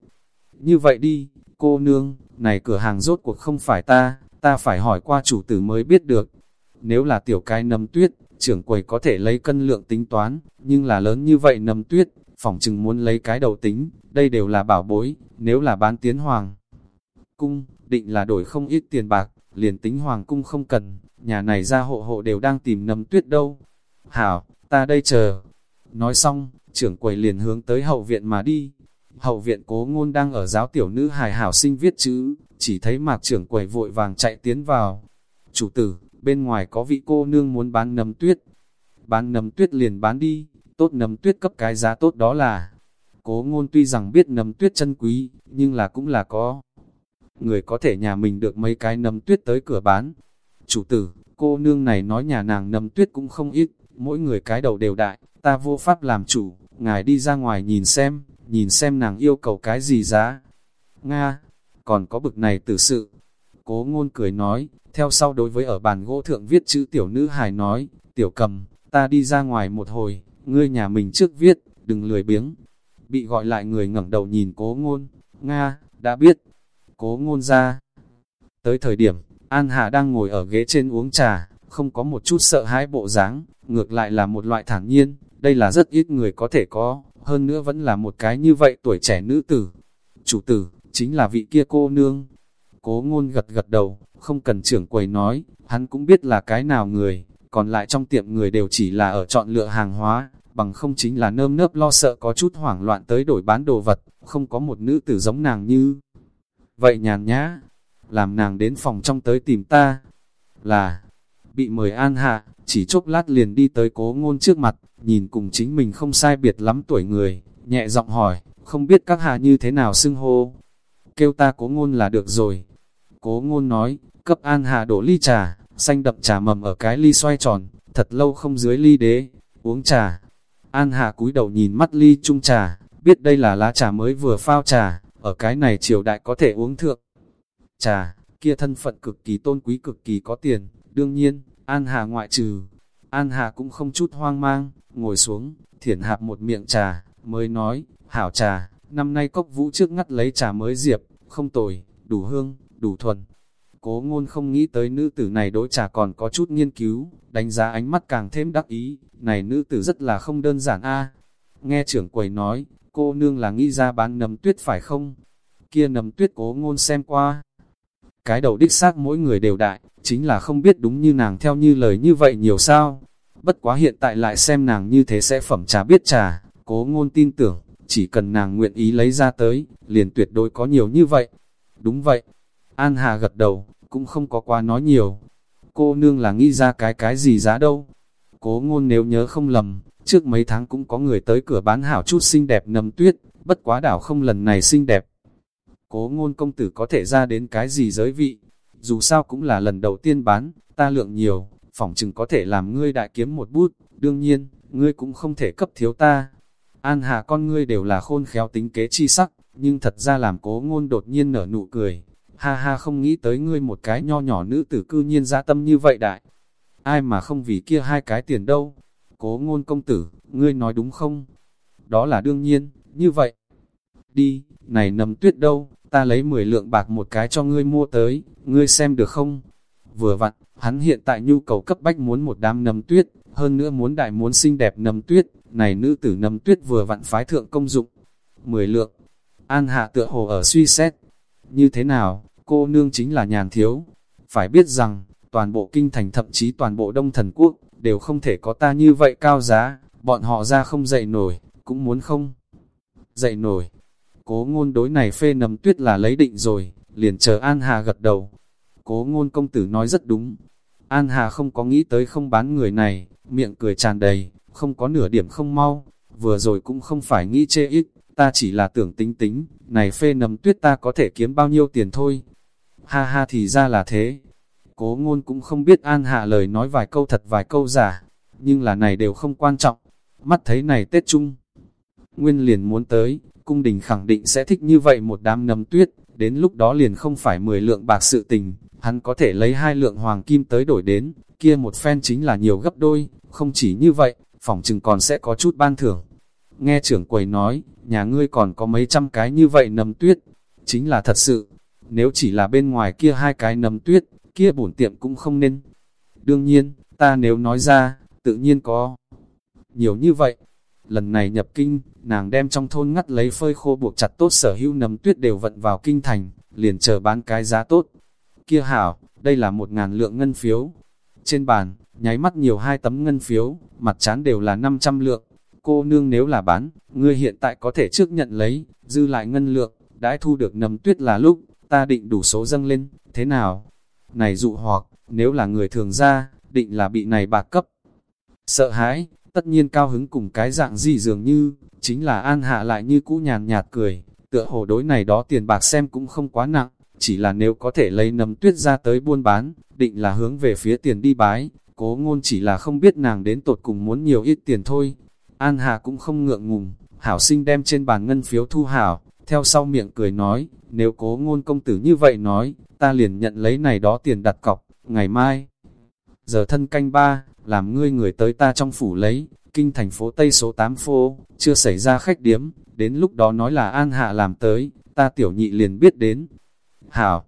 Như vậy đi, cô nương, này cửa hàng rốt cuộc không phải ta, ta phải hỏi qua chủ tử mới biết được. Nếu là tiểu cái nấm tuyết, trưởng quầy có thể lấy cân lượng tính toán, nhưng là lớn như vậy nấm tuyết, phỏng chừng muốn lấy cái đầu tính, đây đều là bảo bối, nếu là bán tiến hoàng. Cung, định là đổi không ít tiền bạc, liền tính hoàng cung không cần, nhà này ra hộ hộ đều đang tìm nấm tuyết đâu. Hảo, ta đây chờ. Nói xong, trưởng quầy liền hướng tới hậu viện mà đi. Hậu viện cố ngôn đang ở giáo tiểu nữ hài hảo sinh viết chữ, chỉ thấy mạc trưởng quầy vội vàng chạy tiến vào. Chủ tử, bên ngoài có vị cô nương muốn bán nấm tuyết. Bán nấm tuyết liền bán đi, tốt nấm tuyết cấp cái giá tốt đó là. Cố ngôn tuy rằng biết nấm tuyết chân quý, nhưng là cũng là có. Người có thể nhà mình được mấy cái nấm tuyết tới cửa bán. Chủ tử, cô nương này nói nhà nàng nấm tuyết cũng không ít, mỗi người cái đầu đều đại, ta vô pháp làm chủ, ngài đi ra ngoài nhìn xem, nhìn xem nàng yêu cầu cái gì giá. Nga, còn có bực này tử sự. Cố ngôn cười nói, theo sau đối với ở bàn gỗ thượng viết chữ tiểu nữ hài nói, tiểu cầm, ta đi ra ngoài một hồi, ngươi nhà mình trước viết, đừng lười biếng. Bị gọi lại người ngẩng đầu nhìn cố ngôn, Nga, đã biết. Cố ngôn ra. Tới thời điểm, An Hạ đang ngồi ở ghế trên uống trà, không có một chút sợ hãi bộ dáng, ngược lại là một loại thản nhiên, đây là rất ít người có thể có, hơn nữa vẫn là một cái như vậy tuổi trẻ nữ tử. Chủ tử, chính là vị kia cô nương. Cố ngôn gật gật đầu, không cần trưởng quầy nói, hắn cũng biết là cái nào người, còn lại trong tiệm người đều chỉ là ở chọn lựa hàng hóa, bằng không chính là nơm nớp lo sợ có chút hoảng loạn tới đổi bán đồ vật, không có một nữ tử giống nàng như. Vậy nhàn nhã, làm nàng đến phòng trong tới tìm ta, là, bị mời an hạ, chỉ chốc lát liền đi tới cố ngôn trước mặt, nhìn cùng chính mình không sai biệt lắm tuổi người, nhẹ giọng hỏi, không biết các hạ như thế nào xưng hô. Kêu ta cố ngôn là được rồi. Cố ngôn nói, cấp an hạ đổ ly trà, xanh đậm trà mầm ở cái ly xoay tròn, thật lâu không dưới ly đế, uống trà. An hạ cúi đầu nhìn mắt ly chung trà, biết đây là lá trà mới vừa phao trà, ở cái này triều đại có thể uống thượng. Trà, kia thân phận cực kỳ tôn quý cực kỳ có tiền, đương nhiên, An Hà ngoại trừ. An Hà cũng không chút hoang mang, ngồi xuống, thiển hạp một miệng trà, mới nói, hảo trà, năm nay cốc vũ trước ngắt lấy trà mới diệp, không tồi, đủ hương, đủ thuần. Cố ngôn không nghĩ tới nữ tử này đối trà còn có chút nghiên cứu, đánh giá ánh mắt càng thêm đắc ý, này nữ tử rất là không đơn giản a Nghe trưởng quầy nói, cô nương là nghĩ ra bán nấm tuyết phải không? Kia nấm tuyết cố ngôn xem qua. Cái đầu đích xác mỗi người đều đại, chính là không biết đúng như nàng theo như lời như vậy nhiều sao. Bất quá hiện tại lại xem nàng như thế sẽ phẩm trà biết trà, cố ngôn tin tưởng, chỉ cần nàng nguyện ý lấy ra tới, liền tuyệt đối có nhiều như vậy. Đúng vậy. An Hà gật đầu, cũng không có quá nói nhiều. Cô nương là nghĩ ra cái cái gì giá đâu. Cố ngôn nếu nhớ không lầm, trước mấy tháng cũng có người tới cửa bán hảo chút xinh đẹp nấm tuyết, bất quá đảo không lần này xinh đẹp. Cố ngôn công tử có thể ra đến cái gì giới vị, dù sao cũng là lần đầu tiên bán, ta lượng nhiều, phỏng chừng có thể làm ngươi đại kiếm một bút, đương nhiên, ngươi cũng không thể cấp thiếu ta. An hạ con ngươi đều là khôn khéo tính kế chi sắc, nhưng thật ra làm cố ngôn đột nhiên nở nụ cười. Ha ha không nghĩ tới ngươi một cái nho nhỏ nữ tử cư nhiên ra tâm như vậy đại. Ai mà không vì kia hai cái tiền đâu. Cố ngôn công tử, ngươi nói đúng không? Đó là đương nhiên, như vậy. Đi, này nầm tuyết đâu, ta lấy 10 lượng bạc một cái cho ngươi mua tới, ngươi xem được không? Vừa vặn, hắn hiện tại nhu cầu cấp bách muốn một đám nấm tuyết, hơn nữa muốn đại muốn xinh đẹp nấm tuyết, này nữ tử nấm tuyết vừa vặn phái thượng công dụng. 10 lượng, an hạ tựa hồ ở suy xét. Như thế nào, cô nương chính là nhàn thiếu. Phải biết rằng, toàn bộ kinh thành thậm chí toàn bộ đông thần quốc, đều không thể có ta như vậy cao giá, bọn họ ra không dậy nổi, cũng muốn không dậy nổi. Cố ngôn đối này phê nấm tuyết là lấy định rồi, liền chờ An Hà gật đầu. Cố ngôn công tử nói rất đúng. An Hà không có nghĩ tới không bán người này, miệng cười tràn đầy, không có nửa điểm không mau. Vừa rồi cũng không phải nghĩ chê ít, ta chỉ là tưởng tính tính, này phê nấm tuyết ta có thể kiếm bao nhiêu tiền thôi. Ha ha thì ra là thế. Cố ngôn cũng không biết An Hạ lời nói vài câu thật vài câu giả, nhưng là này đều không quan trọng. Mắt thấy này Tết Trung. Nguyên liền muốn tới, cung đình khẳng định sẽ thích như vậy một đám nấm tuyết, đến lúc đó liền không phải 10 lượng bạc sự tình, hắn có thể lấy hai lượng hoàng kim tới đổi đến, kia một phen chính là nhiều gấp đôi, không chỉ như vậy, phòng chừng còn sẽ có chút ban thưởng. Nghe trưởng quầy nói, nhà ngươi còn có mấy trăm cái như vậy nấm tuyết, chính là thật sự, nếu chỉ là bên ngoài kia hai cái nấm tuyết, kia bổn tiệm cũng không nên. Đương nhiên, ta nếu nói ra, tự nhiên có nhiều như vậy. Lần này nhập kinh, nàng đem trong thôn ngắt lấy phơi khô buộc chặt tốt sở hữu nấm tuyết đều vận vào kinh thành, liền chờ bán cái giá tốt. Kia hảo, đây là một ngàn lượng ngân phiếu. Trên bàn, nháy mắt nhiều hai tấm ngân phiếu, mặt chán đều là 500 lượng. Cô nương nếu là bán, ngươi hiện tại có thể trước nhận lấy, dư lại ngân lượng, đãi thu được nấm tuyết là lúc, ta định đủ số dâng lên, thế nào? Này dụ hoặc, nếu là người thường ra, định là bị này bạc cấp. Sợ hãi, tất nhiên cao hứng cùng cái dạng gì dường như, chính là an hạ lại như cũ nhàn nhạt cười, tựa hồ đối này đó tiền bạc xem cũng không quá nặng, chỉ là nếu có thể lấy nấm tuyết ra tới buôn bán, định là hướng về phía tiền đi bái, cố ngôn chỉ là không biết nàng đến tột cùng muốn nhiều ít tiền thôi. An Hà cũng không ngượng ngùng, hảo sinh đem trên bàn ngân phiếu thu hảo, theo sau miệng cười nói, nếu cố ngôn công tử như vậy nói, ta liền nhận lấy này đó tiền đặt cọc, ngày mai. Giờ thân canh ba, làm ngươi người tới ta trong phủ lấy, kinh thành phố Tây số 8 phố chưa xảy ra khách điếm, đến lúc đó nói là An Hạ làm tới, ta tiểu nhị liền biết đến. Hảo,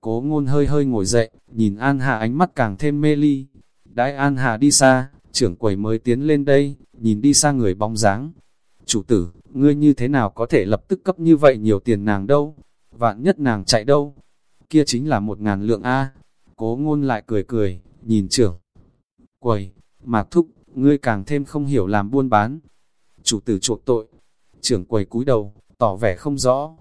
cố ngôn hơi hơi ngồi dậy, nhìn An Hạ ánh mắt càng thêm mê ly. Đãi An Hạ đi xa, trưởng quầy mới tiến lên đây, nhìn đi xa người bóng dáng. Chủ tử, ngươi như thế nào có thể lập tức cấp như vậy nhiều tiền nàng đâu? Vạn nhất nàng chạy đâu? Kia chính là một ngàn lượng A. Cố ngôn lại cười cười, nhìn trưởng. Quầy, mạc thúc, ngươi càng thêm không hiểu làm buôn bán. Chủ tử chuộc tội. Trưởng quầy cúi đầu, tỏ vẻ không rõ.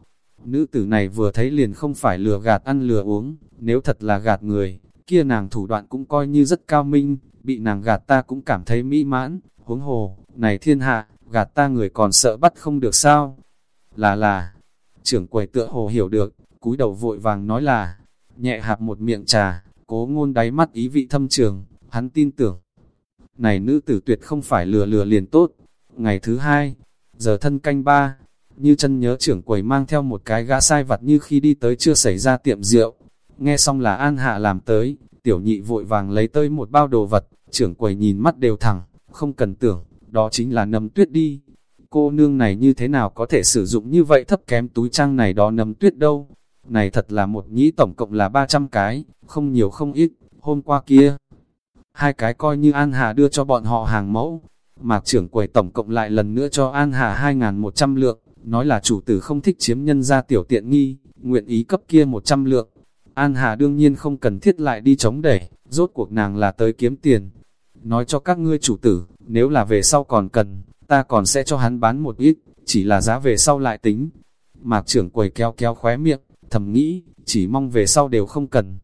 Nữ tử này vừa thấy liền không phải lừa gạt ăn lừa uống, nếu thật là gạt người, kia nàng thủ đoạn cũng coi như rất cao minh, bị nàng gạt ta cũng cảm thấy mỹ mãn, huống hồ, này thiên hạ, gạt ta người còn sợ bắt không được sao? Là là, trưởng quầy tựa hồ hiểu được, cúi đầu vội vàng nói là, nhẹ hạp một miệng trà, cố ngôn đáy mắt ý vị thâm trường, hắn tin tưởng. Này nữ tử tuyệt không phải lừa lừa liền tốt. Ngày thứ hai, giờ thân canh ba, như chân nhớ trưởng quầy mang theo một cái gã sai vặt như khi đi tới chưa xảy ra tiệm rượu. Nghe xong là An Hạ làm tới, tiểu nhị vội vàng lấy tới một bao đồ vật, trưởng quầy nhìn mắt đều thẳng, không cần tưởng, đó chính là nấm tuyết đi. Cô nương này như thế nào có thể sử dụng như vậy thấp kém túi trang này đó nấm tuyết đâu. Này thật là một nhĩ tổng cộng là 300 cái, không nhiều không ít, hôm qua kia. Hai cái coi như An Hà đưa cho bọn họ hàng mẫu. Mạc trưởng quầy tổng cộng lại lần nữa cho An Hà 2.100 lượng, nói là chủ tử không thích chiếm nhân ra tiểu tiện nghi, nguyện ý cấp kia 100 lượng. An Hà đương nhiên không cần thiết lại đi chống đẩy, rốt cuộc nàng là tới kiếm tiền. Nói cho các ngươi chủ tử, nếu là về sau còn cần, ta còn sẽ cho hắn bán một ít, chỉ là giá về sau lại tính. Mạc trưởng quầy keo keo khóe miệng, thầm nghĩ, chỉ mong về sau đều không cần.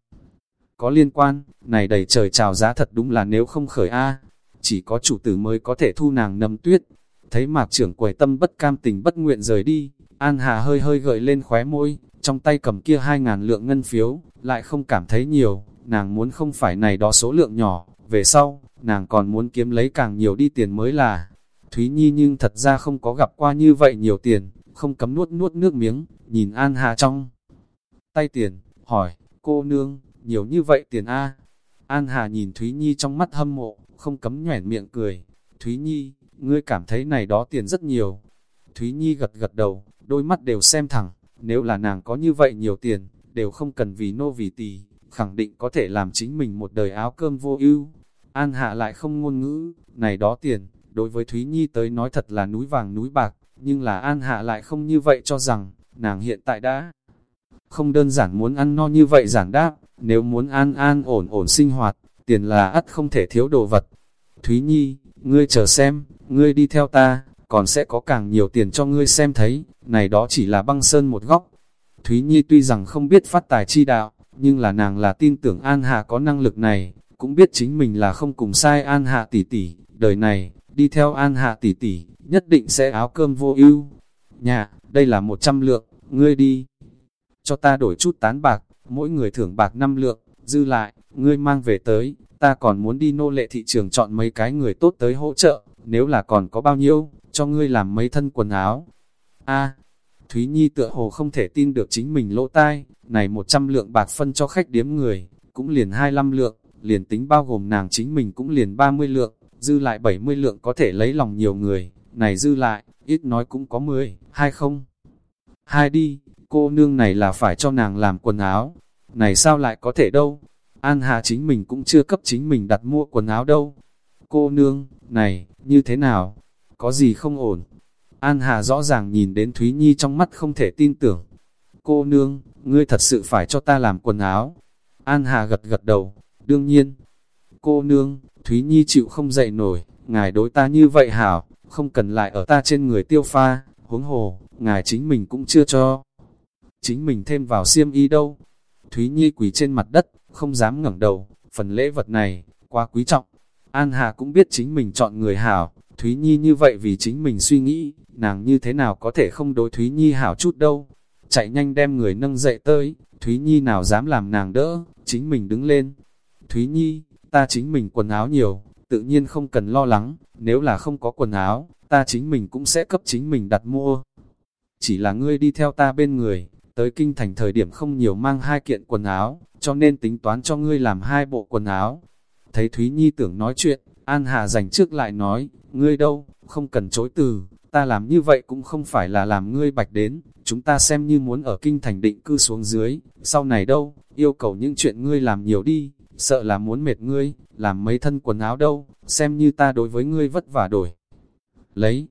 Có liên quan, này đầy trời chào giá thật đúng là nếu không khởi A, chỉ có chủ tử mới có thể thu nàng nấm tuyết. Thấy mạc trưởng quầy tâm bất cam tình bất nguyện rời đi, An Hà hơi hơi gợi lên khóe môi, trong tay cầm kia hai ngàn lượng ngân phiếu, lại không cảm thấy nhiều, nàng muốn không phải này đó số lượng nhỏ, về sau, nàng còn muốn kiếm lấy càng nhiều đi tiền mới là. Thúy Nhi nhưng thật ra không có gặp qua như vậy nhiều tiền, không cấm nuốt nuốt nước miếng, nhìn An Hà trong tay tiền, hỏi, cô nương, nhiều như vậy tiền A. An Hà nhìn Thúy Nhi trong mắt hâm mộ, không cấm nhoẻn miệng cười. Thúy Nhi, ngươi cảm thấy này đó tiền rất nhiều. Thúy Nhi gật gật đầu, đôi mắt đều xem thẳng, nếu là nàng có như vậy nhiều tiền, đều không cần vì nô vì tỳ, khẳng định có thể làm chính mình một đời áo cơm vô ưu. An Hạ lại không ngôn ngữ, này đó tiền, đối với Thúy Nhi tới nói thật là núi vàng núi bạc, nhưng là An Hạ lại không như vậy cho rằng, nàng hiện tại đã không đơn giản muốn ăn no như vậy giản đáp, nếu muốn an an ổn ổn sinh hoạt, tiền là ắt không thể thiếu đồ vật. Thúy Nhi, ngươi chờ xem, ngươi đi theo ta, còn sẽ có càng nhiều tiền cho ngươi xem thấy, này đó chỉ là băng sơn một góc. Thúy Nhi tuy rằng không biết phát tài chi đạo, nhưng là nàng là tin tưởng An Hạ có năng lực này, cũng biết chính mình là không cùng sai An Hạ tỷ tỷ, đời này, đi theo An Hạ tỷ tỷ, nhất định sẽ áo cơm vô ưu. Nhà, đây là một trăm lượng, ngươi đi. Cho ta đổi chút tán bạc, mỗi người thưởng bạc năm lượng, dư lại, ngươi mang về tới, ta còn muốn đi nô lệ thị trường chọn mấy cái người tốt tới hỗ trợ, nếu là còn có bao nhiêu, cho ngươi làm mấy thân quần áo. A, Thúy Nhi tựa hồ không thể tin được chính mình lỗ tai, này 100 lượng bạc phân cho khách điếm người, cũng liền 25 lượng, liền tính bao gồm nàng chính mình cũng liền 30 lượng, dư lại 70 lượng có thể lấy lòng nhiều người, này dư lại, ít nói cũng có 10, hay không? Hai đi, cô nương này là phải cho nàng làm quần áo, này sao lại có thể đâu? An Hà chính mình cũng chưa cấp chính mình đặt mua quần áo đâu. Cô nương, này, như thế nào? Có gì không ổn. An Hà rõ ràng nhìn đến Thúy Nhi trong mắt không thể tin tưởng. Cô nương, ngươi thật sự phải cho ta làm quần áo. An Hà gật gật đầu, đương nhiên. Cô nương, Thúy Nhi chịu không dậy nổi, ngài đối ta như vậy hảo, không cần lại ở ta trên người tiêu pha, huống hồ, ngài chính mình cũng chưa cho. Chính mình thêm vào xiêm y đâu. Thúy Nhi quỳ trên mặt đất, không dám ngẩng đầu, phần lễ vật này, quá quý trọng. An Hà cũng biết chính mình chọn người hảo, Thúy Nhi như vậy vì chính mình suy nghĩ, nàng như thế nào có thể không đối Thúy Nhi hảo chút đâu. Chạy nhanh đem người nâng dậy tới, Thúy Nhi nào dám làm nàng đỡ, chính mình đứng lên. Thúy Nhi, ta chính mình quần áo nhiều, tự nhiên không cần lo lắng, nếu là không có quần áo, ta chính mình cũng sẽ cấp chính mình đặt mua. Chỉ là ngươi đi theo ta bên người, tới kinh thành thời điểm không nhiều mang hai kiện quần áo, cho nên tính toán cho ngươi làm hai bộ quần áo. Thấy Thúy Nhi tưởng nói chuyện, An Hà dành trước lại nói, ngươi đâu, không cần chối từ, ta làm như vậy cũng không phải là làm ngươi bạch đến, chúng ta xem như muốn ở kinh thành định cư xuống dưới, sau này đâu, yêu cầu những chuyện ngươi làm nhiều đi, sợ là muốn mệt ngươi, làm mấy thân quần áo đâu, xem như ta đối với ngươi vất vả đổi. Lấy,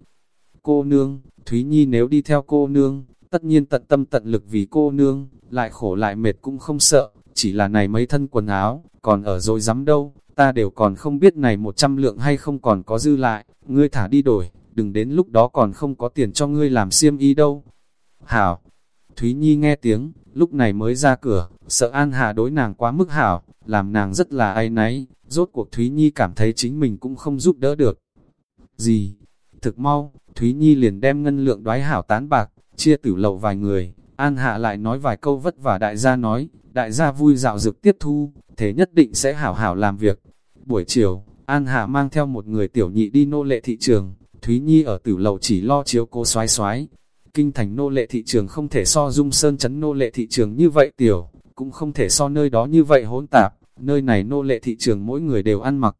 cô nương, Thúy Nhi nếu đi theo cô nương, tất nhiên tận tâm tận lực vì cô nương, lại khổ lại mệt cũng không sợ, chỉ là này mấy thân quần áo, còn ở rồi dám đâu, ta đều còn không biết này một trăm lượng hay không còn có dư lại, ngươi thả đi đổi, đừng đến lúc đó còn không có tiền cho ngươi làm xiêm y đâu. Hảo, Thúy Nhi nghe tiếng, lúc này mới ra cửa, sợ An Hà đối nàng quá mức hảo, làm nàng rất là ai náy, rốt cuộc Thúy Nhi cảm thấy chính mình cũng không giúp đỡ được. Gì? Thực mau, Thúy Nhi liền đem ngân lượng đoái hảo tán bạc, chia tử lậu vài người, An Hạ lại nói vài câu vất vả đại gia nói, đại gia vui dạo dực tiếp thu, thế nhất định sẽ hảo hảo làm việc. Buổi chiều, An Hạ mang theo một người tiểu nhị đi nô lệ thị trường, Thúy Nhi ở tử lầu chỉ lo chiếu cô xoái xoái. Kinh thành nô lệ thị trường không thể so dung sơn chấn nô lệ thị trường như vậy tiểu, cũng không thể so nơi đó như vậy hỗn tạp, nơi này nô lệ thị trường mỗi người đều ăn mặc.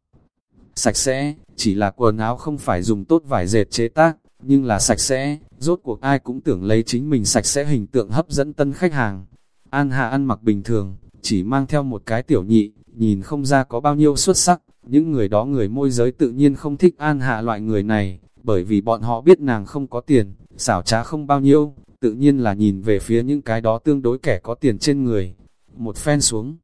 Sạch sẽ, chỉ là quần áo không phải dùng tốt vải dệt chế tác, nhưng là sạch sẽ, rốt cuộc ai cũng tưởng lấy chính mình sạch sẽ hình tượng hấp dẫn tân khách hàng. An Hà ăn mặc bình thường, chỉ mang theo một cái tiểu nhị, nhìn không ra có bao nhiêu xuất sắc, những người đó người môi giới tự nhiên không thích An Hạ loại người này, bởi vì bọn họ biết nàng không có tiền, xảo trá không bao nhiêu, tự nhiên là nhìn về phía những cái đó tương đối kẻ có tiền trên người. Một phen xuống.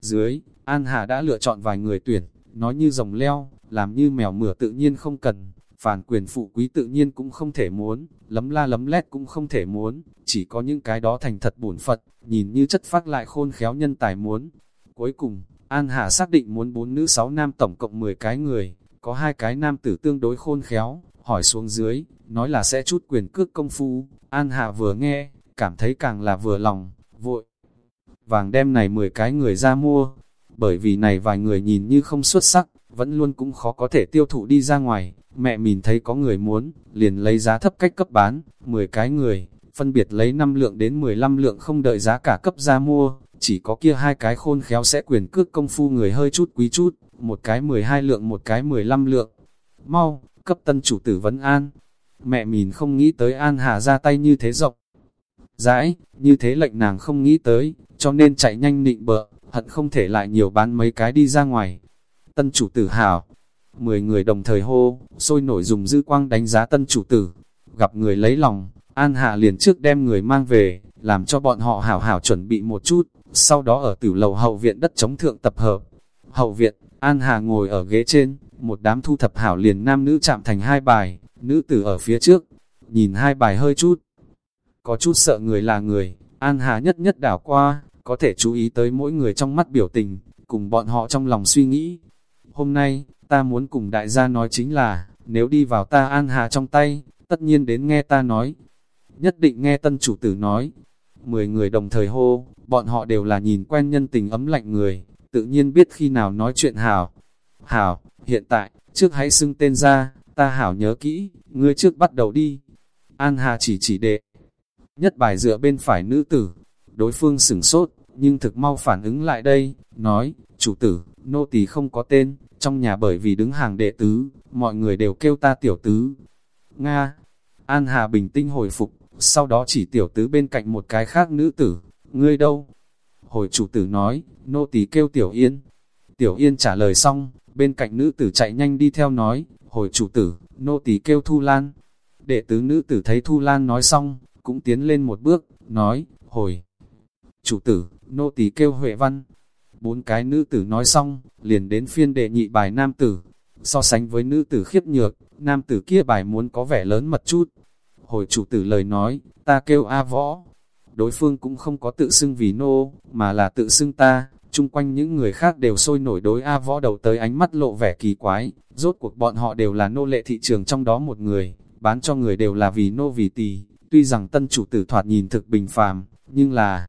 Dưới, An Hà đã lựa chọn vài người tuyển, nói như rồng leo, làm như mèo mửa tự nhiên không cần, phản quyền phụ quý tự nhiên cũng không thể muốn, lấm la lấm lét cũng không thể muốn, chỉ có những cái đó thành thật bổn phật, nhìn như chất phát lại khôn khéo nhân tài muốn. Cuối cùng, An Hà xác định muốn bốn nữ sáu nam tổng cộng 10 cái người, có hai cái nam tử tương đối khôn khéo, hỏi xuống dưới, nói là sẽ chút quyền cước công phu, An Hà vừa nghe, cảm thấy càng là vừa lòng, vội. Vàng đem này 10 cái người ra mua, bởi vì này vài người nhìn như không xuất sắc, vẫn luôn cũng khó có thể tiêu thụ đi ra ngoài, mẹ mình thấy có người muốn, liền lấy giá thấp cách cấp bán, 10 cái người, phân biệt lấy 5 lượng đến 15 lượng không đợi giá cả cấp ra mua, chỉ có kia hai cái khôn khéo sẽ quyền cước công phu người hơi chút quý chút, một cái 12 lượng một cái 15 lượng. Mau, cấp tân chủ tử vấn an. Mẹ mình không nghĩ tới An Hà ra tay như thế rộng. dãi như thế lệnh nàng không nghĩ tới, cho nên chạy nhanh nịnh bợ, hận không thể lại nhiều bán mấy cái đi ra ngoài. Tân chủ tử hảo, mười người đồng thời hô, sôi nổi dùng dư quang đánh giá tân chủ tử. Gặp người lấy lòng, An Hạ liền trước đem người mang về, làm cho bọn họ hảo hảo chuẩn bị một chút, sau đó ở tử lầu hậu viện đất chống thượng tập hợp. Hậu viện, An Hà ngồi ở ghế trên, một đám thu thập hảo liền nam nữ chạm thành hai bài, nữ tử ở phía trước, nhìn hai bài hơi chút. Có chút sợ người là người, An Hà nhất nhất đảo qua, có thể chú ý tới mỗi người trong mắt biểu tình, cùng bọn họ trong lòng suy nghĩ. Hôm nay, ta muốn cùng đại gia nói chính là, nếu đi vào ta An Hà trong tay, tất nhiên đến nghe ta nói. Nhất định nghe tân chủ tử nói. Mười người đồng thời hô, bọn họ đều là nhìn quen nhân tình ấm lạnh người, tự nhiên biết khi nào nói chuyện hảo. Hảo, hiện tại, trước hãy xưng tên ra, ta hảo nhớ kỹ, ngươi trước bắt đầu đi. An Hà chỉ chỉ đệ. Nhất bài dựa bên phải nữ tử, đối phương sửng sốt, nhưng thực mau phản ứng lại đây, nói, chủ tử, nô tỳ không có tên, trong nhà bởi vì đứng hàng đệ tứ, mọi người đều kêu ta tiểu tứ. Nga, An Hà bình tĩnh hồi phục, sau đó chỉ tiểu tứ bên cạnh một cái khác nữ tử, ngươi đâu? Hồi chủ tử nói, nô tỳ kêu tiểu yên. Tiểu yên trả lời xong, bên cạnh nữ tử chạy nhanh đi theo nói, hồi chủ tử, nô tỳ kêu Thu Lan. Đệ tứ nữ tử thấy Thu Lan nói xong, cũng tiến lên một bước, nói, hồi. Chủ tử, nô tỳ kêu Huệ Văn. Bốn cái nữ tử nói xong, liền đến phiên đệ nhị bài nam tử. So sánh với nữ tử khiếp nhược, nam tử kia bài muốn có vẻ lớn mật chút. Hồi chủ tử lời nói, ta kêu A Võ. Đối phương cũng không có tự xưng vì nô, mà là tự xưng ta. Trung quanh những người khác đều sôi nổi đối A Võ đầu tới ánh mắt lộ vẻ kỳ quái. Rốt cuộc bọn họ đều là nô lệ thị trường trong đó một người, bán cho người đều là vì nô vì tỳ. Tuy rằng tân chủ tử thoạt nhìn thực bình phàm, nhưng là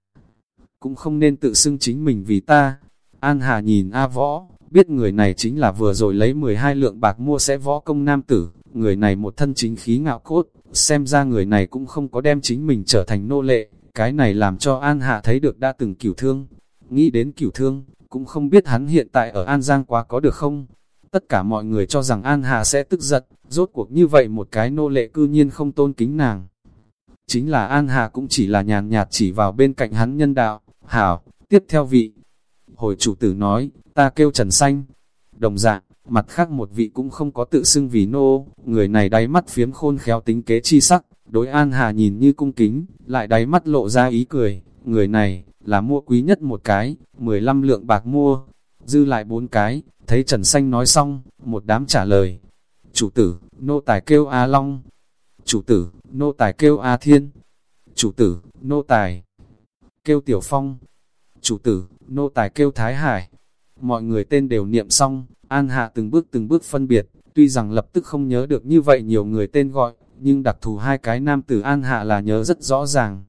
cũng không nên tự xưng chính mình vì ta. An Hà nhìn A Võ, biết người này chính là vừa rồi lấy 12 lượng bạc mua sẽ võ công nam tử, người này một thân chính khí ngạo cốt, xem ra người này cũng không có đem chính mình trở thành nô lệ, cái này làm cho An Hạ thấy được đã từng cửu thương. Nghĩ đến cửu thương, cũng không biết hắn hiện tại ở An Giang quá có được không? Tất cả mọi người cho rằng An Hà sẽ tức giận, rốt cuộc như vậy một cái nô lệ cư nhiên không tôn kính nàng. Chính là An Hà cũng chỉ là nhàn nhạt chỉ vào bên cạnh hắn nhân đạo, hảo, tiếp theo vị. Hồi chủ tử nói, ta kêu Trần Xanh. Đồng dạng, mặt khác một vị cũng không có tự xưng vì nô, người này đáy mắt phiếm khôn khéo tính kế chi sắc, đối An Hà nhìn như cung kính, lại đáy mắt lộ ra ý cười, người này, là mua quý nhất một cái, 15 lượng bạc mua, dư lại bốn cái, thấy Trần Xanh nói xong, một đám trả lời. Chủ tử, nô tài kêu A Long. Chủ tử, nô tài kêu A Thiên. Chủ tử, nô tài kêu Tiểu Phong. Chủ tử, nô tài kêu Thái Hải. Mọi người tên đều niệm xong, An Hạ từng bước từng bước phân biệt, tuy rằng lập tức không nhớ được như vậy nhiều người tên gọi, nhưng đặc thù hai cái nam tử An Hạ là nhớ rất rõ ràng.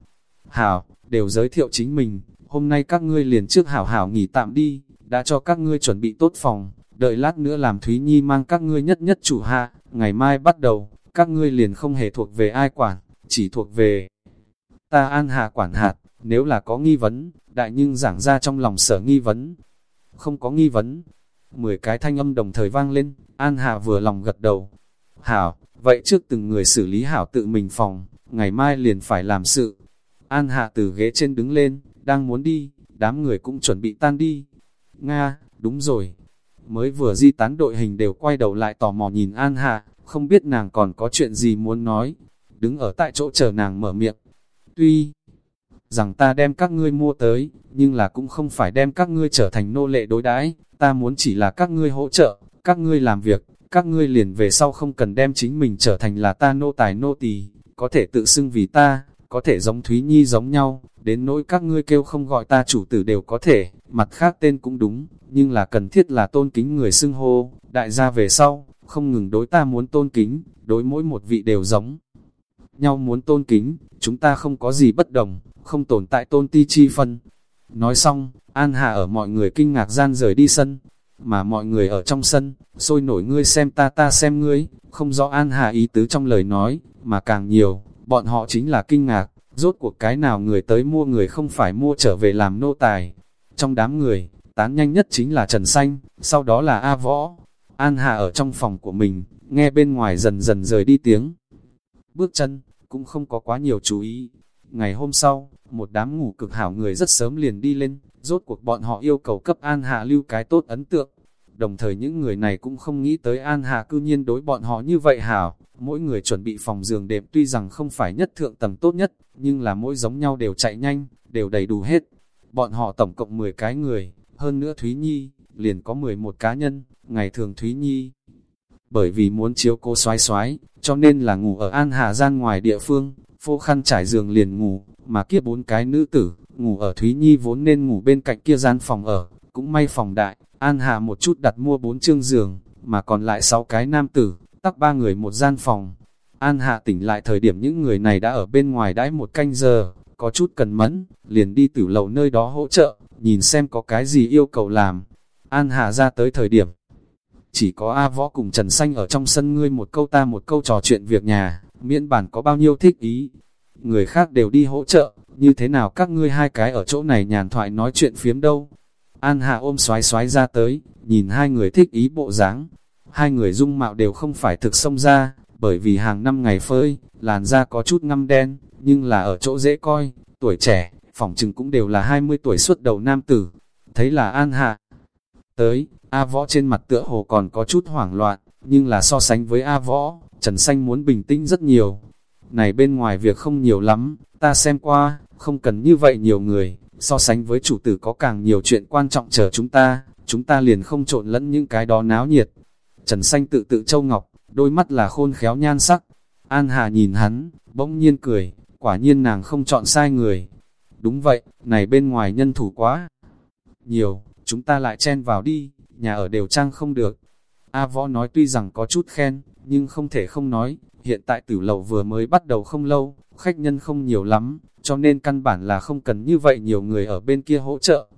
Hảo, đều giới thiệu chính mình, hôm nay các ngươi liền trước hảo hảo nghỉ tạm đi, đã cho các ngươi chuẩn bị tốt phòng, đợi lát nữa làm Thúy Nhi mang các ngươi nhất nhất chủ hạ, ngày mai bắt đầu, các ngươi liền không hề thuộc về ai quản, chỉ thuộc về ta An Hạ quản hạt, nếu là có nghi vấn, đại nhưng giảng ra trong lòng sở nghi vấn. Không có nghi vấn. Mười cái thanh âm đồng thời vang lên, An Hà vừa lòng gật đầu. Hảo, vậy trước từng người xử lý hảo tự mình phòng, ngày mai liền phải làm sự. An Hạ từ ghế trên đứng lên, đang muốn đi, đám người cũng chuẩn bị tan đi. Nga, đúng rồi. Mới vừa di tán đội hình đều quay đầu lại tò mò nhìn An Hạ, không biết nàng còn có chuyện gì muốn nói. Đứng ở tại chỗ chờ nàng mở miệng. Tuy rằng ta đem các ngươi mua tới, nhưng là cũng không phải đem các ngươi trở thành nô lệ đối đãi ta muốn chỉ là các ngươi hỗ trợ, các ngươi làm việc, các ngươi liền về sau không cần đem chính mình trở thành là ta nô tài nô tỳ, có thể tự xưng vì ta, có thể giống Thúy Nhi giống nhau, đến nỗi các ngươi kêu không gọi ta chủ tử đều có thể, mặt khác tên cũng đúng, nhưng là cần thiết là tôn kính người xưng hô, đại gia về sau, không ngừng đối ta muốn tôn kính, đối mỗi một vị đều giống nhau muốn tôn kính, chúng ta không có gì bất đồng, không tồn tại tôn ti chi phân. Nói xong, An Hà ở mọi người kinh ngạc gian rời đi sân, mà mọi người ở trong sân, sôi nổi ngươi xem ta ta xem ngươi, không rõ An Hà ý tứ trong lời nói, mà càng nhiều, bọn họ chính là kinh ngạc, rốt cuộc cái nào người tới mua người không phải mua trở về làm nô tài. Trong đám người, tán nhanh nhất chính là Trần Xanh, sau đó là A Võ. An Hà ở trong phòng của mình, nghe bên ngoài dần dần rời đi tiếng. Bước chân, cũng không có quá nhiều chú ý. Ngày hôm sau, một đám ngủ cực hảo người rất sớm liền đi lên, rốt cuộc bọn họ yêu cầu cấp An Hạ lưu cái tốt ấn tượng. Đồng thời những người này cũng không nghĩ tới An Hạ cư nhiên đối bọn họ như vậy hảo, mỗi người chuẩn bị phòng giường đệm tuy rằng không phải nhất thượng tầng tốt nhất, nhưng là mỗi giống nhau đều chạy nhanh, đều đầy đủ hết. Bọn họ tổng cộng 10 cái người, hơn nữa Thúy Nhi, liền có 11 cá nhân, ngày thường Thúy Nhi. Bởi vì muốn chiếu cô xoái xoái, cho nên là ngủ ở An Hà gian ngoài địa phương, phô khăn trải giường liền ngủ, mà kia bốn cái nữ tử, ngủ ở Thúy Nhi vốn nên ngủ bên cạnh kia gian phòng ở, cũng may phòng đại, An Hà một chút đặt mua bốn chương giường, mà còn lại sáu cái nam tử, tắc ba người một gian phòng. An Hạ tỉnh lại thời điểm những người này đã ở bên ngoài đãi một canh giờ, có chút cần mẫn, liền đi tử lầu nơi đó hỗ trợ, nhìn xem có cái gì yêu cầu làm. An Hạ ra tới thời điểm, chỉ có A Võ cùng Trần Xanh ở trong sân ngươi một câu ta một câu trò chuyện việc nhà, miễn bản có bao nhiêu thích ý. Người khác đều đi hỗ trợ, như thế nào các ngươi hai cái ở chỗ này nhàn thoại nói chuyện phiếm đâu. An Hạ ôm xoái xoái ra tới, nhìn hai người thích ý bộ dáng. Hai người dung mạo đều không phải thực xông ra, bởi vì hàng năm ngày phơi, làn da có chút ngăm đen, nhưng là ở chỗ dễ coi, tuổi trẻ, phỏng chừng cũng đều là 20 tuổi xuất đầu nam tử. Thấy là An Hạ. Tới, A Võ trên mặt tựa hồ còn có chút hoảng loạn, nhưng là so sánh với A Võ, Trần Xanh muốn bình tĩnh rất nhiều. Này bên ngoài việc không nhiều lắm, ta xem qua, không cần như vậy nhiều người, so sánh với chủ tử có càng nhiều chuyện quan trọng chờ chúng ta, chúng ta liền không trộn lẫn những cái đó náo nhiệt. Trần Xanh tự tự châu ngọc, đôi mắt là khôn khéo nhan sắc. An Hà nhìn hắn, bỗng nhiên cười, quả nhiên nàng không chọn sai người. Đúng vậy, này bên ngoài nhân thủ quá nhiều, chúng ta lại chen vào đi, nhà ở đều trang không được. A võ nói tuy rằng có chút khen, nhưng không thể không nói, hiện tại tử lầu vừa mới bắt đầu không lâu, khách nhân không nhiều lắm, cho nên căn bản là không cần như vậy nhiều người ở bên kia hỗ trợ.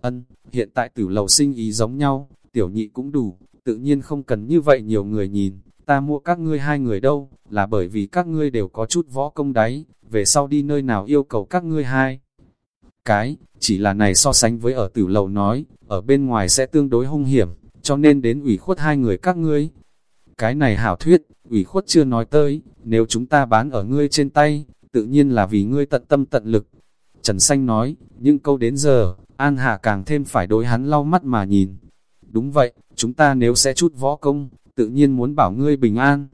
Ân, hiện tại tử lầu sinh ý giống nhau, tiểu nhị cũng đủ, tự nhiên không cần như vậy nhiều người nhìn, ta mua các ngươi hai người đâu, là bởi vì các ngươi đều có chút võ công đáy, về sau đi nơi nào yêu cầu các ngươi hai. Cái, chỉ là này so sánh với ở tử lầu nói, ở bên ngoài sẽ tương đối hung hiểm, cho nên đến ủy khuất hai người các ngươi. Cái này hảo thuyết, ủy khuất chưa nói tới, nếu chúng ta bán ở ngươi trên tay, tự nhiên là vì ngươi tận tâm tận lực. Trần Xanh nói, nhưng câu đến giờ, An Hạ càng thêm phải đối hắn lau mắt mà nhìn. Đúng vậy, chúng ta nếu sẽ chút võ công, tự nhiên muốn bảo ngươi bình an.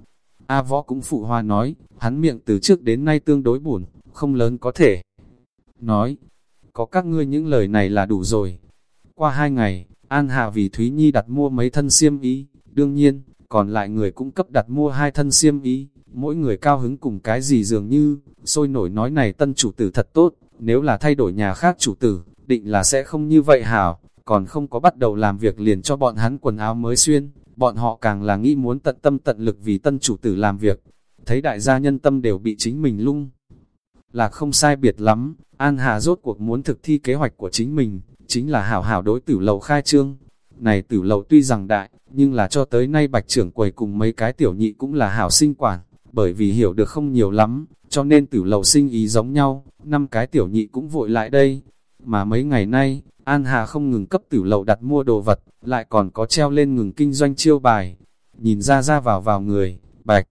A võ cũng phụ hoa nói, hắn miệng từ trước đến nay tương đối buồn, không lớn có thể. Nói, có các ngươi những lời này là đủ rồi. Qua hai ngày, An Hạ vì Thúy Nhi đặt mua mấy thân xiêm y, đương nhiên, còn lại người cũng cấp đặt mua hai thân xiêm y, mỗi người cao hứng cùng cái gì dường như, sôi nổi nói này tân chủ tử thật tốt, nếu là thay đổi nhà khác chủ tử, định là sẽ không như vậy hảo, còn không có bắt đầu làm việc liền cho bọn hắn quần áo mới xuyên, bọn họ càng là nghĩ muốn tận tâm tận lực vì tân chủ tử làm việc, thấy đại gia nhân tâm đều bị chính mình lung. Là không sai biệt lắm, An Hà rốt cuộc muốn thực thi kế hoạch của chính mình, chính là hảo hảo đối tử lầu khai trương. Này tử lầu tuy rằng đại, nhưng là cho tới nay bạch trưởng quầy cùng mấy cái tiểu nhị cũng là hảo sinh quản, bởi vì hiểu được không nhiều lắm, cho nên tử lầu sinh ý giống nhau, năm cái tiểu nhị cũng vội lại đây. Mà mấy ngày nay, An Hà không ngừng cấp tử lầu đặt mua đồ vật, lại còn có treo lên ngừng kinh doanh chiêu bài. Nhìn ra ra vào vào người, bạch.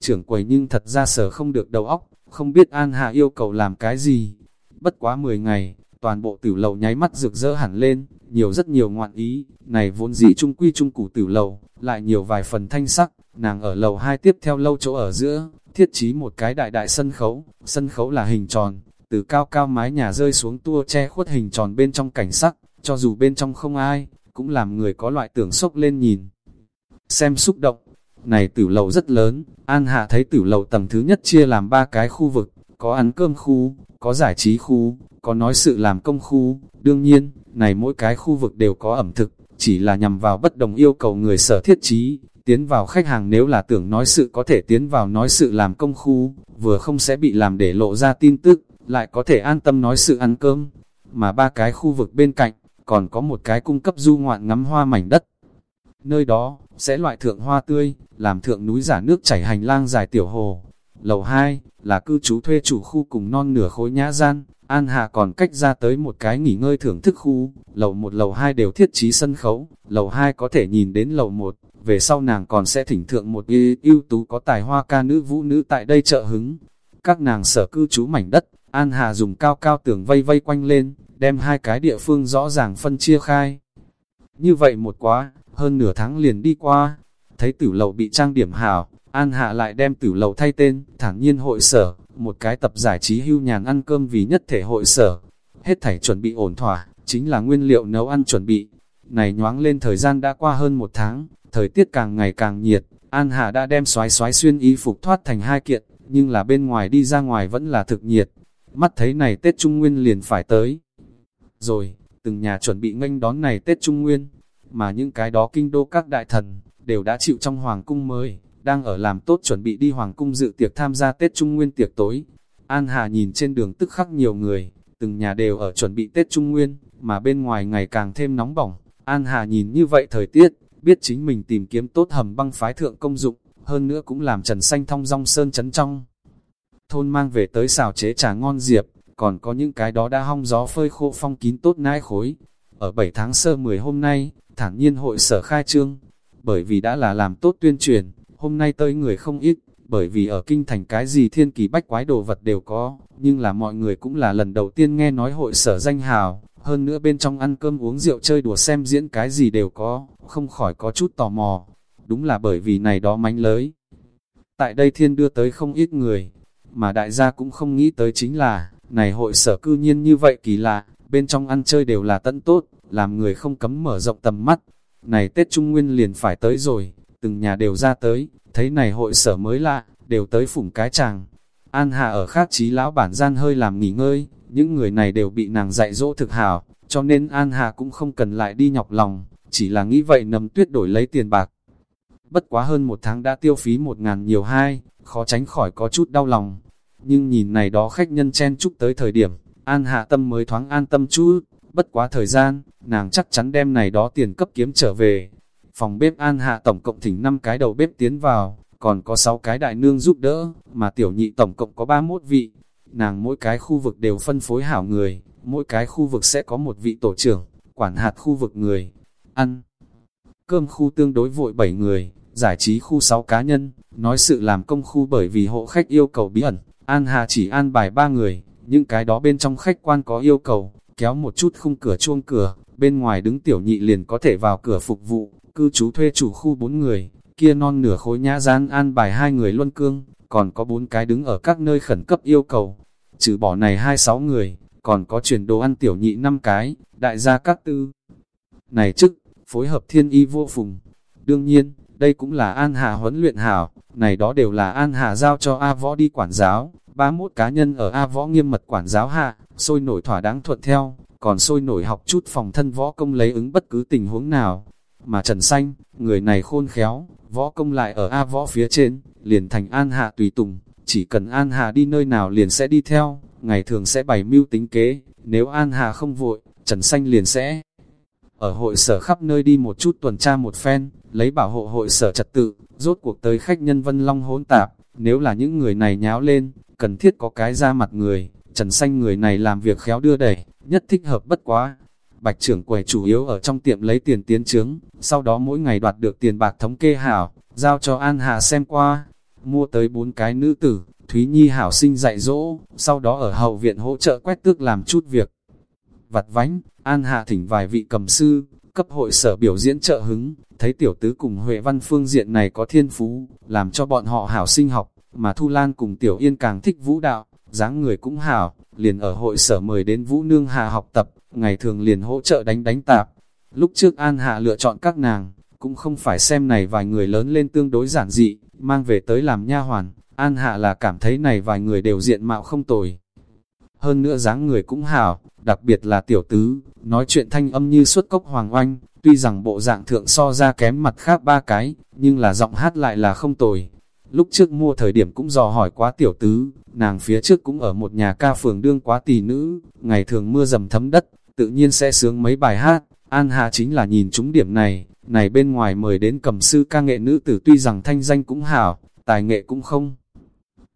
Trưởng quầy nhưng thật ra sở không được đầu óc, không biết An Hà yêu cầu làm cái gì. Bất quá 10 ngày, toàn bộ tử lầu nháy mắt rực rỡ hẳn lên, nhiều rất nhiều ngoạn ý, này vốn dị trung quy trung củ tử lầu, lại nhiều vài phần thanh sắc, nàng ở lầu hai tiếp theo lâu chỗ ở giữa, thiết trí một cái đại đại sân khấu, sân khấu là hình tròn, từ cao cao mái nhà rơi xuống tua che khuất hình tròn bên trong cảnh sắc, cho dù bên trong không ai, cũng làm người có loại tưởng sốc lên nhìn. Xem xúc động, này tử lầu rất lớn, An Hạ thấy tử lầu tầng thứ nhất chia làm ba cái khu vực, có ăn cơm khu, có giải trí khu, có nói sự làm công khu, đương nhiên, này mỗi cái khu vực đều có ẩm thực, chỉ là nhằm vào bất đồng yêu cầu người sở thiết trí, tiến vào khách hàng nếu là tưởng nói sự có thể tiến vào nói sự làm công khu, vừa không sẽ bị làm để lộ ra tin tức, lại có thể an tâm nói sự ăn cơm, mà ba cái khu vực bên cạnh, còn có một cái cung cấp du ngoạn ngắm hoa mảnh đất. Nơi đó, sẽ loại thượng hoa tươi, làm thượng núi giả nước chảy hành lang dài tiểu hồ. Lầu 2, là cư trú thuê chủ khu cùng non nửa khối nhã gian, An hà còn cách ra tới một cái nghỉ ngơi thưởng thức khu, lầu 1 lầu 2 đều thiết trí sân khấu, lầu 2 có thể nhìn đến lầu 1, về sau nàng còn sẽ thỉnh thượng một ưu tú có tài hoa ca nữ vũ nữ tại đây trợ hứng. Các nàng sở cư trú mảnh đất, An Hà dùng cao cao tường vây vây quanh lên, đem hai cái địa phương rõ ràng phân chia khai. Như vậy một quá, hơn nửa tháng liền đi qua, thấy tử lầu bị trang điểm hảo, An Hạ lại đem tử lầu thay tên, thẳng nhiên hội sở, một cái tập giải trí hưu nhàn ăn cơm vì nhất thể hội sở. Hết thảy chuẩn bị ổn thỏa, chính là nguyên liệu nấu ăn chuẩn bị. Này nhoáng lên thời gian đã qua hơn một tháng, thời tiết càng ngày càng nhiệt, An Hạ đã đem xoái xoái xuyên y phục thoát thành hai kiện, nhưng là bên ngoài đi ra ngoài vẫn là thực nhiệt. Mắt thấy này Tết Trung Nguyên liền phải tới. Rồi, từng nhà chuẩn bị nghênh đón này Tết Trung Nguyên, mà những cái đó kinh đô các đại thần, đều đã chịu trong hoàng cung mới, đang ở làm tốt chuẩn bị đi hoàng cung dự tiệc tham gia Tết Trung Nguyên tiệc tối. An Hà nhìn trên đường tức khắc nhiều người, từng nhà đều ở chuẩn bị Tết Trung Nguyên, mà bên ngoài ngày càng thêm nóng bỏng. An Hà nhìn như vậy thời tiết, biết chính mình tìm kiếm tốt hầm băng phái thượng công dụng, hơn nữa cũng làm Trần Xanh thông rong sơn chấn trong. Thôn mang về tới xào chế trà ngon diệp, còn có những cái đó đã hong gió phơi khô phong kín tốt nai khối. Ở 7 tháng sơ 10 hôm nay, thản nhiên hội sở khai trương, bởi vì đã là làm tốt tuyên truyền, hôm nay tới người không ít, bởi vì ở kinh thành cái gì thiên kỳ bách quái đồ vật đều có, nhưng là mọi người cũng là lần đầu tiên nghe nói hội sở danh hào, hơn nữa bên trong ăn cơm uống rượu chơi đùa xem diễn cái gì đều có, không khỏi có chút tò mò. Đúng là bởi vì này đó mánh lới. tại đây thiên đưa tới không ít người, mà đại gia cũng không nghĩ tới chính là, này hội sở cư nhiên như vậy kỳ lạ, bên trong ăn chơi đều là tận tốt, làm người không cấm mở rộng tầm mắt. Này Tết Trung Nguyên liền phải tới rồi, từng nhà đều ra tới, thấy này hội sở mới lạ, đều tới phủng cái chàng. An Hà ở khác trí lão bản gian hơi làm nghỉ ngơi, những người này đều bị nàng dạy dỗ thực hảo, cho nên An Hà cũng không cần lại đi nhọc lòng, chỉ là nghĩ vậy nầm tuyết đổi lấy tiền bạc. Bất quá hơn một tháng đã tiêu phí một ngàn nhiều hai, khó tránh khỏi có chút đau lòng. Nhưng nhìn này đó khách nhân chen chúc tới thời điểm, An Hạ Tâm mới thoáng an tâm chú, bất quá thời gian, nàng chắc chắn đem này đó tiền cấp kiếm trở về. Phòng bếp An Hạ tổng cộng thỉnh 5 cái đầu bếp tiến vào, còn có 6 cái đại nương giúp đỡ, mà tiểu nhị tổng cộng có 31 vị. Nàng mỗi cái khu vực đều phân phối hảo người, mỗi cái khu vực sẽ có một vị tổ trưởng, quản hạt khu vực người. Ăn cơm khu tương đối vội 7 người, giải trí khu 6 cá nhân, nói sự làm công khu bởi vì hộ khách yêu cầu bí ẩn, An Hà chỉ an bài 3 người, những cái đó bên trong khách quan có yêu cầu, kéo một chút khung cửa chuông cửa, bên ngoài đứng tiểu nhị liền có thể vào cửa phục vụ, cư trú thuê chủ khu bốn người, kia non nửa khối nhã gian an bài hai người luân cương, còn có bốn cái đứng ở các nơi khẩn cấp yêu cầu. Trừ bỏ này hai sáu người, còn có chuyển đồ ăn tiểu nhị năm cái, đại gia các tư. Này chức, phối hợp thiên y vô phùng. Đương nhiên, đây cũng là An Hà huấn luyện hảo, này đó đều là An Hà giao cho A Võ đi quản giáo, 31 cá nhân ở A Võ nghiêm mật quản giáo hạ, sôi nổi thỏa đáng thuận theo, còn sôi nổi học chút phòng thân võ công lấy ứng bất cứ tình huống nào. Mà Trần Xanh, người này khôn khéo, võ công lại ở A Võ phía trên, liền thành An Hạ tùy tùng, chỉ cần An Hạ đi nơi nào liền sẽ đi theo, ngày thường sẽ bày mưu tính kế, nếu An Hạ không vội, Trần Xanh liền sẽ ở hội sở khắp nơi đi một chút tuần tra một phen, lấy bảo hộ hội sở trật tự, rốt cuộc tới khách nhân Vân Long hỗn tạp, nếu là những người này nháo lên, cần thiết có cái ra mặt người, Trần Xanh người này làm việc khéo đưa đẩy, nhất thích hợp bất quá. Bạch trưởng quầy chủ yếu ở trong tiệm lấy tiền tiến trướng, sau đó mỗi ngày đoạt được tiền bạc thống kê hảo, giao cho An Hà xem qua, mua tới bốn cái nữ tử, Thúy Nhi hảo sinh dạy dỗ, sau đó ở hậu viện hỗ trợ quét tước làm chút việc. Vặt vánh, An hà thỉnh vài vị cầm sư, cấp hội sở biểu diễn trợ hứng, thấy tiểu tứ cùng Huệ Văn phương diện này có thiên phú, làm cho bọn họ hảo sinh học, mà Thu Lan cùng Tiểu Yên càng thích vũ đạo, dáng người cũng hảo, liền ở hội sở mời đến Vũ Nương Hà học tập, ngày thường liền hỗ trợ đánh đánh tạp. Lúc trước An Hạ lựa chọn các nàng, cũng không phải xem này vài người lớn lên tương đối giản dị, mang về tới làm nha hoàn, An Hạ là cảm thấy này vài người đều diện mạo không tồi. Hơn nữa dáng người cũng hảo, đặc biệt là tiểu tứ, nói chuyện thanh âm như suốt cốc hoàng oanh, tuy rằng bộ dạng thượng so ra kém mặt khác ba cái, nhưng là giọng hát lại là không tồi. Lúc trước mua thời điểm cũng dò hỏi quá tiểu tứ, nàng phía trước cũng ở một nhà ca phường đương quá tỷ nữ, ngày thường mưa dầm thấm đất, tự nhiên sẽ sướng mấy bài hát, An Hà chính là nhìn chúng điểm này, này bên ngoài mời đến cầm sư ca nghệ nữ tử tuy rằng thanh danh cũng hảo, tài nghệ cũng không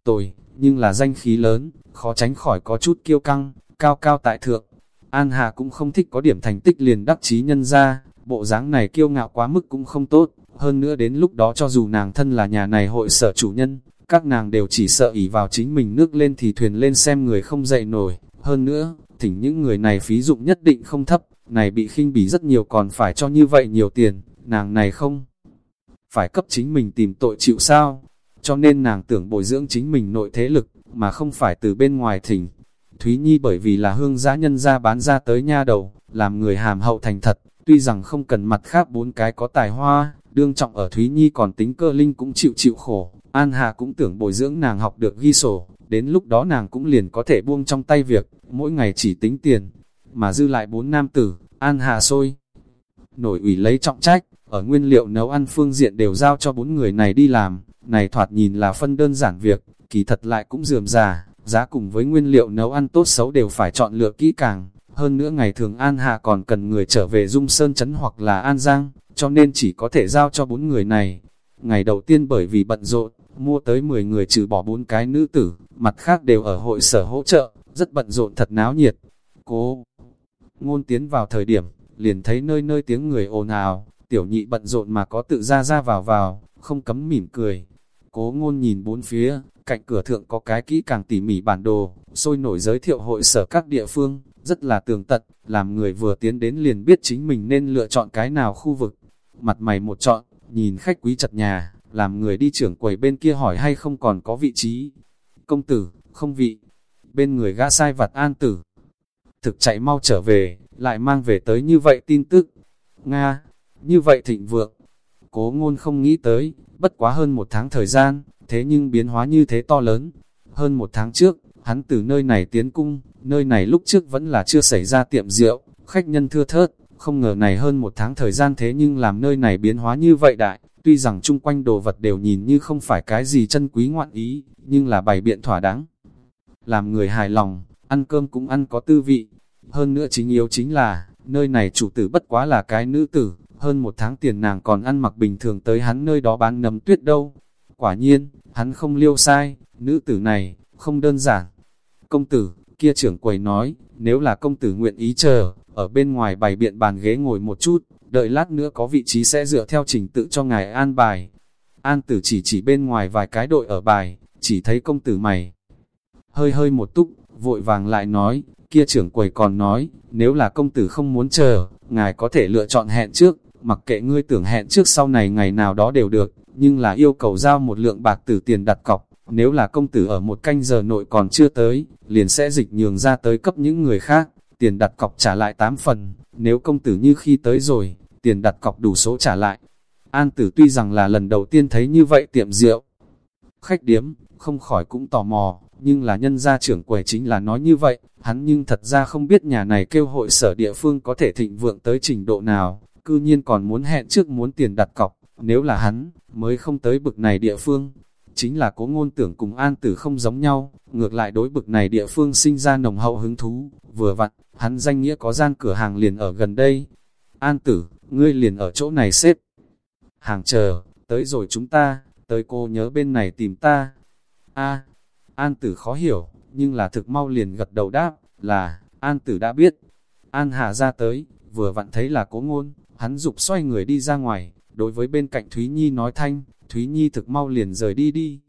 tồi, nhưng là danh khí lớn, khó tránh khỏi có chút kiêu căng, cao cao tại thượng. An Hà cũng không thích có điểm thành tích liền đắc chí nhân ra, bộ dáng này kiêu ngạo quá mức cũng không tốt, hơn nữa đến lúc đó cho dù nàng thân là nhà này hội sở chủ nhân, các nàng đều chỉ sợ ỉ vào chính mình nước lên thì thuyền lên xem người không dậy nổi, hơn nữa, thỉnh những người này phí dụng nhất định không thấp, này bị khinh bỉ rất nhiều còn phải cho như vậy nhiều tiền, nàng này không phải cấp chính mình tìm tội chịu sao, cho nên nàng tưởng bồi dưỡng chính mình nội thế lực, mà không phải từ bên ngoài thỉnh. Thúy Nhi bởi vì là hương giã nhân ra bán ra tới nha đầu, làm người hàm hậu thành thật, tuy rằng không cần mặt khác bốn cái có tài hoa, đương trọng ở Thúy Nhi còn tính cơ linh cũng chịu chịu khổ, An Hà cũng tưởng bồi dưỡng nàng học được ghi sổ, đến lúc đó nàng cũng liền có thể buông trong tay việc, mỗi ngày chỉ tính tiền, mà dư lại bốn nam tử, An Hà sôi. Nổi ủy lấy trọng trách, ở nguyên liệu nấu ăn phương diện đều giao cho bốn người này đi làm, này thoạt nhìn là phân đơn giản việc, kỳ thật lại cũng dườm già, giá cùng với nguyên liệu nấu ăn tốt xấu đều phải chọn lựa kỹ càng. Hơn nữa ngày thường An hà còn cần người trở về Dung Sơn Trấn hoặc là An Giang, cho nên chỉ có thể giao cho bốn người này. Ngày đầu tiên bởi vì bận rộn, mua tới 10 người trừ bỏ bốn cái nữ tử, mặt khác đều ở hội sở hỗ trợ, rất bận rộn thật náo nhiệt. Cố ngôn tiến vào thời điểm, liền thấy nơi nơi tiếng người ồn ào, tiểu nhị bận rộn mà có tự ra ra vào vào, không cấm mỉm cười. Cố ngôn nhìn bốn phía, cạnh cửa thượng có cái kỹ càng tỉ mỉ bản đồ, sôi nổi giới thiệu hội sở các địa phương, rất là tường tận, làm người vừa tiến đến liền biết chính mình nên lựa chọn cái nào khu vực. Mặt mày một trọn, nhìn khách quý chật nhà, làm người đi trưởng quầy bên kia hỏi hay không còn có vị trí. Công tử, không vị. Bên người gã sai vặt an tử. Thực chạy mau trở về, lại mang về tới như vậy tin tức. Nga, như vậy thịnh vượng. Cố ngôn không nghĩ tới, bất quá hơn một tháng thời gian, thế nhưng biến hóa như thế to lớn. Hơn một tháng trước, hắn từ nơi này tiến cung, nơi này lúc trước vẫn là chưa xảy ra tiệm rượu, khách nhân thưa thớt, không ngờ này hơn một tháng thời gian thế nhưng làm nơi này biến hóa như vậy đại, tuy rằng chung quanh đồ vật đều nhìn như không phải cái gì chân quý ngoạn ý, nhưng là bày biện thỏa đáng. Làm người hài lòng, ăn cơm cũng ăn có tư vị. Hơn nữa chính yếu chính là, nơi này chủ tử bất quá là cái nữ tử, hơn một tháng tiền nàng còn ăn mặc bình thường tới hắn nơi đó bán nấm tuyết đâu. Quả nhiên, hắn không liêu sai, nữ tử này, không đơn giản. Công tử, kia trưởng quầy nói, nếu là công tử nguyện ý chờ, ở bên ngoài bày biện bàn ghế ngồi một chút, đợi lát nữa có vị trí sẽ dựa theo trình tự cho ngài an bài. An tử chỉ chỉ bên ngoài vài cái đội ở bài, chỉ thấy công tử mày. Hơi hơi một túc, vội vàng lại nói, kia trưởng quầy còn nói, nếu là công tử không muốn chờ, ngài có thể lựa chọn hẹn trước, mặc kệ ngươi tưởng hẹn trước sau này ngày nào đó đều được, nhưng là yêu cầu giao một lượng bạc tử tiền đặt cọc, nếu là công tử ở một canh giờ nội còn chưa tới, liền sẽ dịch nhường ra tới cấp những người khác, tiền đặt cọc trả lại 8 phần, nếu công tử như khi tới rồi, tiền đặt cọc đủ số trả lại. An tử tuy rằng là lần đầu tiên thấy như vậy tiệm rượu, khách điếm, không khỏi cũng tò mò, nhưng là nhân gia trưởng quầy chính là nói như vậy, hắn nhưng thật ra không biết nhà này kêu hội sở địa phương có thể thịnh vượng tới trình độ nào, cư nhiên còn muốn hẹn trước muốn tiền đặt cọc, nếu là hắn, mới không tới bực này địa phương. Chính là cố ngôn tưởng cùng an tử không giống nhau, ngược lại đối bực này địa phương sinh ra nồng hậu hứng thú, vừa vặn, hắn danh nghĩa có gian cửa hàng liền ở gần đây. An tử, ngươi liền ở chỗ này xếp. Hàng chờ, tới rồi chúng ta, tới cô nhớ bên này tìm ta. A, An tử khó hiểu, nhưng là thực mau liền gật đầu đáp, là, An tử đã biết. An hà ra tới, vừa vặn thấy là cố ngôn, hắn dục xoay người đi ra ngoài, đối với bên cạnh Thúy Nhi nói thanh, Thúy Nhi thực mau liền rời đi đi.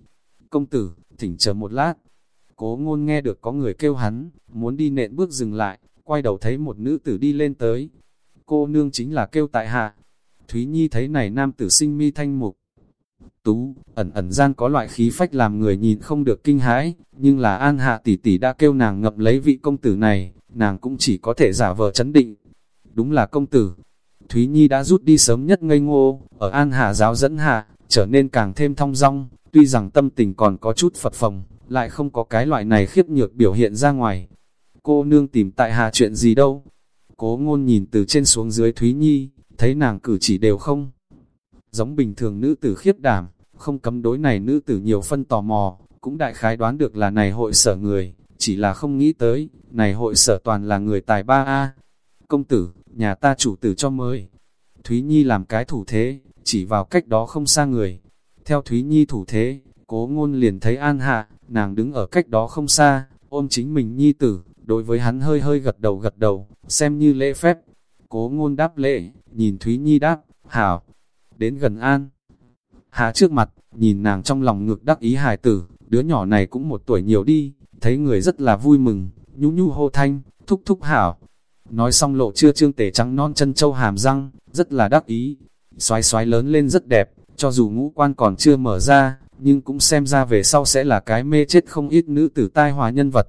Công tử, thỉnh chờ một lát. Cố ngôn nghe được có người kêu hắn, muốn đi nện bước dừng lại, quay đầu thấy một nữ tử đi lên tới. Cô nương chính là kêu tại hạ. Thúy Nhi thấy này nam tử sinh mi thanh mục. Tú, ẩn ẩn gian có loại khí phách làm người nhìn không được kinh hãi, nhưng là an hạ tỷ tỷ đã kêu nàng ngậm lấy vị công tử này, nàng cũng chỉ có thể giả vờ chấn định. Đúng là công tử. Thúy Nhi đã rút đi sớm nhất ngây ngô, ở an hạ giáo dẫn hạ, trở nên càng thêm thong dong, tuy rằng tâm tình còn có chút phật phồng, lại không có cái loại này khiếp nhược biểu hiện ra ngoài. Cô nương tìm tại hạ chuyện gì đâu? Cố ngôn nhìn từ trên xuống dưới Thúy Nhi, thấy nàng cử chỉ đều không. Giống bình thường nữ tử khiếp đảm, không cấm đối này nữ tử nhiều phân tò mò, cũng đại khái đoán được là này hội sở người, chỉ là không nghĩ tới, này hội sở toàn là người tài ba a Công tử, nhà ta chủ tử cho mới. Thúy Nhi làm cái thủ thế, chỉ vào cách đó không xa người. Theo Thúy Nhi thủ thế, cố ngôn liền thấy An Hạ, nàng đứng ở cách đó không xa, ôm chính mình Nhi tử, đối với hắn hơi hơi gật đầu gật đầu, xem như lễ phép. Cố ngôn đáp lễ, nhìn Thúy Nhi đáp, hảo, đến gần An. Hạ trước mặt, nhìn nàng trong lòng ngược đắc ý hài tử, đứa nhỏ này cũng một tuổi nhiều đi, thấy người rất là vui mừng, nhu nhu hô thanh, thúc thúc hảo. Nói xong lộ chưa trương tể trắng non chân châu hàm răng, rất là đắc ý, xoái xoái lớn lên rất đẹp, cho dù ngũ quan còn chưa mở ra, nhưng cũng xem ra về sau sẽ là cái mê chết không ít nữ tử tai hòa nhân vật.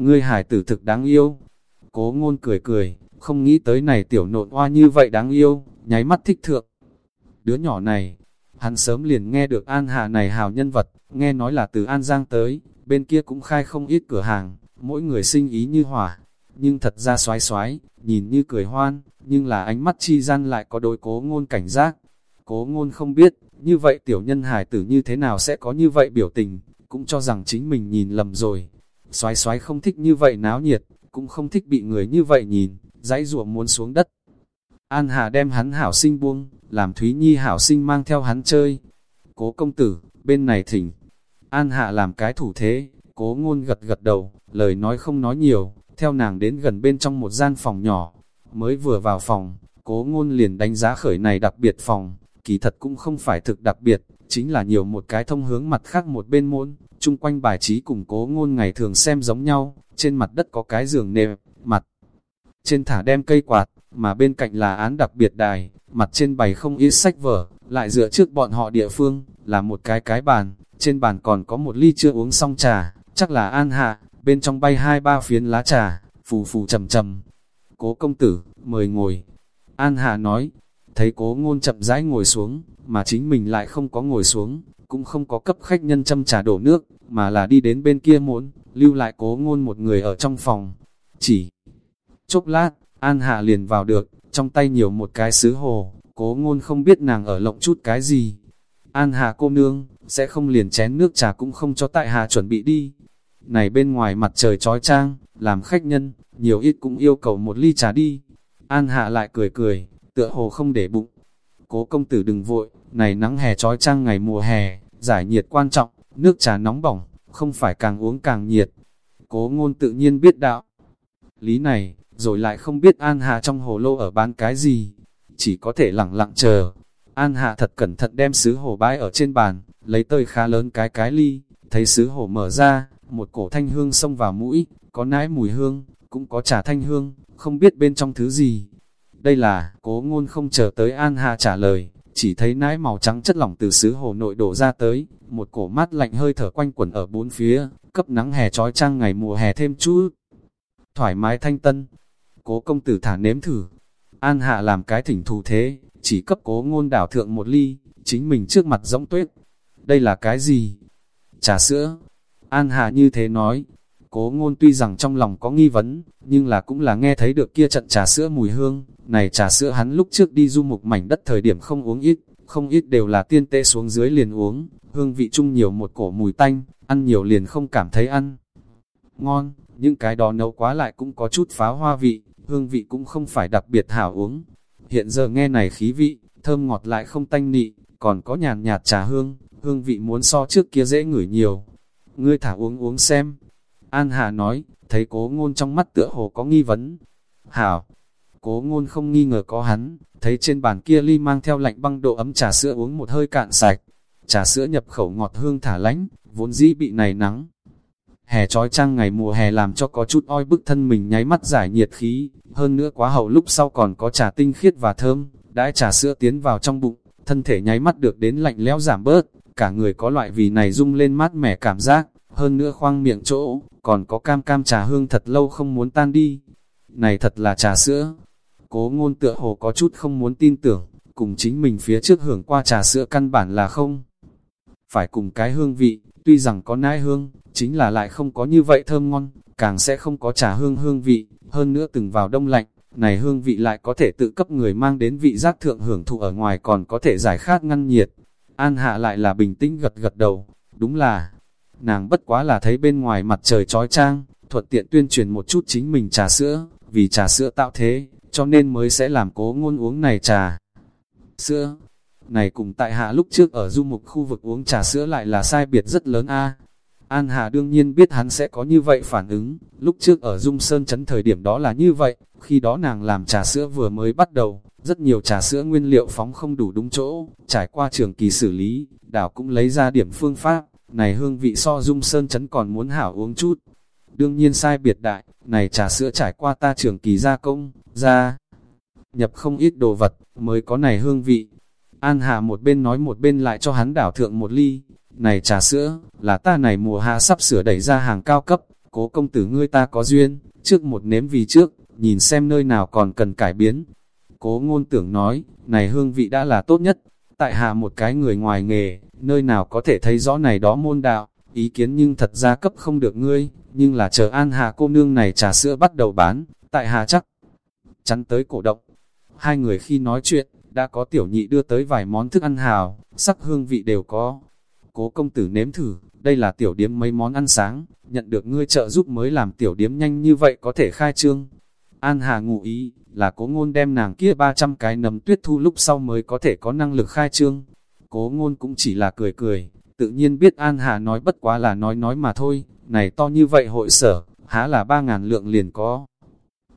Ngươi hải tử thực đáng yêu. Cố ngôn cười cười, không nghĩ tới này tiểu nộn hoa như vậy đáng yêu, nháy mắt thích thượng. Đứa nhỏ này, hắn sớm liền nghe được An Hạ này hào nhân vật, nghe nói là từ An Giang tới, bên kia cũng khai không ít cửa hàng, mỗi người sinh ý như hỏa, nhưng thật ra xoái xoái, nhìn như cười hoan, nhưng là ánh mắt chi gian lại có đôi cố ngôn cảnh giác. Cố ngôn không biết, như vậy tiểu nhân hải tử như thế nào sẽ có như vậy biểu tình, cũng cho rằng chính mình nhìn lầm rồi. Xoái xoái không thích như vậy náo nhiệt, cũng không thích bị người như vậy nhìn, dãy ruộng muốn xuống đất. An Hà đem hắn hảo sinh buông, làm Thúy Nhi hảo sinh mang theo hắn chơi. Cố công tử, bên này thỉnh. An Hạ làm cái thủ thế, cố ngôn gật gật đầu, lời nói không nói nhiều, theo nàng đến gần bên trong một gian phòng nhỏ. Mới vừa vào phòng, cố ngôn liền đánh giá khởi này đặc biệt phòng, kỳ thật cũng không phải thực đặc biệt, chính là nhiều một cái thông hướng mặt khác một bên môn, chung quanh bài trí cùng cố ngôn ngày thường xem giống nhau, trên mặt đất có cái giường nệm, mặt trên thả đem cây quạt, mà bên cạnh là án đặc biệt đài, mặt trên bày không ít sách vở, lại dựa trước bọn họ địa phương, là một cái cái bàn, trên bàn còn có một ly chưa uống xong trà, chắc là an hạ, bên trong bay hai ba phiến lá trà, phù phù trầm trầm. Cố công tử, mời ngồi. An hạ nói, thấy cố ngôn chậm rãi ngồi xuống, mà chính mình lại không có ngồi xuống, cũng không có cấp khách nhân châm trà đổ nước, mà là đi đến bên kia muốn, lưu lại cố ngôn một người ở trong phòng. Chỉ chốc lát, An Hạ liền vào được, trong tay nhiều một cái sứ hồ, cố ngôn không biết nàng ở lộng chút cái gì. An Hạ cô nương, sẽ không liền chén nước trà cũng không cho tại Hạ chuẩn bị đi. Này bên ngoài mặt trời trói trang, làm khách nhân, nhiều ít cũng yêu cầu một ly trà đi. An Hạ lại cười cười, tựa hồ không để bụng. Cố công tử đừng vội, này nắng hè trói trang ngày mùa hè, giải nhiệt quan trọng, nước trà nóng bỏng, không phải càng uống càng nhiệt. Cố ngôn tự nhiên biết đạo. Lý này, rồi lại không biết An Hạ trong hồ lô ở bán cái gì, chỉ có thể lặng lặng chờ. An Hạ thật cẩn thận đem sứ hồ bãi ở trên bàn, lấy tơi khá lớn cái cái ly, thấy sứ hồ mở ra, một cổ thanh hương xông vào mũi, có nãi mùi hương, cũng có trà thanh hương, không biết bên trong thứ gì. Đây là, cố ngôn không chờ tới An Hạ trả lời, chỉ thấy nãi màu trắng chất lỏng từ xứ hồ nội đổ ra tới, một cổ mát lạnh hơi thở quanh quẩn ở bốn phía, cấp nắng hè trói trang ngày mùa hè thêm chút. Thoải mái thanh tân, cố công tử thả nếm thử. An hạ làm cái thỉnh thù thế, chỉ cấp cố ngôn đảo thượng một ly, chính mình trước mặt rỗng tuyết. Đây là cái gì? Trà sữa. An hạ như thế nói. Cố ngôn tuy rằng trong lòng có nghi vấn, nhưng là cũng là nghe thấy được kia trận trà sữa mùi hương. Này trà sữa hắn lúc trước đi du mục mảnh đất thời điểm không uống ít, không ít đều là tiên tệ xuống dưới liền uống, hương vị chung nhiều một cổ mùi tanh, ăn nhiều liền không cảm thấy ăn. Ngon, những cái đó nấu quá lại cũng có chút phá hoa vị, hương vị cũng không phải đặc biệt hảo uống. Hiện giờ nghe này khí vị, thơm ngọt lại không tanh nị, còn có nhàn nhạt trà hương, hương vị muốn so trước kia dễ ngửi nhiều. Ngươi thả uống uống xem. An Hà nói, thấy cố ngôn trong mắt tựa hồ có nghi vấn. Hảo, cố ngôn không nghi ngờ có hắn, thấy trên bàn kia ly mang theo lạnh băng độ ấm trà sữa uống một hơi cạn sạch. Trà sữa nhập khẩu ngọt hương thả lánh, vốn dĩ bị này nắng, Hè trói trăng ngày mùa hè làm cho có chút oi bức thân mình nháy mắt giải nhiệt khí, hơn nữa quá hậu lúc sau còn có trà tinh khiết và thơm, đãi trà sữa tiến vào trong bụng, thân thể nháy mắt được đến lạnh lẽo giảm bớt, cả người có loại vì này rung lên mát mẻ cảm giác, hơn nữa khoang miệng chỗ, còn có cam cam trà hương thật lâu không muốn tan đi. Này thật là trà sữa. Cố ngôn tựa hồ có chút không muốn tin tưởng, cùng chính mình phía trước hưởng qua trà sữa căn bản là không. Phải cùng cái hương vị, tuy rằng có nai hương, chính là lại không có như vậy thơm ngon, càng sẽ không có trà hương hương vị, hơn nữa từng vào đông lạnh, này hương vị lại có thể tự cấp người mang đến vị giác thượng hưởng thụ ở ngoài còn có thể giải khát ngăn nhiệt. An hạ lại là bình tĩnh gật gật đầu, đúng là, nàng bất quá là thấy bên ngoài mặt trời trói trang, thuận tiện tuyên truyền một chút chính mình trà sữa, vì trà sữa tạo thế, cho nên mới sẽ làm cố ngôn uống này trà. Sữa, này cùng tại hạ lúc trước ở du mục khu vực uống trà sữa lại là sai biệt rất lớn a. An Hà đương nhiên biết hắn sẽ có như vậy phản ứng, lúc trước ở Dung Sơn trấn thời điểm đó là như vậy, khi đó nàng làm trà sữa vừa mới bắt đầu, rất nhiều trà sữa nguyên liệu phóng không đủ đúng chỗ, trải qua trường kỳ xử lý, đảo cũng lấy ra điểm phương pháp, này hương vị so Dung Sơn trấn còn muốn hảo uống chút. Đương nhiên sai biệt đại, này trà sữa trải qua ta trường kỳ gia công, ra nhập không ít đồ vật, mới có này hương vị. An Hà một bên nói một bên lại cho hắn đảo thượng một ly, này trà sữa, là ta này mùa hạ sắp sửa đẩy ra hàng cao cấp, cố công tử ngươi ta có duyên, trước một nếm vì trước, nhìn xem nơi nào còn cần cải biến. Cố ngôn tưởng nói, này hương vị đã là tốt nhất, tại hạ một cái người ngoài nghề, nơi nào có thể thấy rõ này đó môn đạo, ý kiến nhưng thật ra cấp không được ngươi, nhưng là chờ an hạ cô nương này trà sữa bắt đầu bán, tại hạ chắc chắn tới cổ động. Hai người khi nói chuyện, đã có tiểu nhị đưa tới vài món thức ăn hào, sắc hương vị đều có, cố công tử nếm thử, đây là tiểu điếm mấy món ăn sáng, nhận được ngươi trợ giúp mới làm tiểu điếm nhanh như vậy có thể khai trương. An Hà ngụ ý, là cố ngôn đem nàng kia 300 cái nấm tuyết thu lúc sau mới có thể có năng lực khai trương. Cố ngôn cũng chỉ là cười cười, tự nhiên biết An Hà nói bất quá là nói nói mà thôi, này to như vậy hội sở, há là ba ngàn lượng liền có.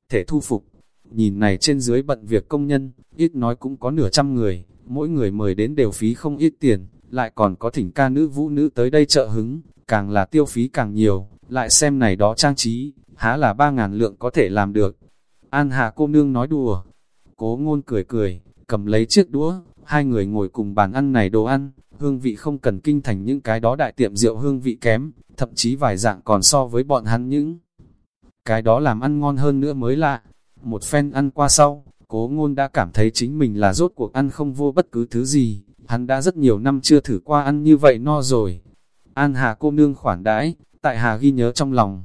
Thể thu phục, nhìn này trên dưới bận việc công nhân, ít nói cũng có nửa trăm người, mỗi người mời đến đều phí không ít tiền, lại còn có thỉnh ca nữ vũ nữ tới đây trợ hứng, càng là tiêu phí càng nhiều, lại xem này đó trang trí, há là ba ngàn lượng có thể làm được. An Hà cô nương nói đùa, cố ngôn cười cười, cầm lấy chiếc đũa, hai người ngồi cùng bàn ăn này đồ ăn, hương vị không cần kinh thành những cái đó đại tiệm rượu hương vị kém, thậm chí vài dạng còn so với bọn hắn những cái đó làm ăn ngon hơn nữa mới lạ. Một phen ăn qua sau, cố ngôn đã cảm thấy chính mình là rốt cuộc ăn không vô bất cứ thứ gì, hắn đã rất nhiều năm chưa thử qua ăn như vậy no rồi. An Hà cô nương khoản đãi, tại Hà ghi nhớ trong lòng.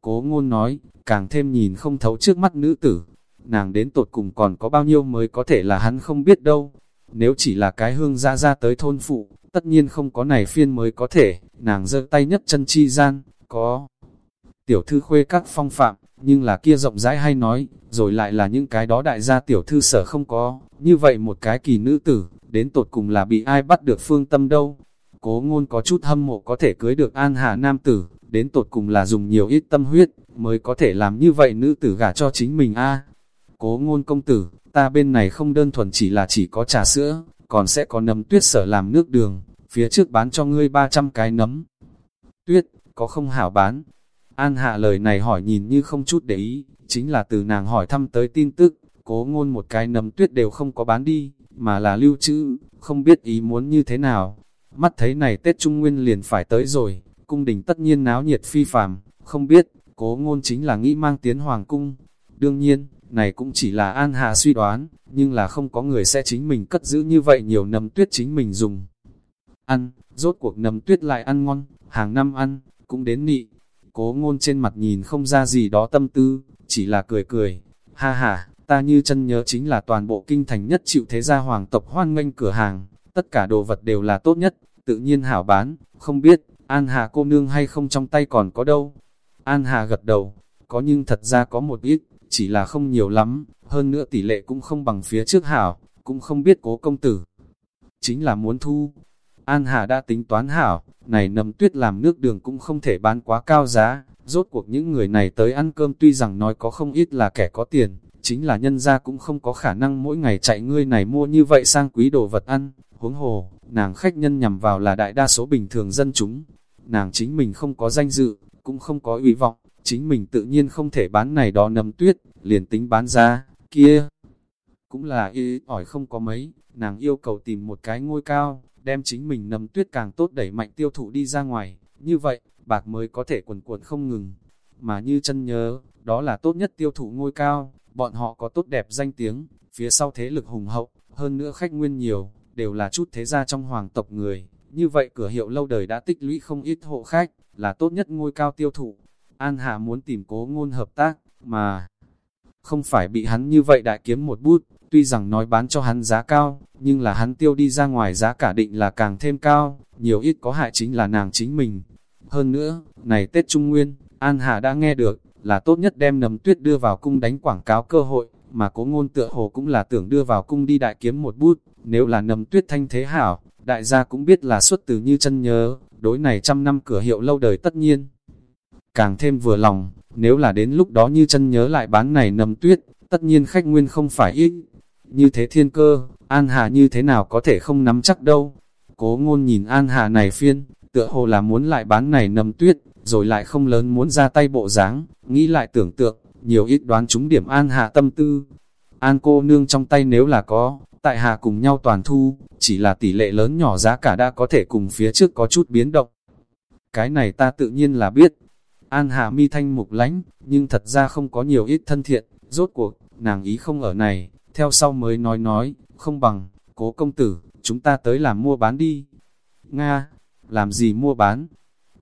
Cố ngôn nói, càng thêm nhìn không thấu trước mắt nữ tử. Nàng đến tột cùng còn có bao nhiêu mới có thể là hắn không biết đâu. Nếu chỉ là cái hương ra ra tới thôn phụ, tất nhiên không có này phiên mới có thể, nàng giơ tay nhất chân chi gian, có tiểu thư khuê các phong phạm, nhưng là kia rộng rãi hay nói, rồi lại là những cái đó đại gia tiểu thư sở không có, như vậy một cái kỳ nữ tử, đến tột cùng là bị ai bắt được phương tâm đâu. Cố ngôn có chút hâm mộ có thể cưới được an hạ nam tử, đến tột cùng là dùng nhiều ít tâm huyết, mới có thể làm như vậy nữ tử gả cho chính mình a. Cố ngôn công tử, ta bên này không đơn thuần chỉ là chỉ có trà sữa, còn sẽ có nấm tuyết sở làm nước đường, phía trước bán cho ngươi 300 cái nấm. Tuyết, có không hảo bán? An hạ lời này hỏi nhìn như không chút để ý, chính là từ nàng hỏi thăm tới tin tức, cố ngôn một cái nấm tuyết đều không có bán đi, mà là lưu trữ, không biết ý muốn như thế nào. Mắt thấy này Tết Trung Nguyên liền phải tới rồi, cung đình tất nhiên náo nhiệt phi phàm, không biết, cố ngôn chính là nghĩ mang tiến hoàng cung. Đương nhiên, này cũng chỉ là An Hà suy đoán, nhưng là không có người sẽ chính mình cất giữ như vậy nhiều nấm tuyết chính mình dùng. Ăn, rốt cuộc nấm tuyết lại ăn ngon, hàng năm ăn, cũng đến nị. Cố ngôn trên mặt nhìn không ra gì đó tâm tư, chỉ là cười cười. Ha ha, ta như chân nhớ chính là toàn bộ kinh thành nhất chịu thế gia hoàng tộc hoan nghênh cửa hàng, tất cả đồ vật đều là tốt nhất, tự nhiên hảo bán, không biết, An Hà cô nương hay không trong tay còn có đâu. An Hà gật đầu, có nhưng thật ra có một ít, chỉ là không nhiều lắm, hơn nữa tỷ lệ cũng không bằng phía trước hảo, cũng không biết cố công tử. Chính là muốn thu. An Hà đã tính toán hảo, này nấm tuyết làm nước đường cũng không thể bán quá cao giá, rốt cuộc những người này tới ăn cơm tuy rằng nói có không ít là kẻ có tiền, chính là nhân gia cũng không có khả năng mỗi ngày chạy ngươi này mua như vậy sang quý đồ vật ăn, huống hồ, nàng khách nhân nhằm vào là đại đa số bình thường dân chúng, nàng chính mình không có danh dự, cũng không có uy vọng, chính mình tự nhiên không thể bán này đó nấm tuyết, liền tính bán ra, kia. Cũng là y ỏi không có mấy, nàng yêu cầu tìm một cái ngôi cao, đem chính mình nấm tuyết càng tốt đẩy mạnh tiêu thụ đi ra ngoài, như vậy, bạc mới có thể quần cuộn không ngừng. Mà như chân nhớ, đó là tốt nhất tiêu thụ ngôi cao, bọn họ có tốt đẹp danh tiếng, phía sau thế lực hùng hậu, hơn nữa khách nguyên nhiều, đều là chút thế gia trong hoàng tộc người. Như vậy cửa hiệu lâu đời đã tích lũy không ít hộ khách, là tốt nhất ngôi cao tiêu thụ. An Hà muốn tìm cố ngôn hợp tác, mà không phải bị hắn như vậy đại kiếm một bút, tuy rằng nói bán cho hắn giá cao, nhưng là hắn tiêu đi ra ngoài giá cả định là càng thêm cao, nhiều ít có hại chính là nàng chính mình. Hơn nữa, này Tết Trung Nguyên, An Hà đã nghe được, là tốt nhất đem nấm tuyết đưa vào cung đánh quảng cáo cơ hội, mà cố ngôn tựa hồ cũng là tưởng đưa vào cung đi đại kiếm một bút, nếu là nấm tuyết thanh thế hảo, đại gia cũng biết là xuất từ như chân nhớ, đối này trăm năm cửa hiệu lâu đời tất nhiên. Càng thêm vừa lòng, nếu là đến lúc đó như chân nhớ lại bán này nầm tuyết, tất nhiên khách nguyên không phải ít. Như thế thiên cơ, An Hà như thế nào có thể không nắm chắc đâu. Cố ngôn nhìn An Hà này phiên, tựa hồ là muốn lại bán này nầm tuyết, rồi lại không lớn muốn ra tay bộ dáng nghĩ lại tưởng tượng, nhiều ít đoán chúng điểm An Hà tâm tư. An cô nương trong tay nếu là có, tại Hà cùng nhau toàn thu, chỉ là tỷ lệ lớn nhỏ giá cả đã có thể cùng phía trước có chút biến động. Cái này ta tự nhiên là biết. An Hà mi thanh mục lánh, nhưng thật ra không có nhiều ít thân thiện, rốt cuộc, nàng ý không ở này, theo sau mới nói nói, không bằng, cố công tử, chúng ta tới làm mua bán đi. Nga, làm gì mua bán?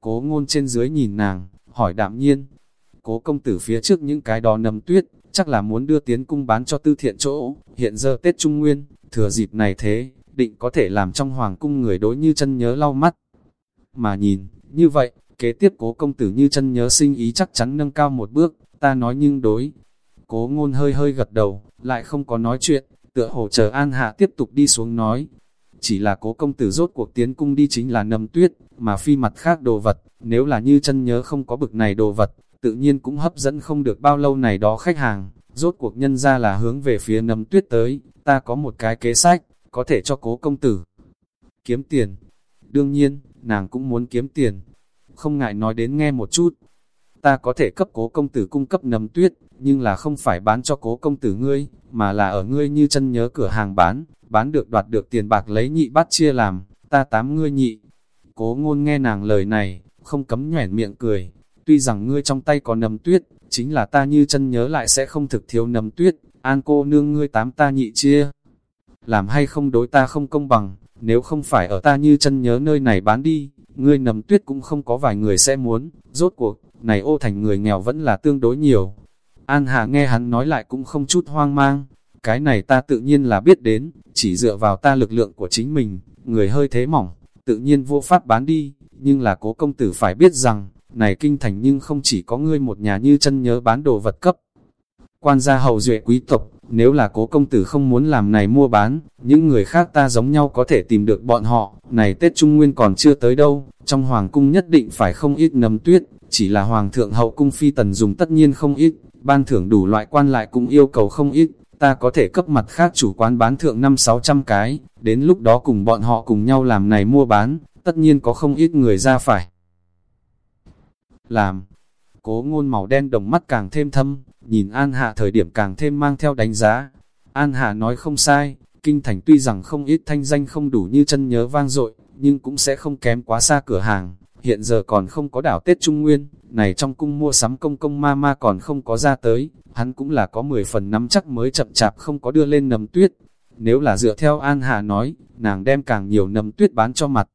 Cố ngôn trên dưới nhìn nàng, hỏi đạm nhiên. Cố công tử phía trước những cái đó nầm tuyết, chắc là muốn đưa tiến cung bán cho tư thiện chỗ, hiện giờ Tết Trung Nguyên, thừa dịp này thế, định có thể làm trong hoàng cung người đối như chân nhớ lau mắt. Mà nhìn, như vậy, kế tiếp cố công tử như chân nhớ sinh ý chắc chắn nâng cao một bước, ta nói nhưng đối. Cố ngôn hơi hơi gật đầu, lại không có nói chuyện, tựa hồ chờ An Hạ tiếp tục đi xuống nói. Chỉ là cố công tử rốt cuộc tiến cung đi chính là nầm tuyết, mà phi mặt khác đồ vật, nếu là như chân nhớ không có bực này đồ vật, tự nhiên cũng hấp dẫn không được bao lâu này đó khách hàng. Rốt cuộc nhân ra là hướng về phía nấm tuyết tới, ta có một cái kế sách, có thể cho cố công tử kiếm tiền. Đương nhiên, nàng cũng muốn kiếm tiền. Không ngại nói đến nghe một chút. Ta có thể cấp cố công tử cung cấp nấm tuyết, nhưng là không phải bán cho cố công tử ngươi, mà là ở ngươi như chân nhớ cửa hàng bán, bán được đoạt được tiền bạc lấy nhị bát chia làm, ta tám ngươi nhị. Cố ngôn nghe nàng lời này, không cấm nhoẻn miệng cười, tuy rằng ngươi trong tay có nấm tuyết, chính là ta như chân nhớ lại sẽ không thực thiếu nấm tuyết, an cô nương ngươi tám ta nhị chia. Làm hay không đối ta không công bằng, nếu không phải ở ta như chân nhớ nơi này bán đi, ngươi nấm tuyết cũng không có vài người sẽ muốn, rốt cuộc, này ô thành người nghèo vẫn là tương đối nhiều. An Hà nghe hắn nói lại cũng không chút hoang mang, cái này ta tự nhiên là biết đến, chỉ dựa vào ta lực lượng của chính mình, người hơi thế mỏng, tự nhiên vô pháp bán đi, nhưng là cố công tử phải biết rằng, này kinh thành nhưng không chỉ có ngươi một nhà như chân nhớ bán đồ vật cấp. Quan gia hậu duệ quý tộc, nếu là cố công tử không muốn làm này mua bán, những người khác ta giống nhau có thể tìm được bọn họ, này Tết Trung Nguyên còn chưa tới đâu, trong hoàng cung nhất định phải không ít nấm tuyết, chỉ là hoàng thượng hậu cung phi tần dùng tất nhiên không ít, ban thưởng đủ loại quan lại cũng yêu cầu không ít, ta có thể cấp mặt khác chủ quán bán thượng năm sáu trăm cái, đến lúc đó cùng bọn họ cùng nhau làm này mua bán, tất nhiên có không ít người ra phải. Làm, cố ngôn màu đen đồng mắt càng thêm thâm, nhìn An Hạ thời điểm càng thêm mang theo đánh giá. An Hạ nói không sai, kinh thành tuy rằng không ít thanh danh không đủ như chân nhớ vang dội, nhưng cũng sẽ không kém quá xa cửa hàng. Hiện giờ còn không có đảo Tết Trung Nguyên, này trong cung mua sắm công công ma ma còn không có ra tới, hắn cũng là có 10 phần nắm chắc mới chậm chạp không có đưa lên nấm tuyết. Nếu là dựa theo An Hạ nói, nàng đem càng nhiều nấm tuyết bán cho mặt.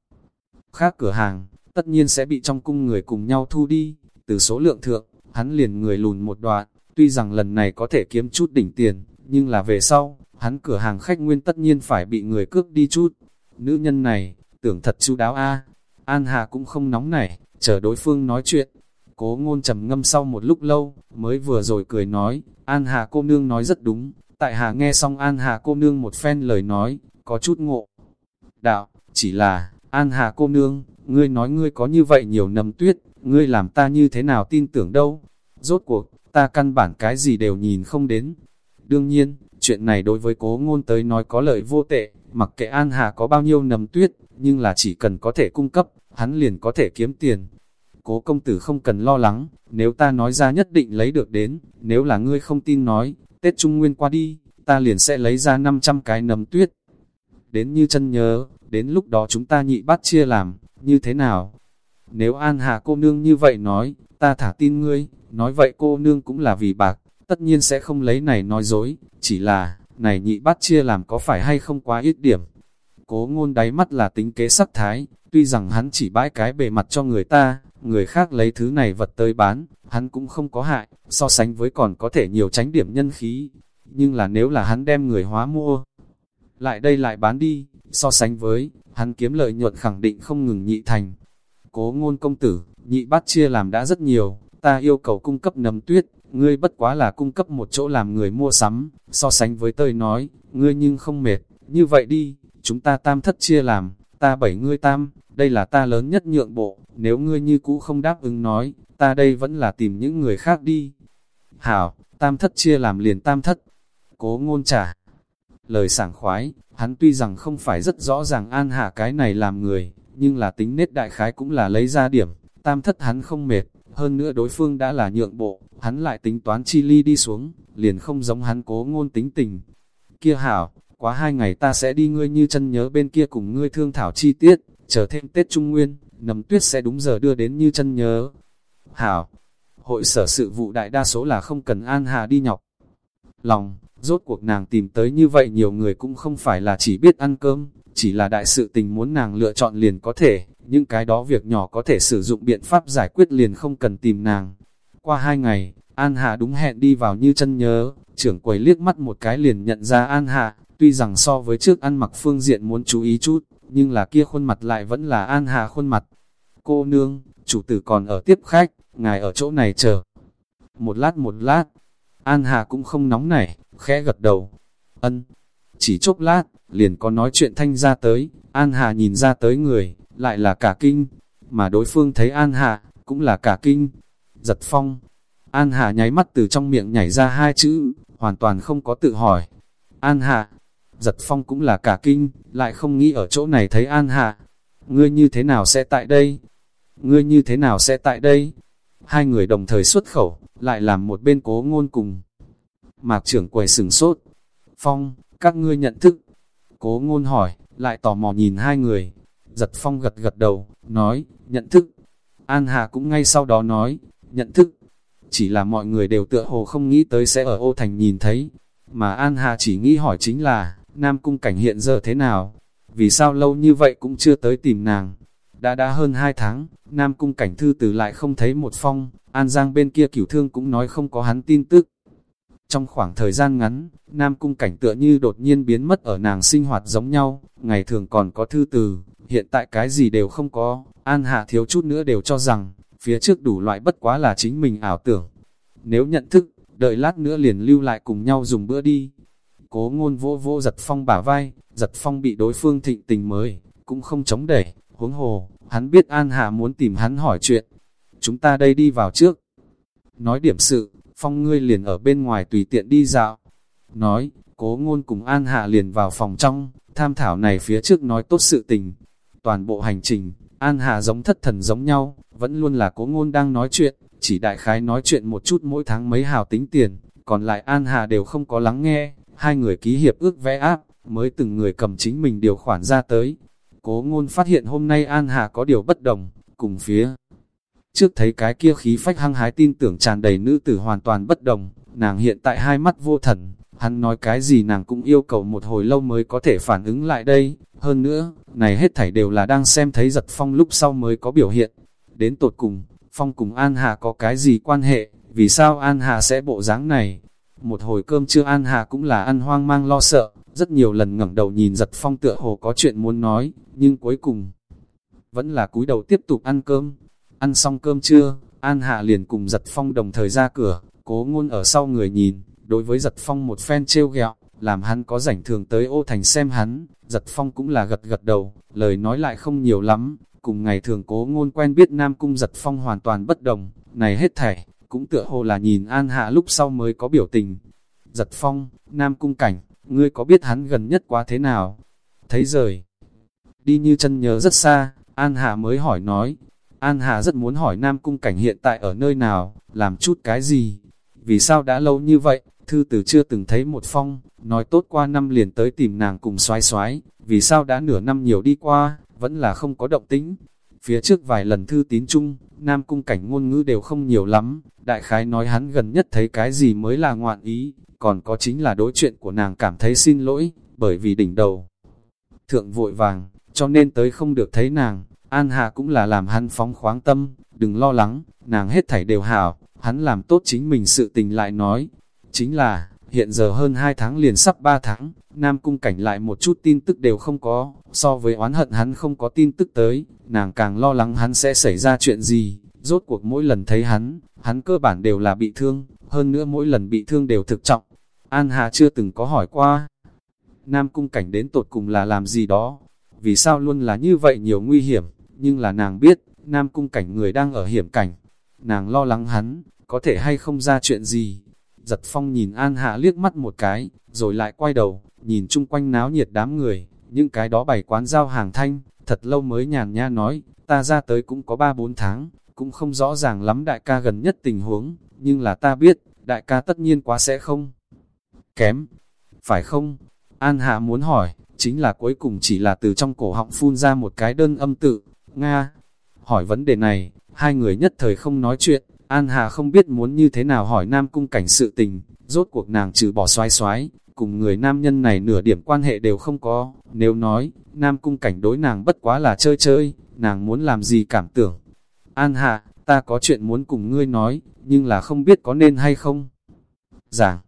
Khác cửa hàng, tất nhiên sẽ bị trong cung người cùng nhau thu đi, từ số lượng thượng, hắn liền người lùn một đoạn, tuy rằng lần này có thể kiếm chút đỉnh tiền, nhưng là về sau, hắn cửa hàng khách nguyên tất nhiên phải bị người cướp đi chút. Nữ nhân này, tưởng thật chu đáo a An Hà cũng không nóng nảy, chờ đối phương nói chuyện. Cố ngôn trầm ngâm sau một lúc lâu, mới vừa rồi cười nói, An Hà cô nương nói rất đúng, tại Hà nghe xong An Hà cô nương một phen lời nói, có chút ngộ. Đạo, chỉ là, An Hà cô nương, ngươi nói ngươi có như vậy nhiều nầm tuyết, ngươi làm ta như thế nào tin tưởng đâu. Rốt cuộc, ta căn bản cái gì đều nhìn không đến. Đương nhiên, chuyện này đối với cố ngôn tới nói có lợi vô tệ, mặc kệ An Hà có bao nhiêu nầm tuyết, nhưng là chỉ cần có thể cung cấp, hắn liền có thể kiếm tiền. Cố công tử không cần lo lắng, nếu ta nói ra nhất định lấy được đến, nếu là ngươi không tin nói, Tết Trung Nguyên qua đi, ta liền sẽ lấy ra 500 cái nấm tuyết. Đến như chân nhớ, đến lúc đó chúng ta nhị bát chia làm, như thế nào? Nếu An Hà cô nương như vậy nói, ta thả tin ngươi, nói vậy cô nương cũng là vì bạc, tất nhiên sẽ không lấy này nói dối, chỉ là, này nhị bát chia làm có phải hay không quá ít điểm. Cố ngôn đáy mắt là tính kế sắc thái, tuy rằng hắn chỉ bãi cái bề mặt cho người ta, người khác lấy thứ này vật tới bán, hắn cũng không có hại, so sánh với còn có thể nhiều tránh điểm nhân khí. Nhưng là nếu là hắn đem người hóa mua, lại đây lại bán đi, so sánh với, hắn kiếm lợi nhuận khẳng định không ngừng nhị thành. Cố ngôn công tử, nhị bát chia làm đã rất nhiều, ta yêu cầu cung cấp nấm tuyết, ngươi bất quá là cung cấp một chỗ làm người mua sắm, so sánh với tơi nói, ngươi nhưng không mệt, như vậy đi, chúng ta tam thất chia làm, ta bảy ngươi tam, đây là ta lớn nhất nhượng bộ, nếu ngươi như cũ không đáp ứng nói, ta đây vẫn là tìm những người khác đi. Hảo, tam thất chia làm liền tam thất, cố ngôn trả. Lời sảng khoái, hắn tuy rằng không phải rất rõ ràng an hạ cái này làm người, nhưng là tính nết đại khái cũng là lấy ra điểm, tam thất hắn không mệt, hơn nữa đối phương đã là nhượng bộ, hắn lại tính toán chi ly đi xuống, liền không giống hắn cố ngôn tính tình. Kia hảo, quá hai ngày ta sẽ đi ngươi như chân nhớ bên kia cùng ngươi thương thảo chi tiết, chờ thêm Tết Trung Nguyên, nấm tuyết sẽ đúng giờ đưa đến như chân nhớ. Hảo, hội sở sự vụ đại đa số là không cần An Hà đi nhọc. Lòng, rốt cuộc nàng tìm tới như vậy nhiều người cũng không phải là chỉ biết ăn cơm, chỉ là đại sự tình muốn nàng lựa chọn liền có thể, những cái đó việc nhỏ có thể sử dụng biện pháp giải quyết liền không cần tìm nàng. Qua hai ngày, An Hạ đúng hẹn đi vào như chân nhớ, trưởng quầy liếc mắt một cái liền nhận ra An Hạ, tuy rằng so với trước ăn mặc phương diện muốn chú ý chút, nhưng là kia khuôn mặt lại vẫn là An Hạ khuôn mặt. Cô nương, chủ tử còn ở tiếp khách, ngài ở chỗ này chờ. Một lát một lát, An Hạ cũng không nóng nảy, khẽ gật đầu. Ân, chỉ chốc lát, liền có nói chuyện thanh ra tới, An hà nhìn ra tới người, lại là cả kinh, mà đối phương thấy An hà cũng là cả kinh. Giật phong, An hà nháy mắt từ trong miệng nhảy ra hai chữ, hoàn toàn không có tự hỏi. An hà giật phong cũng là cả kinh, lại không nghĩ ở chỗ này thấy An hà Ngươi như thế nào sẽ tại đây? Ngươi như thế nào sẽ tại đây? Hai người đồng thời xuất khẩu, lại làm một bên cố ngôn cùng. Mạc trưởng quầy sừng sốt. Phong, các ngươi nhận thức. Cố ngôn hỏi, lại tò mò nhìn hai người, Giật phong gật gật đầu, nói, nhận thức. An Hà cũng ngay sau đó nói, nhận thức. Chỉ là mọi người đều tựa hồ không nghĩ tới sẽ ở ô thành nhìn thấy. Mà An Hà chỉ nghĩ hỏi chính là, Nam Cung Cảnh hiện giờ thế nào? Vì sao lâu như vậy cũng chưa tới tìm nàng? Đã đã hơn hai tháng, Nam Cung Cảnh thư từ lại không thấy một phong, An Giang bên kia cửu thương cũng nói không có hắn tin tức. Trong khoảng thời gian ngắn, Nam Cung Cảnh tựa như đột nhiên biến mất ở nàng sinh hoạt giống nhau, ngày thường còn có thư từ, hiện tại cái gì đều không có, An Hạ thiếu chút nữa đều cho rằng, phía trước đủ loại bất quá là chính mình ảo tưởng. Nếu nhận thức, đợi lát nữa liền lưu lại cùng nhau dùng bữa đi. Cố ngôn vô vô giật phong bả vai, giật phong bị đối phương thịnh tình mới, cũng không chống đẩy, huống hồ, hắn biết An Hạ muốn tìm hắn hỏi chuyện. Chúng ta đây đi vào trước. Nói điểm sự, phong ngươi liền ở bên ngoài tùy tiện đi dạo. Nói, cố ngôn cùng An Hạ liền vào phòng trong, tham thảo này phía trước nói tốt sự tình. Toàn bộ hành trình, An Hạ giống thất thần giống nhau, vẫn luôn là cố ngôn đang nói chuyện, chỉ đại khái nói chuyện một chút mỗi tháng mấy hào tính tiền, còn lại An Hạ đều không có lắng nghe, hai người ký hiệp ước vẽ áp, mới từng người cầm chính mình điều khoản ra tới. Cố ngôn phát hiện hôm nay An Hạ có điều bất đồng, cùng phía. Trước thấy cái kia khí phách hăng hái tin tưởng tràn đầy nữ tử hoàn toàn bất đồng, nàng hiện tại hai mắt vô thần, hắn nói cái gì nàng cũng yêu cầu một hồi lâu mới có thể phản ứng lại đây. Hơn nữa, này hết thảy đều là đang xem thấy giật phong lúc sau mới có biểu hiện. Đến tột cùng, phong cùng An Hà có cái gì quan hệ, vì sao An Hà sẽ bộ dáng này? Một hồi cơm trưa An Hà cũng là ăn hoang mang lo sợ, rất nhiều lần ngẩng đầu nhìn giật phong tựa hồ có chuyện muốn nói, nhưng cuối cùng vẫn là cúi đầu tiếp tục ăn cơm. Ăn xong cơm trưa, An Hạ liền cùng giật phong đồng thời ra cửa, cố ngôn ở sau người nhìn, đối với giật phong một phen trêu ghẹo làm hắn có rảnh thường tới ô thành xem hắn, giật phong cũng là gật gật đầu, lời nói lại không nhiều lắm, cùng ngày thường cố ngôn quen biết Nam Cung giật phong hoàn toàn bất đồng, này hết thảy, cũng tựa hồ là nhìn An Hạ lúc sau mới có biểu tình. Giật phong, Nam Cung cảnh, ngươi có biết hắn gần nhất quá thế nào? Thấy rời, đi như chân nhớ rất xa, An Hạ mới hỏi nói, An Hạ rất muốn hỏi Nam Cung cảnh hiện tại ở nơi nào, làm chút cái gì? Vì sao đã lâu như vậy, thư từ chưa từng thấy một phong, nói tốt qua năm liền tới tìm nàng cùng xoái xoái, vì sao đã nửa năm nhiều đi qua, vẫn là không có động tĩnh. Phía trước vài lần thư tín chung, Nam Cung cảnh ngôn ngữ đều không nhiều lắm, đại khái nói hắn gần nhất thấy cái gì mới là ngoạn ý, còn có chính là đối chuyện của nàng cảm thấy xin lỗi, bởi vì đỉnh đầu. Thượng vội vàng, cho nên tới không được thấy nàng, An Hà cũng là làm hắn phóng khoáng tâm, đừng lo lắng, nàng hết thảy đều hảo, hắn làm tốt chính mình sự tình lại nói. Chính là, hiện giờ hơn 2 tháng liền sắp 3 tháng, Nam Cung Cảnh lại một chút tin tức đều không có, so với oán hận hắn không có tin tức tới, nàng càng lo lắng hắn sẽ xảy ra chuyện gì, rốt cuộc mỗi lần thấy hắn, hắn cơ bản đều là bị thương, hơn nữa mỗi lần bị thương đều thực trọng. An Hà chưa từng có hỏi qua. Nam Cung Cảnh đến tột cùng là làm gì đó, vì sao luôn là như vậy nhiều nguy hiểm, nhưng là nàng biết, Nam Cung Cảnh người đang ở hiểm cảnh, nàng lo lắng hắn, có thể hay không ra chuyện gì. Giật phong nhìn An Hạ liếc mắt một cái, rồi lại quay đầu, nhìn chung quanh náo nhiệt đám người, những cái đó bày quán giao hàng thanh, thật lâu mới nhàn nha nói, ta ra tới cũng có 3-4 tháng, cũng không rõ ràng lắm đại ca gần nhất tình huống, nhưng là ta biết, đại ca tất nhiên quá sẽ không. Kém, phải không? An Hạ muốn hỏi, chính là cuối cùng chỉ là từ trong cổ họng phun ra một cái đơn âm tự, Nga. Hỏi vấn đề này, hai người nhất thời không nói chuyện, An Hà không biết muốn như thế nào hỏi Nam Cung cảnh sự tình, rốt cuộc nàng trừ bỏ xoái xoái, cùng người nam nhân này nửa điểm quan hệ đều không có, nếu nói, Nam Cung cảnh đối nàng bất quá là chơi chơi, nàng muốn làm gì cảm tưởng. An Hà, ta có chuyện muốn cùng ngươi nói, nhưng là không biết có nên hay không. Giảng,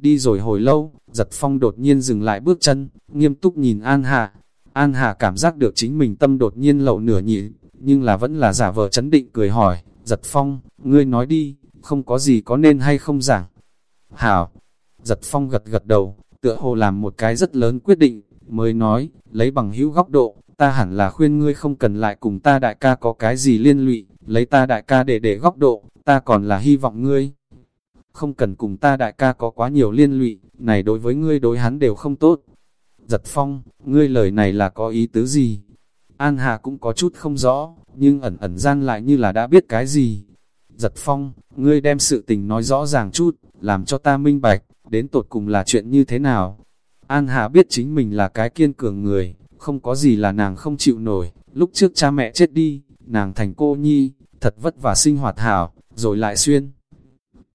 đi rồi hồi lâu, giật phong đột nhiên dừng lại bước chân, nghiêm túc nhìn An Hà. An Hà cảm giác được chính mình tâm đột nhiên lậu nửa nhị, nhưng là vẫn là giả vờ chấn định cười hỏi, giật phong, ngươi nói đi, không có gì có nên hay không giảng. Hảo, giật phong gật gật đầu, tựa hồ làm một cái rất lớn quyết định, mới nói, lấy bằng hữu góc độ, ta hẳn là khuyên ngươi không cần lại cùng ta đại ca có cái gì liên lụy, lấy ta đại ca để để góc độ, ta còn là hy vọng ngươi. Không cần cùng ta đại ca có quá nhiều liên lụy, này đối với ngươi đối hắn đều không tốt. Giật phong, ngươi lời này là có ý tứ gì? An Hà cũng có chút không rõ, nhưng ẩn ẩn gian lại như là đã biết cái gì. Giật phong, ngươi đem sự tình nói rõ ràng chút, làm cho ta minh bạch, đến tột cùng là chuyện như thế nào. An Hà biết chính mình là cái kiên cường người, không có gì là nàng không chịu nổi, lúc trước cha mẹ chết đi, nàng thành cô nhi, thật vất vả sinh hoạt hảo, rồi lại xuyên.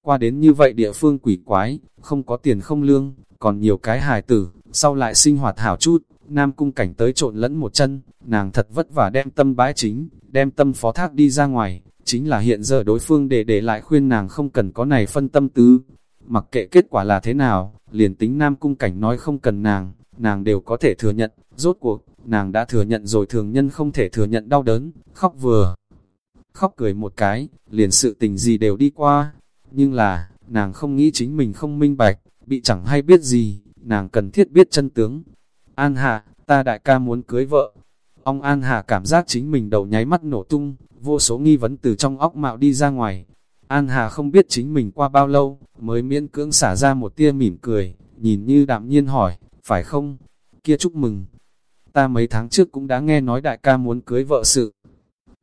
Qua đến như vậy địa phương quỷ quái, không có tiền không lương, còn nhiều cái hài tử, sau lại sinh hoạt hảo chút, nam cung cảnh tới trộn lẫn một chân, nàng thật vất vả đem tâm bãi chính, đem tâm phó thác đi ra ngoài, chính là hiện giờ đối phương để để lại khuyên nàng không cần có này phân tâm tứ. Mặc kệ kết quả là thế nào, liền tính nam cung cảnh nói không cần nàng, nàng đều có thể thừa nhận, rốt cuộc, nàng đã thừa nhận rồi thường nhân không thể thừa nhận đau đớn, khóc vừa. Khóc cười một cái, liền sự tình gì đều đi qua, nhưng là, nàng không nghĩ chính mình không minh bạch, bị chẳng hay biết gì, nàng cần thiết biết chân tướng. An Hà, ta đại ca muốn cưới vợ. Ông An Hà cảm giác chính mình đầu nháy mắt nổ tung, vô số nghi vấn từ trong óc mạo đi ra ngoài. An Hà không biết chính mình qua bao lâu, mới miễn cưỡng xả ra một tia mỉm cười, nhìn như đạm nhiên hỏi, phải không? Kia chúc mừng. Ta mấy tháng trước cũng đã nghe nói đại ca muốn cưới vợ sự.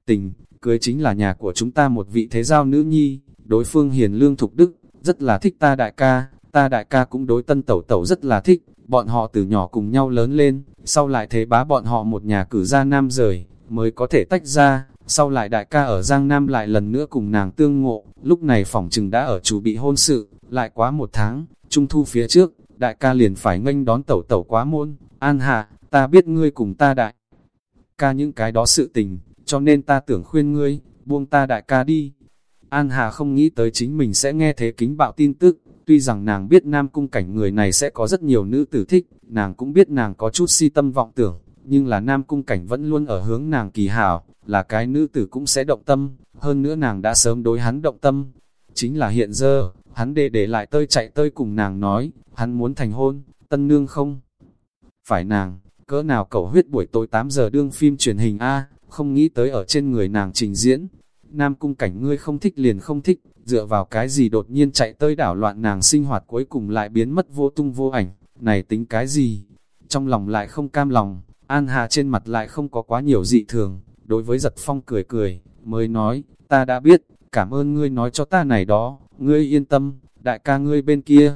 Tình, cưới chính là nhà của chúng ta một vị thế giao nữ nhi, đối phương hiền lương thục đức, rất là thích ta đại ca, ta đại ca cũng đối tân tẩu tẩu rất là thích, bọn họ từ nhỏ cùng nhau lớn lên, sau lại thế bá bọn họ một nhà cử ra nam rời, mới có thể tách ra, sau lại đại ca ở Giang Nam lại lần nữa cùng nàng tương ngộ, lúc này phỏng chừng đã ở chủ bị hôn sự, lại quá một tháng, trung thu phía trước, đại ca liền phải nghênh đón tẩu tẩu quá môn, an hạ, ta biết ngươi cùng ta đại ca những cái đó sự tình, cho nên ta tưởng khuyên ngươi, buông ta đại ca đi. An Hà không nghĩ tới chính mình sẽ nghe thế kính bạo tin tức, tuy rằng nàng biết nam cung cảnh người này sẽ có rất nhiều nữ tử thích, nàng cũng biết nàng có chút si tâm vọng tưởng, nhưng là nam cung cảnh vẫn luôn ở hướng nàng kỳ hảo, là cái nữ tử cũng sẽ động tâm, hơn nữa nàng đã sớm đối hắn động tâm. Chính là hiện giờ, hắn để để lại tơi chạy tơi cùng nàng nói, hắn muốn thành hôn, tân nương không? Phải nàng, cỡ nào cầu huyết buổi tối 8 giờ đương phim truyền hình A, không nghĩ tới ở trên người nàng trình diễn. Nam cung cảnh ngươi không thích liền không thích, dựa vào cái gì đột nhiên chạy tới đảo loạn nàng sinh hoạt cuối cùng lại biến mất vô tung vô ảnh, này tính cái gì? Trong lòng lại không cam lòng, An Hà trên mặt lại không có quá nhiều dị thường, đối với giật phong cười cười, mới nói, ta đã biết, cảm ơn ngươi nói cho ta này đó, ngươi yên tâm, đại ca ngươi bên kia.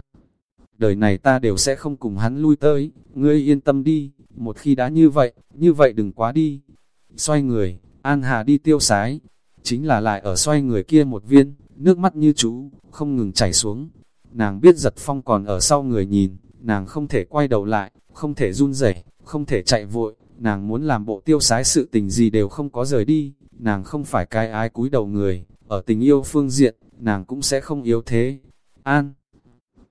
Đời này ta đều sẽ không cùng hắn lui tới, ngươi yên tâm đi, một khi đã như vậy, như vậy đừng quá đi. Xoay người, An Hà đi tiêu sái, chính là lại ở xoay người kia một viên, nước mắt như chú, không ngừng chảy xuống. Nàng biết giật phong còn ở sau người nhìn, nàng không thể quay đầu lại, không thể run rẩy, không thể chạy vội, nàng muốn làm bộ tiêu sái sự tình gì đều không có rời đi, nàng không phải cái ai cúi đầu người, ở tình yêu phương diện, nàng cũng sẽ không yếu thế. An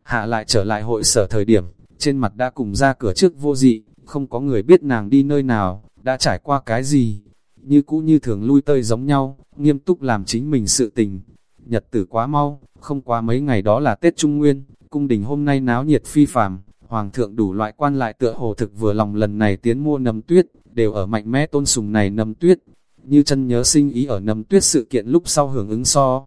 Hạ lại trở lại hội sở thời điểm, trên mặt đã cùng ra cửa trước vô dị, không có người biết nàng đi nơi nào, đã trải qua cái gì. Như cũ như thường lui tơi giống nhau, nghiêm túc làm chính mình sự tình. Nhật tử quá mau, không quá mấy ngày đó là Tết Trung Nguyên, cung đình hôm nay náo nhiệt phi phàm, Hoàng thượng đủ loại quan lại tựa hồ thực vừa lòng lần này tiến mua nấm tuyết, đều ở mạnh mẽ tôn sùng này nấm tuyết. Như chân nhớ sinh ý ở nấm tuyết sự kiện lúc sau hưởng ứng so.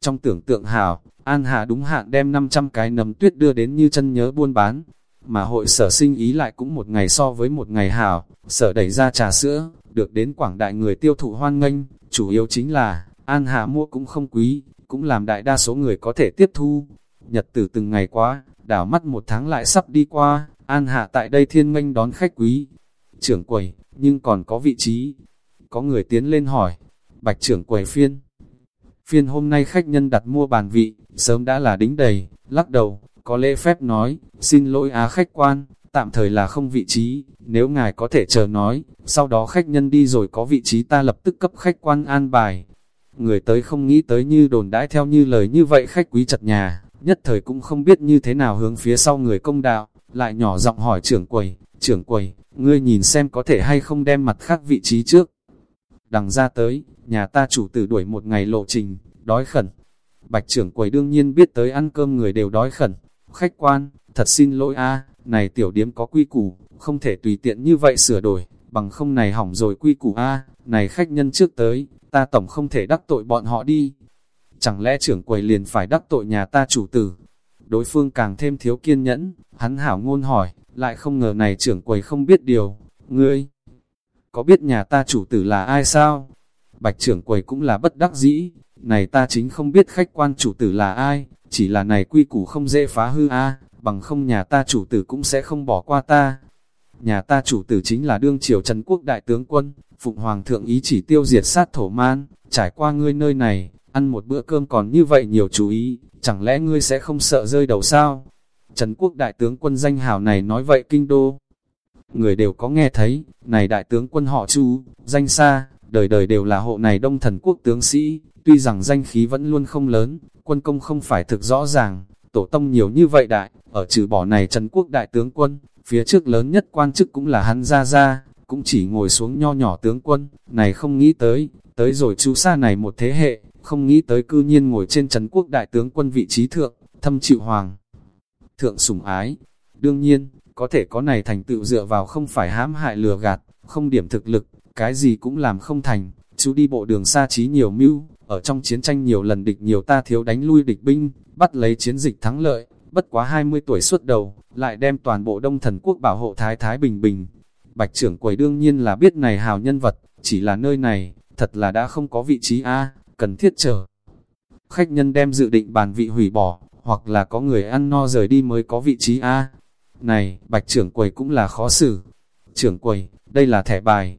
Trong tưởng tượng hảo, An Hà đúng hạn đem 500 cái nấm tuyết đưa đến như chân nhớ buôn bán. Mà hội sở sinh ý lại cũng một ngày so với một ngày hảo, sở đẩy ra trà sữa, được đến quảng đại người tiêu thụ hoan nghênh, chủ yếu chính là, An Hà mua cũng không quý, cũng làm đại đa số người có thể tiếp thu. Nhật tử từng ngày quá, đảo mắt một tháng lại sắp đi qua, An Hạ tại đây thiên minh đón khách quý. Trưởng quầy, nhưng còn có vị trí. Có người tiến lên hỏi, bạch trưởng quầy phiên. Phiên hôm nay khách nhân đặt mua bàn vị, sớm đã là đính đầy, lắc đầu, có lễ phép nói, xin lỗi á khách quan, tạm thời là không vị trí, nếu ngài có thể chờ nói, sau đó khách nhân đi rồi có vị trí ta lập tức cấp khách quan an bài. Người tới không nghĩ tới như đồn đãi theo như lời như vậy khách quý chật nhà, nhất thời cũng không biết như thế nào hướng phía sau người công đạo, lại nhỏ giọng hỏi trưởng quầy, trưởng quầy, ngươi nhìn xem có thể hay không đem mặt khác vị trí trước. Đằng ra tới, nhà ta chủ tử đuổi một ngày lộ trình, đói khẩn. Bạch trưởng quầy đương nhiên biết tới ăn cơm người đều đói khẩn. Khách quan, thật xin lỗi a này tiểu điếm có quy củ, không thể tùy tiện như vậy sửa đổi, bằng không này hỏng rồi quy củ a này khách nhân trước tới, ta tổng không thể đắc tội bọn họ đi chẳng lẽ trưởng quầy liền phải đắc tội nhà ta chủ tử. Đối phương càng thêm thiếu kiên nhẫn, hắn hảo ngôn hỏi, lại không ngờ này trưởng quầy không biết điều, ngươi, có biết nhà ta chủ tử là ai sao? Bạch trưởng quầy cũng là bất đắc dĩ, này ta chính không biết khách quan chủ tử là ai, chỉ là này quy củ không dễ phá hư a bằng không nhà ta chủ tử cũng sẽ không bỏ qua ta. Nhà ta chủ tử chính là đương triều Trần Quốc đại tướng quân, Phụng Hoàng thượng ý chỉ tiêu diệt sát thổ man, trải qua ngươi nơi này, ăn một bữa cơm còn như vậy nhiều chú ý, chẳng lẽ ngươi sẽ không sợ rơi đầu sao? Trần Quốc đại tướng quân danh hào này nói vậy kinh đô. Người đều có nghe thấy, này đại tướng quân họ chú, danh xa, đời đời đều là hộ này đông thần quốc tướng sĩ, tuy rằng danh khí vẫn luôn không lớn, quân công không phải thực rõ ràng, tổ tông nhiều như vậy đại, ở trừ bỏ này Trần Quốc đại tướng quân, phía trước lớn nhất quan chức cũng là hắn ra ra, cũng chỉ ngồi xuống nho nhỏ tướng quân, này không nghĩ tới, tới rồi chú xa này một thế hệ, không nghĩ tới cư nhiên ngồi trên trấn Quốc đại tướng quân vị trí thượng, thâm chịu hoàng. Thượng sủng ái, đương nhiên, có thể có này thành tựu dựa vào không phải hãm hại lừa gạt, không điểm thực lực, cái gì cũng làm không thành, chú đi bộ đường xa trí nhiều mưu, ở trong chiến tranh nhiều lần địch nhiều ta thiếu đánh lui địch binh, bắt lấy chiến dịch thắng lợi, bất quá 20 tuổi xuất đầu, lại đem toàn bộ đông thần quốc bảo hộ thái thái bình bình. Bạch trưởng quầy đương nhiên là biết này hào nhân vật, chỉ là nơi này, thật là đã không có vị trí A, cần thiết chờ. Khách nhân đem dự định bàn vị hủy bỏ, hoặc là có người ăn no rời đi mới có vị trí A. Này, bạch trưởng quầy cũng là khó xử. Trưởng quầy, đây là thẻ bài.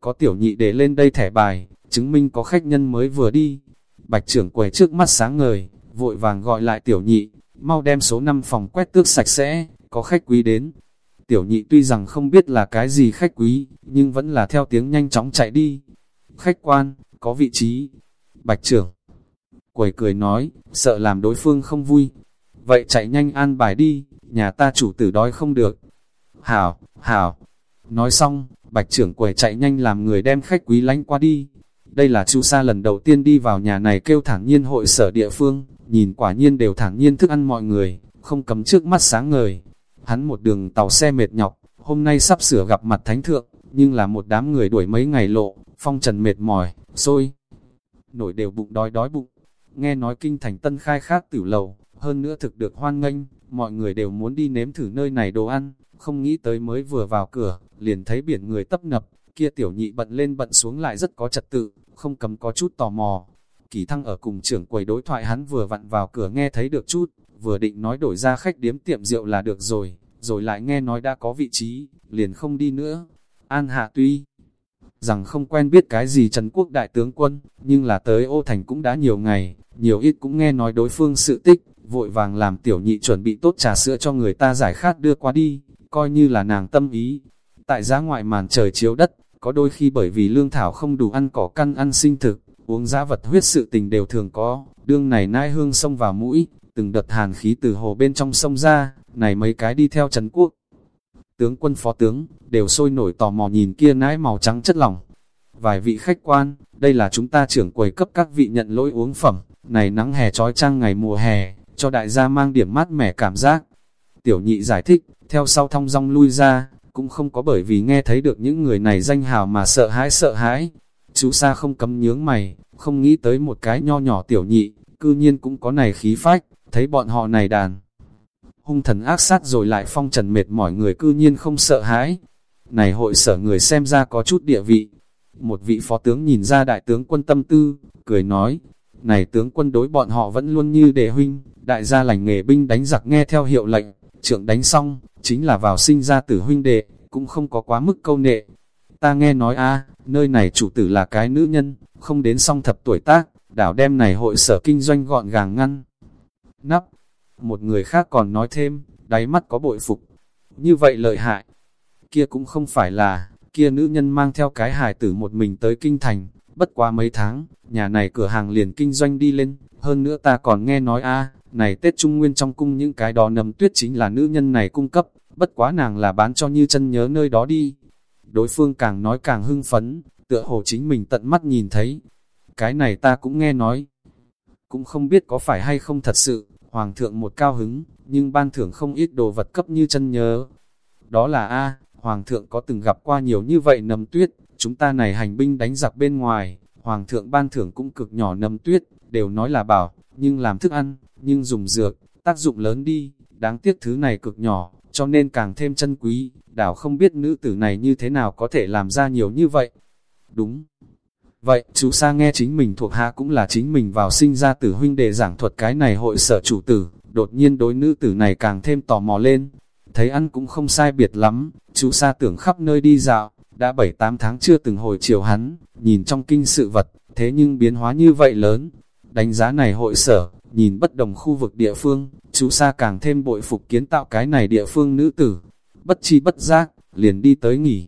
Có tiểu nhị để lên đây thẻ bài, chứng minh có khách nhân mới vừa đi. Bạch trưởng quầy trước mắt sáng ngời, vội vàng gọi lại tiểu nhị, mau đem số 5 phòng quét tước sạch sẽ, có khách quý đến. Tiểu nhị tuy rằng không biết là cái gì khách quý, nhưng vẫn là theo tiếng nhanh chóng chạy đi. Khách quan, có vị trí. Bạch trưởng, quầy cười nói, sợ làm đối phương không vui. Vậy chạy nhanh an bài đi, nhà ta chủ tử đói không được. Hảo, hảo. Nói xong, bạch trưởng quầy chạy nhanh làm người đem khách quý lánh qua đi. Đây là chu sa lần đầu tiên đi vào nhà này kêu thẳng nhiên hội sở địa phương, nhìn quả nhiên đều thẳng nhiên thức ăn mọi người, không cấm trước mắt sáng ngời. Hắn một đường tàu xe mệt nhọc, hôm nay sắp sửa gặp mặt thánh thượng, nhưng là một đám người đuổi mấy ngày lộ, phong trần mệt mỏi, sôi. Nổi đều bụng đói đói bụng. Nghe nói kinh thành tân khai khác tử lầu, hơn nữa thực được hoan nghênh, mọi người đều muốn đi nếm thử nơi này đồ ăn, không nghĩ tới mới vừa vào cửa, liền thấy biển người tấp nập, kia tiểu nhị bận lên bận xuống lại rất có trật tự, không cấm có chút tò mò. Kỳ thăng ở cùng trưởng quầy đối thoại hắn vừa vặn vào cửa nghe thấy được chút, vừa định nói đổi ra khách điếm tiệm rượu là được rồi, rồi lại nghe nói đã có vị trí, liền không đi nữa. An Hạ tuy rằng không quen biết cái gì Trần Quốc Đại tướng quân, nhưng là tới ô thành cũng đã nhiều ngày, nhiều ít cũng nghe nói đối phương sự tích, vội vàng làm tiểu nhị chuẩn bị tốt trà sữa cho người ta giải khát đưa qua đi, coi như là nàng tâm ý. Tại giá ngoại màn trời chiếu đất, có đôi khi bởi vì lương thảo không đủ ăn cỏ căn ăn sinh thực, uống giá vật huyết sự tình đều thường có, đương này nai hương sông vào mũi, từng đợt hàn khí từ hồ bên trong sông ra, này mấy cái đi theo Trấn Quốc. Tướng quân phó tướng, đều sôi nổi tò mò nhìn kia nãi màu trắng chất lỏng. Vài vị khách quan, đây là chúng ta trưởng quầy cấp các vị nhận lỗi uống phẩm, này nắng hè trói trăng ngày mùa hè, cho đại gia mang điểm mát mẻ cảm giác. Tiểu nhị giải thích, theo sau thong dong lui ra, cũng không có bởi vì nghe thấy được những người này danh hào mà sợ hãi sợ hãi. Chú Sa không cấm nhướng mày, không nghĩ tới một cái nho nhỏ tiểu nhị, cư nhiên cũng có này khí phách, thấy bọn họ này đàn. Hung thần ác sát rồi lại phong trần mệt mỏi người cư nhiên không sợ hãi. Này hội sở người xem ra có chút địa vị. Một vị phó tướng nhìn ra đại tướng quân tâm tư, cười nói, này tướng quân đối bọn họ vẫn luôn như đề huynh, đại gia lành nghề binh đánh giặc nghe theo hiệu lệnh, trưởng đánh xong, chính là vào sinh ra tử huynh đệ, cũng không có quá mức câu nệ. Ta nghe nói a nơi này chủ tử là cái nữ nhân, không đến song thập tuổi tác, đảo đem này hội sở kinh doanh gọn gàng ngăn. Nắp, một người khác còn nói thêm, đáy mắt có bội phục. Như vậy lợi hại, kia cũng không phải là, kia nữ nhân mang theo cái hài tử một mình tới kinh thành, bất quá mấy tháng, nhà này cửa hàng liền kinh doanh đi lên, hơn nữa ta còn nghe nói a này Tết Trung Nguyên trong cung những cái đó nầm tuyết chính là nữ nhân này cung cấp, bất quá nàng là bán cho như chân nhớ nơi đó đi. Đối phương càng nói càng hưng phấn, tựa hồ chính mình tận mắt nhìn thấy. Cái này ta cũng nghe nói. Cũng không biết có phải hay không thật sự, Hoàng thượng một cao hứng, nhưng ban thưởng không ít đồ vật cấp như chân nhớ. Đó là A, Hoàng thượng có từng gặp qua nhiều như vậy nầm tuyết, chúng ta này hành binh đánh giặc bên ngoài, Hoàng thượng ban thưởng cũng cực nhỏ nầm tuyết, đều nói là bảo, nhưng làm thức ăn, nhưng dùng dược, tác dụng lớn đi, đáng tiếc thứ này cực nhỏ, cho nên càng thêm chân quý, đảo không biết nữ tử này như thế nào có thể làm ra nhiều như vậy. Đúng. Vậy, chú Sa nghe chính mình thuộc hạ cũng là chính mình vào sinh ra tử huynh đệ giảng thuật cái này hội sở chủ tử, đột nhiên đối nữ tử này càng thêm tò mò lên. Thấy ăn cũng không sai biệt lắm, chú Sa tưởng khắp nơi đi dạo, đã 7-8 tháng chưa từng hồi chiều hắn, nhìn trong kinh sự vật, thế nhưng biến hóa như vậy lớn. Đánh giá này hội sở, nhìn bất đồng khu vực địa phương, chú Sa càng thêm bội phục kiến tạo cái này địa phương nữ tử. Bất chi bất giác, liền đi tới nghỉ.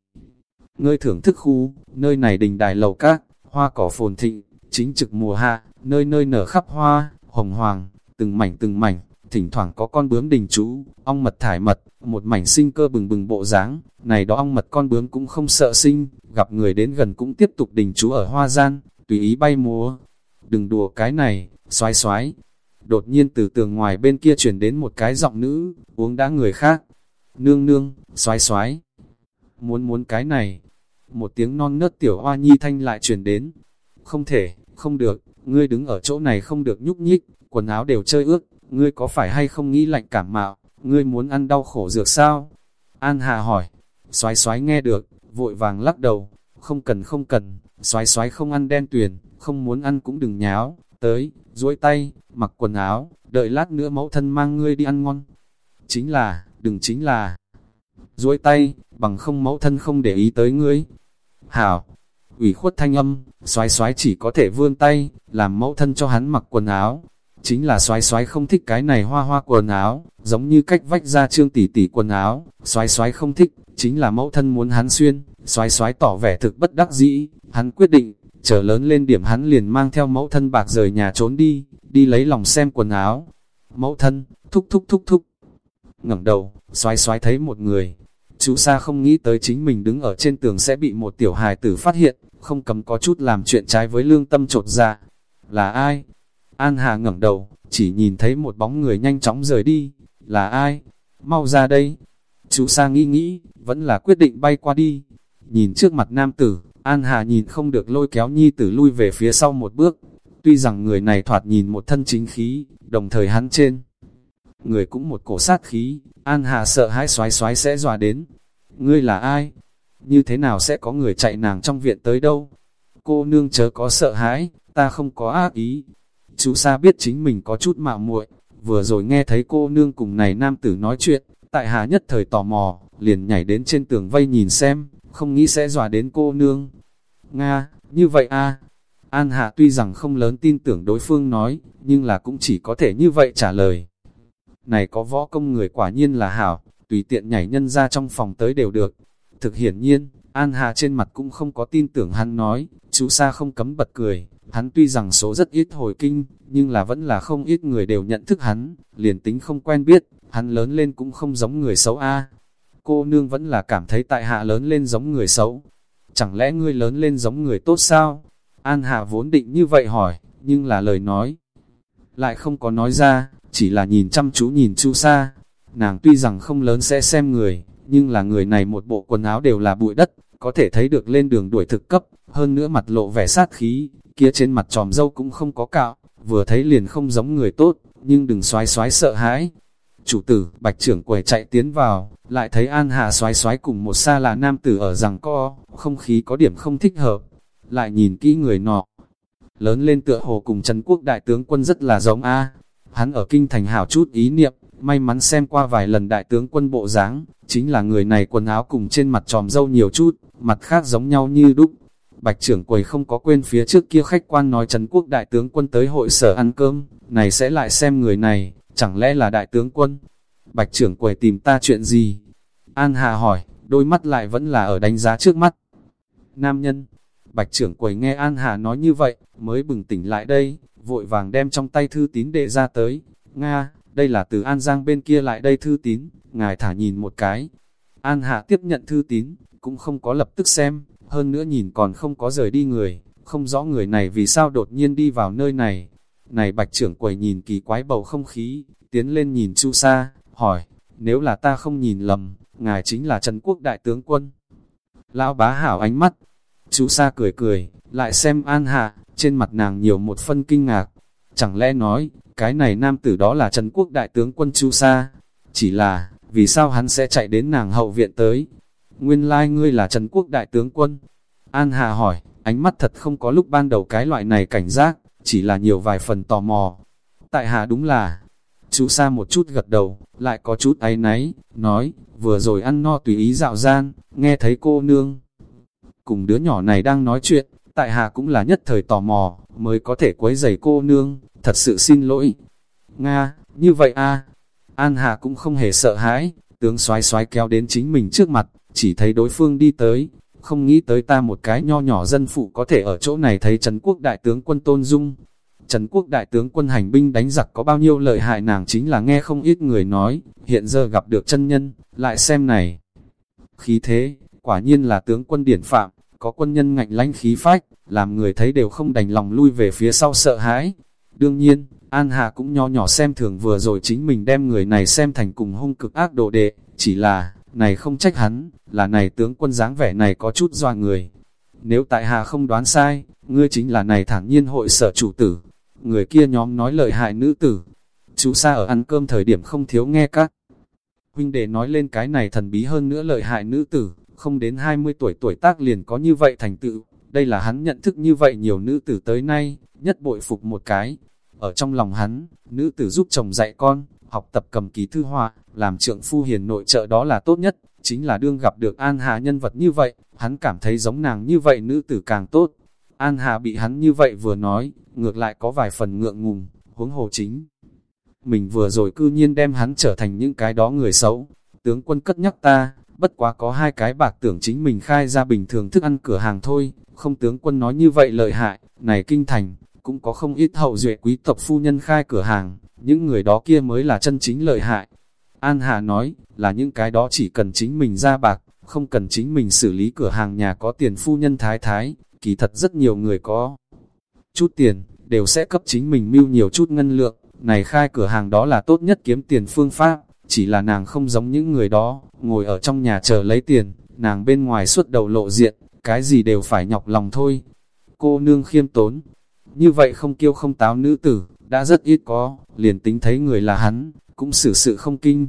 Ngơi thưởng thức khu, nơi này đình đài lầu các, hoa cỏ phồn thịnh, chính trực mùa hạ, nơi nơi nở khắp hoa, hồng hoàng, từng mảnh từng mảnh, thỉnh thoảng có con bướm đình chú, ong mật thải mật, một mảnh sinh cơ bừng bừng bộ dáng này đó ong mật con bướm cũng không sợ sinh, gặp người đến gần cũng tiếp tục đình chú ở hoa gian, tùy ý bay múa. Đừng đùa cái này, xoái xoái. Đột nhiên từ tường ngoài bên kia chuyển đến một cái giọng nữ, uống đã người khác. Nương nương, xoái xoái. Muốn muốn cái này. Một tiếng non nớt tiểu hoa nhi thanh lại truyền đến. Không thể, không được, ngươi đứng ở chỗ này không được nhúc nhích, quần áo đều chơi ướt, ngươi có phải hay không nghĩ lạnh cảm mạo, ngươi muốn ăn đau khổ dược sao? An Hà hỏi, xoái xoái nghe được, vội vàng lắc đầu, không cần không cần, xoái xoái không ăn đen tuyền, không muốn ăn cũng đừng nháo, tới, duỗi tay, mặc quần áo, đợi lát nữa mẫu thân mang ngươi đi ăn ngon. Chính là, đừng chính là, duỗi tay, bằng không mẫu thân không để ý tới ngươi. Hảo, ủy khuất thanh âm, xoái xoái chỉ có thể vươn tay, làm mẫu thân cho hắn mặc quần áo. Chính là xoái xoái không thích cái này hoa hoa quần áo, giống như cách vách ra trương tỷ tỷ quần áo, xoái xoái không thích, chính là mẫu thân muốn hắn xuyên, xoái xoái tỏ vẻ thực bất đắc dĩ, hắn quyết định, chờ lớn lên điểm hắn liền mang theo mẫu thân bạc rời nhà trốn đi, đi lấy lòng xem quần áo. Mẫu thân, thúc thúc thúc thúc. ngẩng đầu, xoái xoái thấy một người. Chú Sa không nghĩ tới chính mình đứng ở trên tường sẽ bị một tiểu hài tử phát hiện, không cấm có chút làm chuyện trái với lương tâm trột. Dạ. Là ai? An Hà ngẩng đầu, chỉ nhìn thấy một bóng người nhanh chóng rời đi. Là ai? Mau ra đây. Chú Sa nghĩ nghĩ, vẫn là quyết định bay qua đi. Nhìn trước mặt nam tử, An Hà nhìn không được lôi kéo nhi tử lui về phía sau một bước. Tuy rằng người này thoạt nhìn một thân chính khí, đồng thời hắn trên. Người cũng một cổ sát khí, An Hà sợ hãi xoái xoái sẽ dọa đến. Ngươi là ai? Như thế nào sẽ có người chạy nàng trong viện tới đâu? Cô nương chớ có sợ hãi, ta không có ác ý. Chú Sa biết chính mình có chút mạo muội, vừa rồi nghe thấy cô nương cùng này nam tử nói chuyện, tại hà nhất thời tò mò, liền nhảy đến trên tường vây nhìn xem, không nghĩ sẽ dọa đến cô nương. Nga, như vậy a An Hạ tuy rằng không lớn tin tưởng đối phương nói, nhưng là cũng chỉ có thể như vậy trả lời. Này có võ công người quả nhiên là hảo, tùy tiện nhảy nhân ra trong phòng tới đều được. Thực hiển nhiên, An Hà trên mặt cũng không có tin tưởng hắn nói, chú Sa không cấm bật cười, hắn tuy rằng số rất ít hồi kinh, nhưng là vẫn là không ít người đều nhận thức hắn, liền tính không quen biết, hắn lớn lên cũng không giống người xấu a. Cô nương vẫn là cảm thấy tại hạ lớn lên giống người xấu. Chẳng lẽ ngươi lớn lên giống người tốt sao? An Hạ vốn định như vậy hỏi, nhưng là lời nói. Lại không có nói ra, chỉ là nhìn chăm chú nhìn chu sa. Nàng tuy rằng không lớn sẽ xem người, nhưng là người này một bộ quần áo đều là bụi đất, có thể thấy được lên đường đuổi thực cấp, hơn nữa mặt lộ vẻ sát khí, kia trên mặt tròm dâu cũng không có cạo, vừa thấy liền không giống người tốt, nhưng đừng xoái xoái sợ hãi. Chủ tử, bạch trưởng quầy chạy tiến vào, lại thấy An Hà xoái xoái cùng một xa là nam tử ở rằng co, không khí có điểm không thích hợp. Lại nhìn kỹ người nọ, lớn lên tựa hồ cùng Trần Quốc đại tướng quân rất là giống A. Hắn ở kinh thành hảo chút ý niệm, may mắn xem qua vài lần đại tướng quân bộ dáng, chính là người này quần áo cùng trên mặt tròm dâu nhiều chút, mặt khác giống nhau như đúc. Bạch trưởng quầy không có quên phía trước kia khách quan nói Trần Quốc đại tướng quân tới hội sở ăn cơm, này sẽ lại xem người này, chẳng lẽ là đại tướng quân? Bạch trưởng quầy tìm ta chuyện gì? An Hà hỏi, đôi mắt lại vẫn là ở đánh giá trước mắt. Nam nhân, Bạch trưởng quầy nghe An Hà nói như vậy, mới bừng tỉnh lại đây, vội vàng đem trong tay thư tín đệ ra tới. Nga, đây là từ An Giang bên kia lại đây thư tín, ngài thả nhìn một cái. An Hà tiếp nhận thư tín, cũng không có lập tức xem, hơn nữa nhìn còn không có rời đi người, không rõ người này vì sao đột nhiên đi vào nơi này. Này bạch trưởng quầy nhìn kỳ quái bầu không khí, tiến lên nhìn Chu Sa, hỏi, nếu là ta không nhìn lầm, ngài chính là Trần Quốc Đại Tướng Quân. Lão bá hảo ánh mắt, chú Sa cười cười, lại xem An Hạ, trên mặt nàng nhiều một phân kinh ngạc. Chẳng lẽ nói, cái này nam tử đó là Trần Quốc Đại Tướng Quân Chu Sa? Chỉ là, vì sao hắn sẽ chạy đến nàng hậu viện tới? Nguyên lai like ngươi là Trần Quốc Đại Tướng Quân. An Hạ hỏi, ánh mắt thật không có lúc ban đầu cái loại này cảnh giác, chỉ là nhiều vài phần tò mò. Tại hạ đúng là, chú Sa một chút gật đầu, lại có chút áy náy, nói, vừa rồi ăn no tùy ý dạo gian, nghe thấy cô nương cùng đứa nhỏ này đang nói chuyện, tại hạ cũng là nhất thời tò mò, mới có thể quấy giày cô nương, thật sự xin lỗi. Nga, như vậy a An Hà cũng không hề sợ hãi, tướng xoái xoái kéo đến chính mình trước mặt, chỉ thấy đối phương đi tới, không nghĩ tới ta một cái nho nhỏ dân phụ có thể ở chỗ này thấy Trấn Quốc Đại tướng quân Tôn Dung. Trấn Quốc Đại tướng quân hành binh đánh giặc có bao nhiêu lợi hại nàng chính là nghe không ít người nói, hiện giờ gặp được chân nhân, lại xem này. Khí thế, quả nhiên là tướng quân điển phạm, có quân nhân ngạnh lãnh khí phách, làm người thấy đều không đành lòng lui về phía sau sợ hãi. Đương nhiên, An Hà cũng nho nhỏ xem thường vừa rồi chính mình đem người này xem thành cùng hung cực ác độ đệ, chỉ là, này không trách hắn, là này tướng quân dáng vẻ này có chút doa người. Nếu tại Hà không đoán sai, ngươi chính là này thản nhiên hội sở chủ tử. Người kia nhóm nói lợi hại nữ tử. Chú xa ở ăn cơm thời điểm không thiếu nghe các. Huynh đệ nói lên cái này thần bí hơn nữa lợi hại nữ tử, không đến 20 tuổi tuổi tác liền có như vậy thành tựu. Đây là hắn nhận thức như vậy nhiều nữ tử tới nay, nhất bội phục một cái. Ở trong lòng hắn, nữ tử giúp chồng dạy con, học tập cầm ký thư họa, làm trượng phu hiền nội trợ đó là tốt nhất, chính là đương gặp được An Hà nhân vật như vậy, hắn cảm thấy giống nàng như vậy nữ tử càng tốt. An Hà bị hắn như vậy vừa nói, ngược lại có vài phần ngượng ngùng, huống hồ chính. Mình vừa rồi cư nhiên đem hắn trở thành những cái đó người xấu. Tướng quân cất nhắc ta, bất quá có hai cái bạc tưởng chính mình khai ra bình thường thức ăn cửa hàng thôi, không tướng quân nói như vậy lợi hại, này kinh thành, cũng có không ít hậu duệ quý tộc phu nhân khai cửa hàng, những người đó kia mới là chân chính lợi hại. An Hà nói, là những cái đó chỉ cần chính mình ra bạc, không cần chính mình xử lý cửa hàng nhà có tiền phu nhân thái thái, kỳ thật rất nhiều người có chút tiền, đều sẽ cấp chính mình mưu nhiều chút ngân lượng, này khai cửa hàng đó là tốt nhất kiếm tiền phương pháp, chỉ là nàng không giống những người đó, ngồi ở trong nhà chờ lấy tiền, nàng bên ngoài suốt đầu lộ diện, cái gì đều phải nhọc lòng thôi. Cô nương khiêm tốn, như vậy không kiêu không táo nữ tử, đã rất ít có, liền tính thấy người là hắn, cũng xử sự không kinh.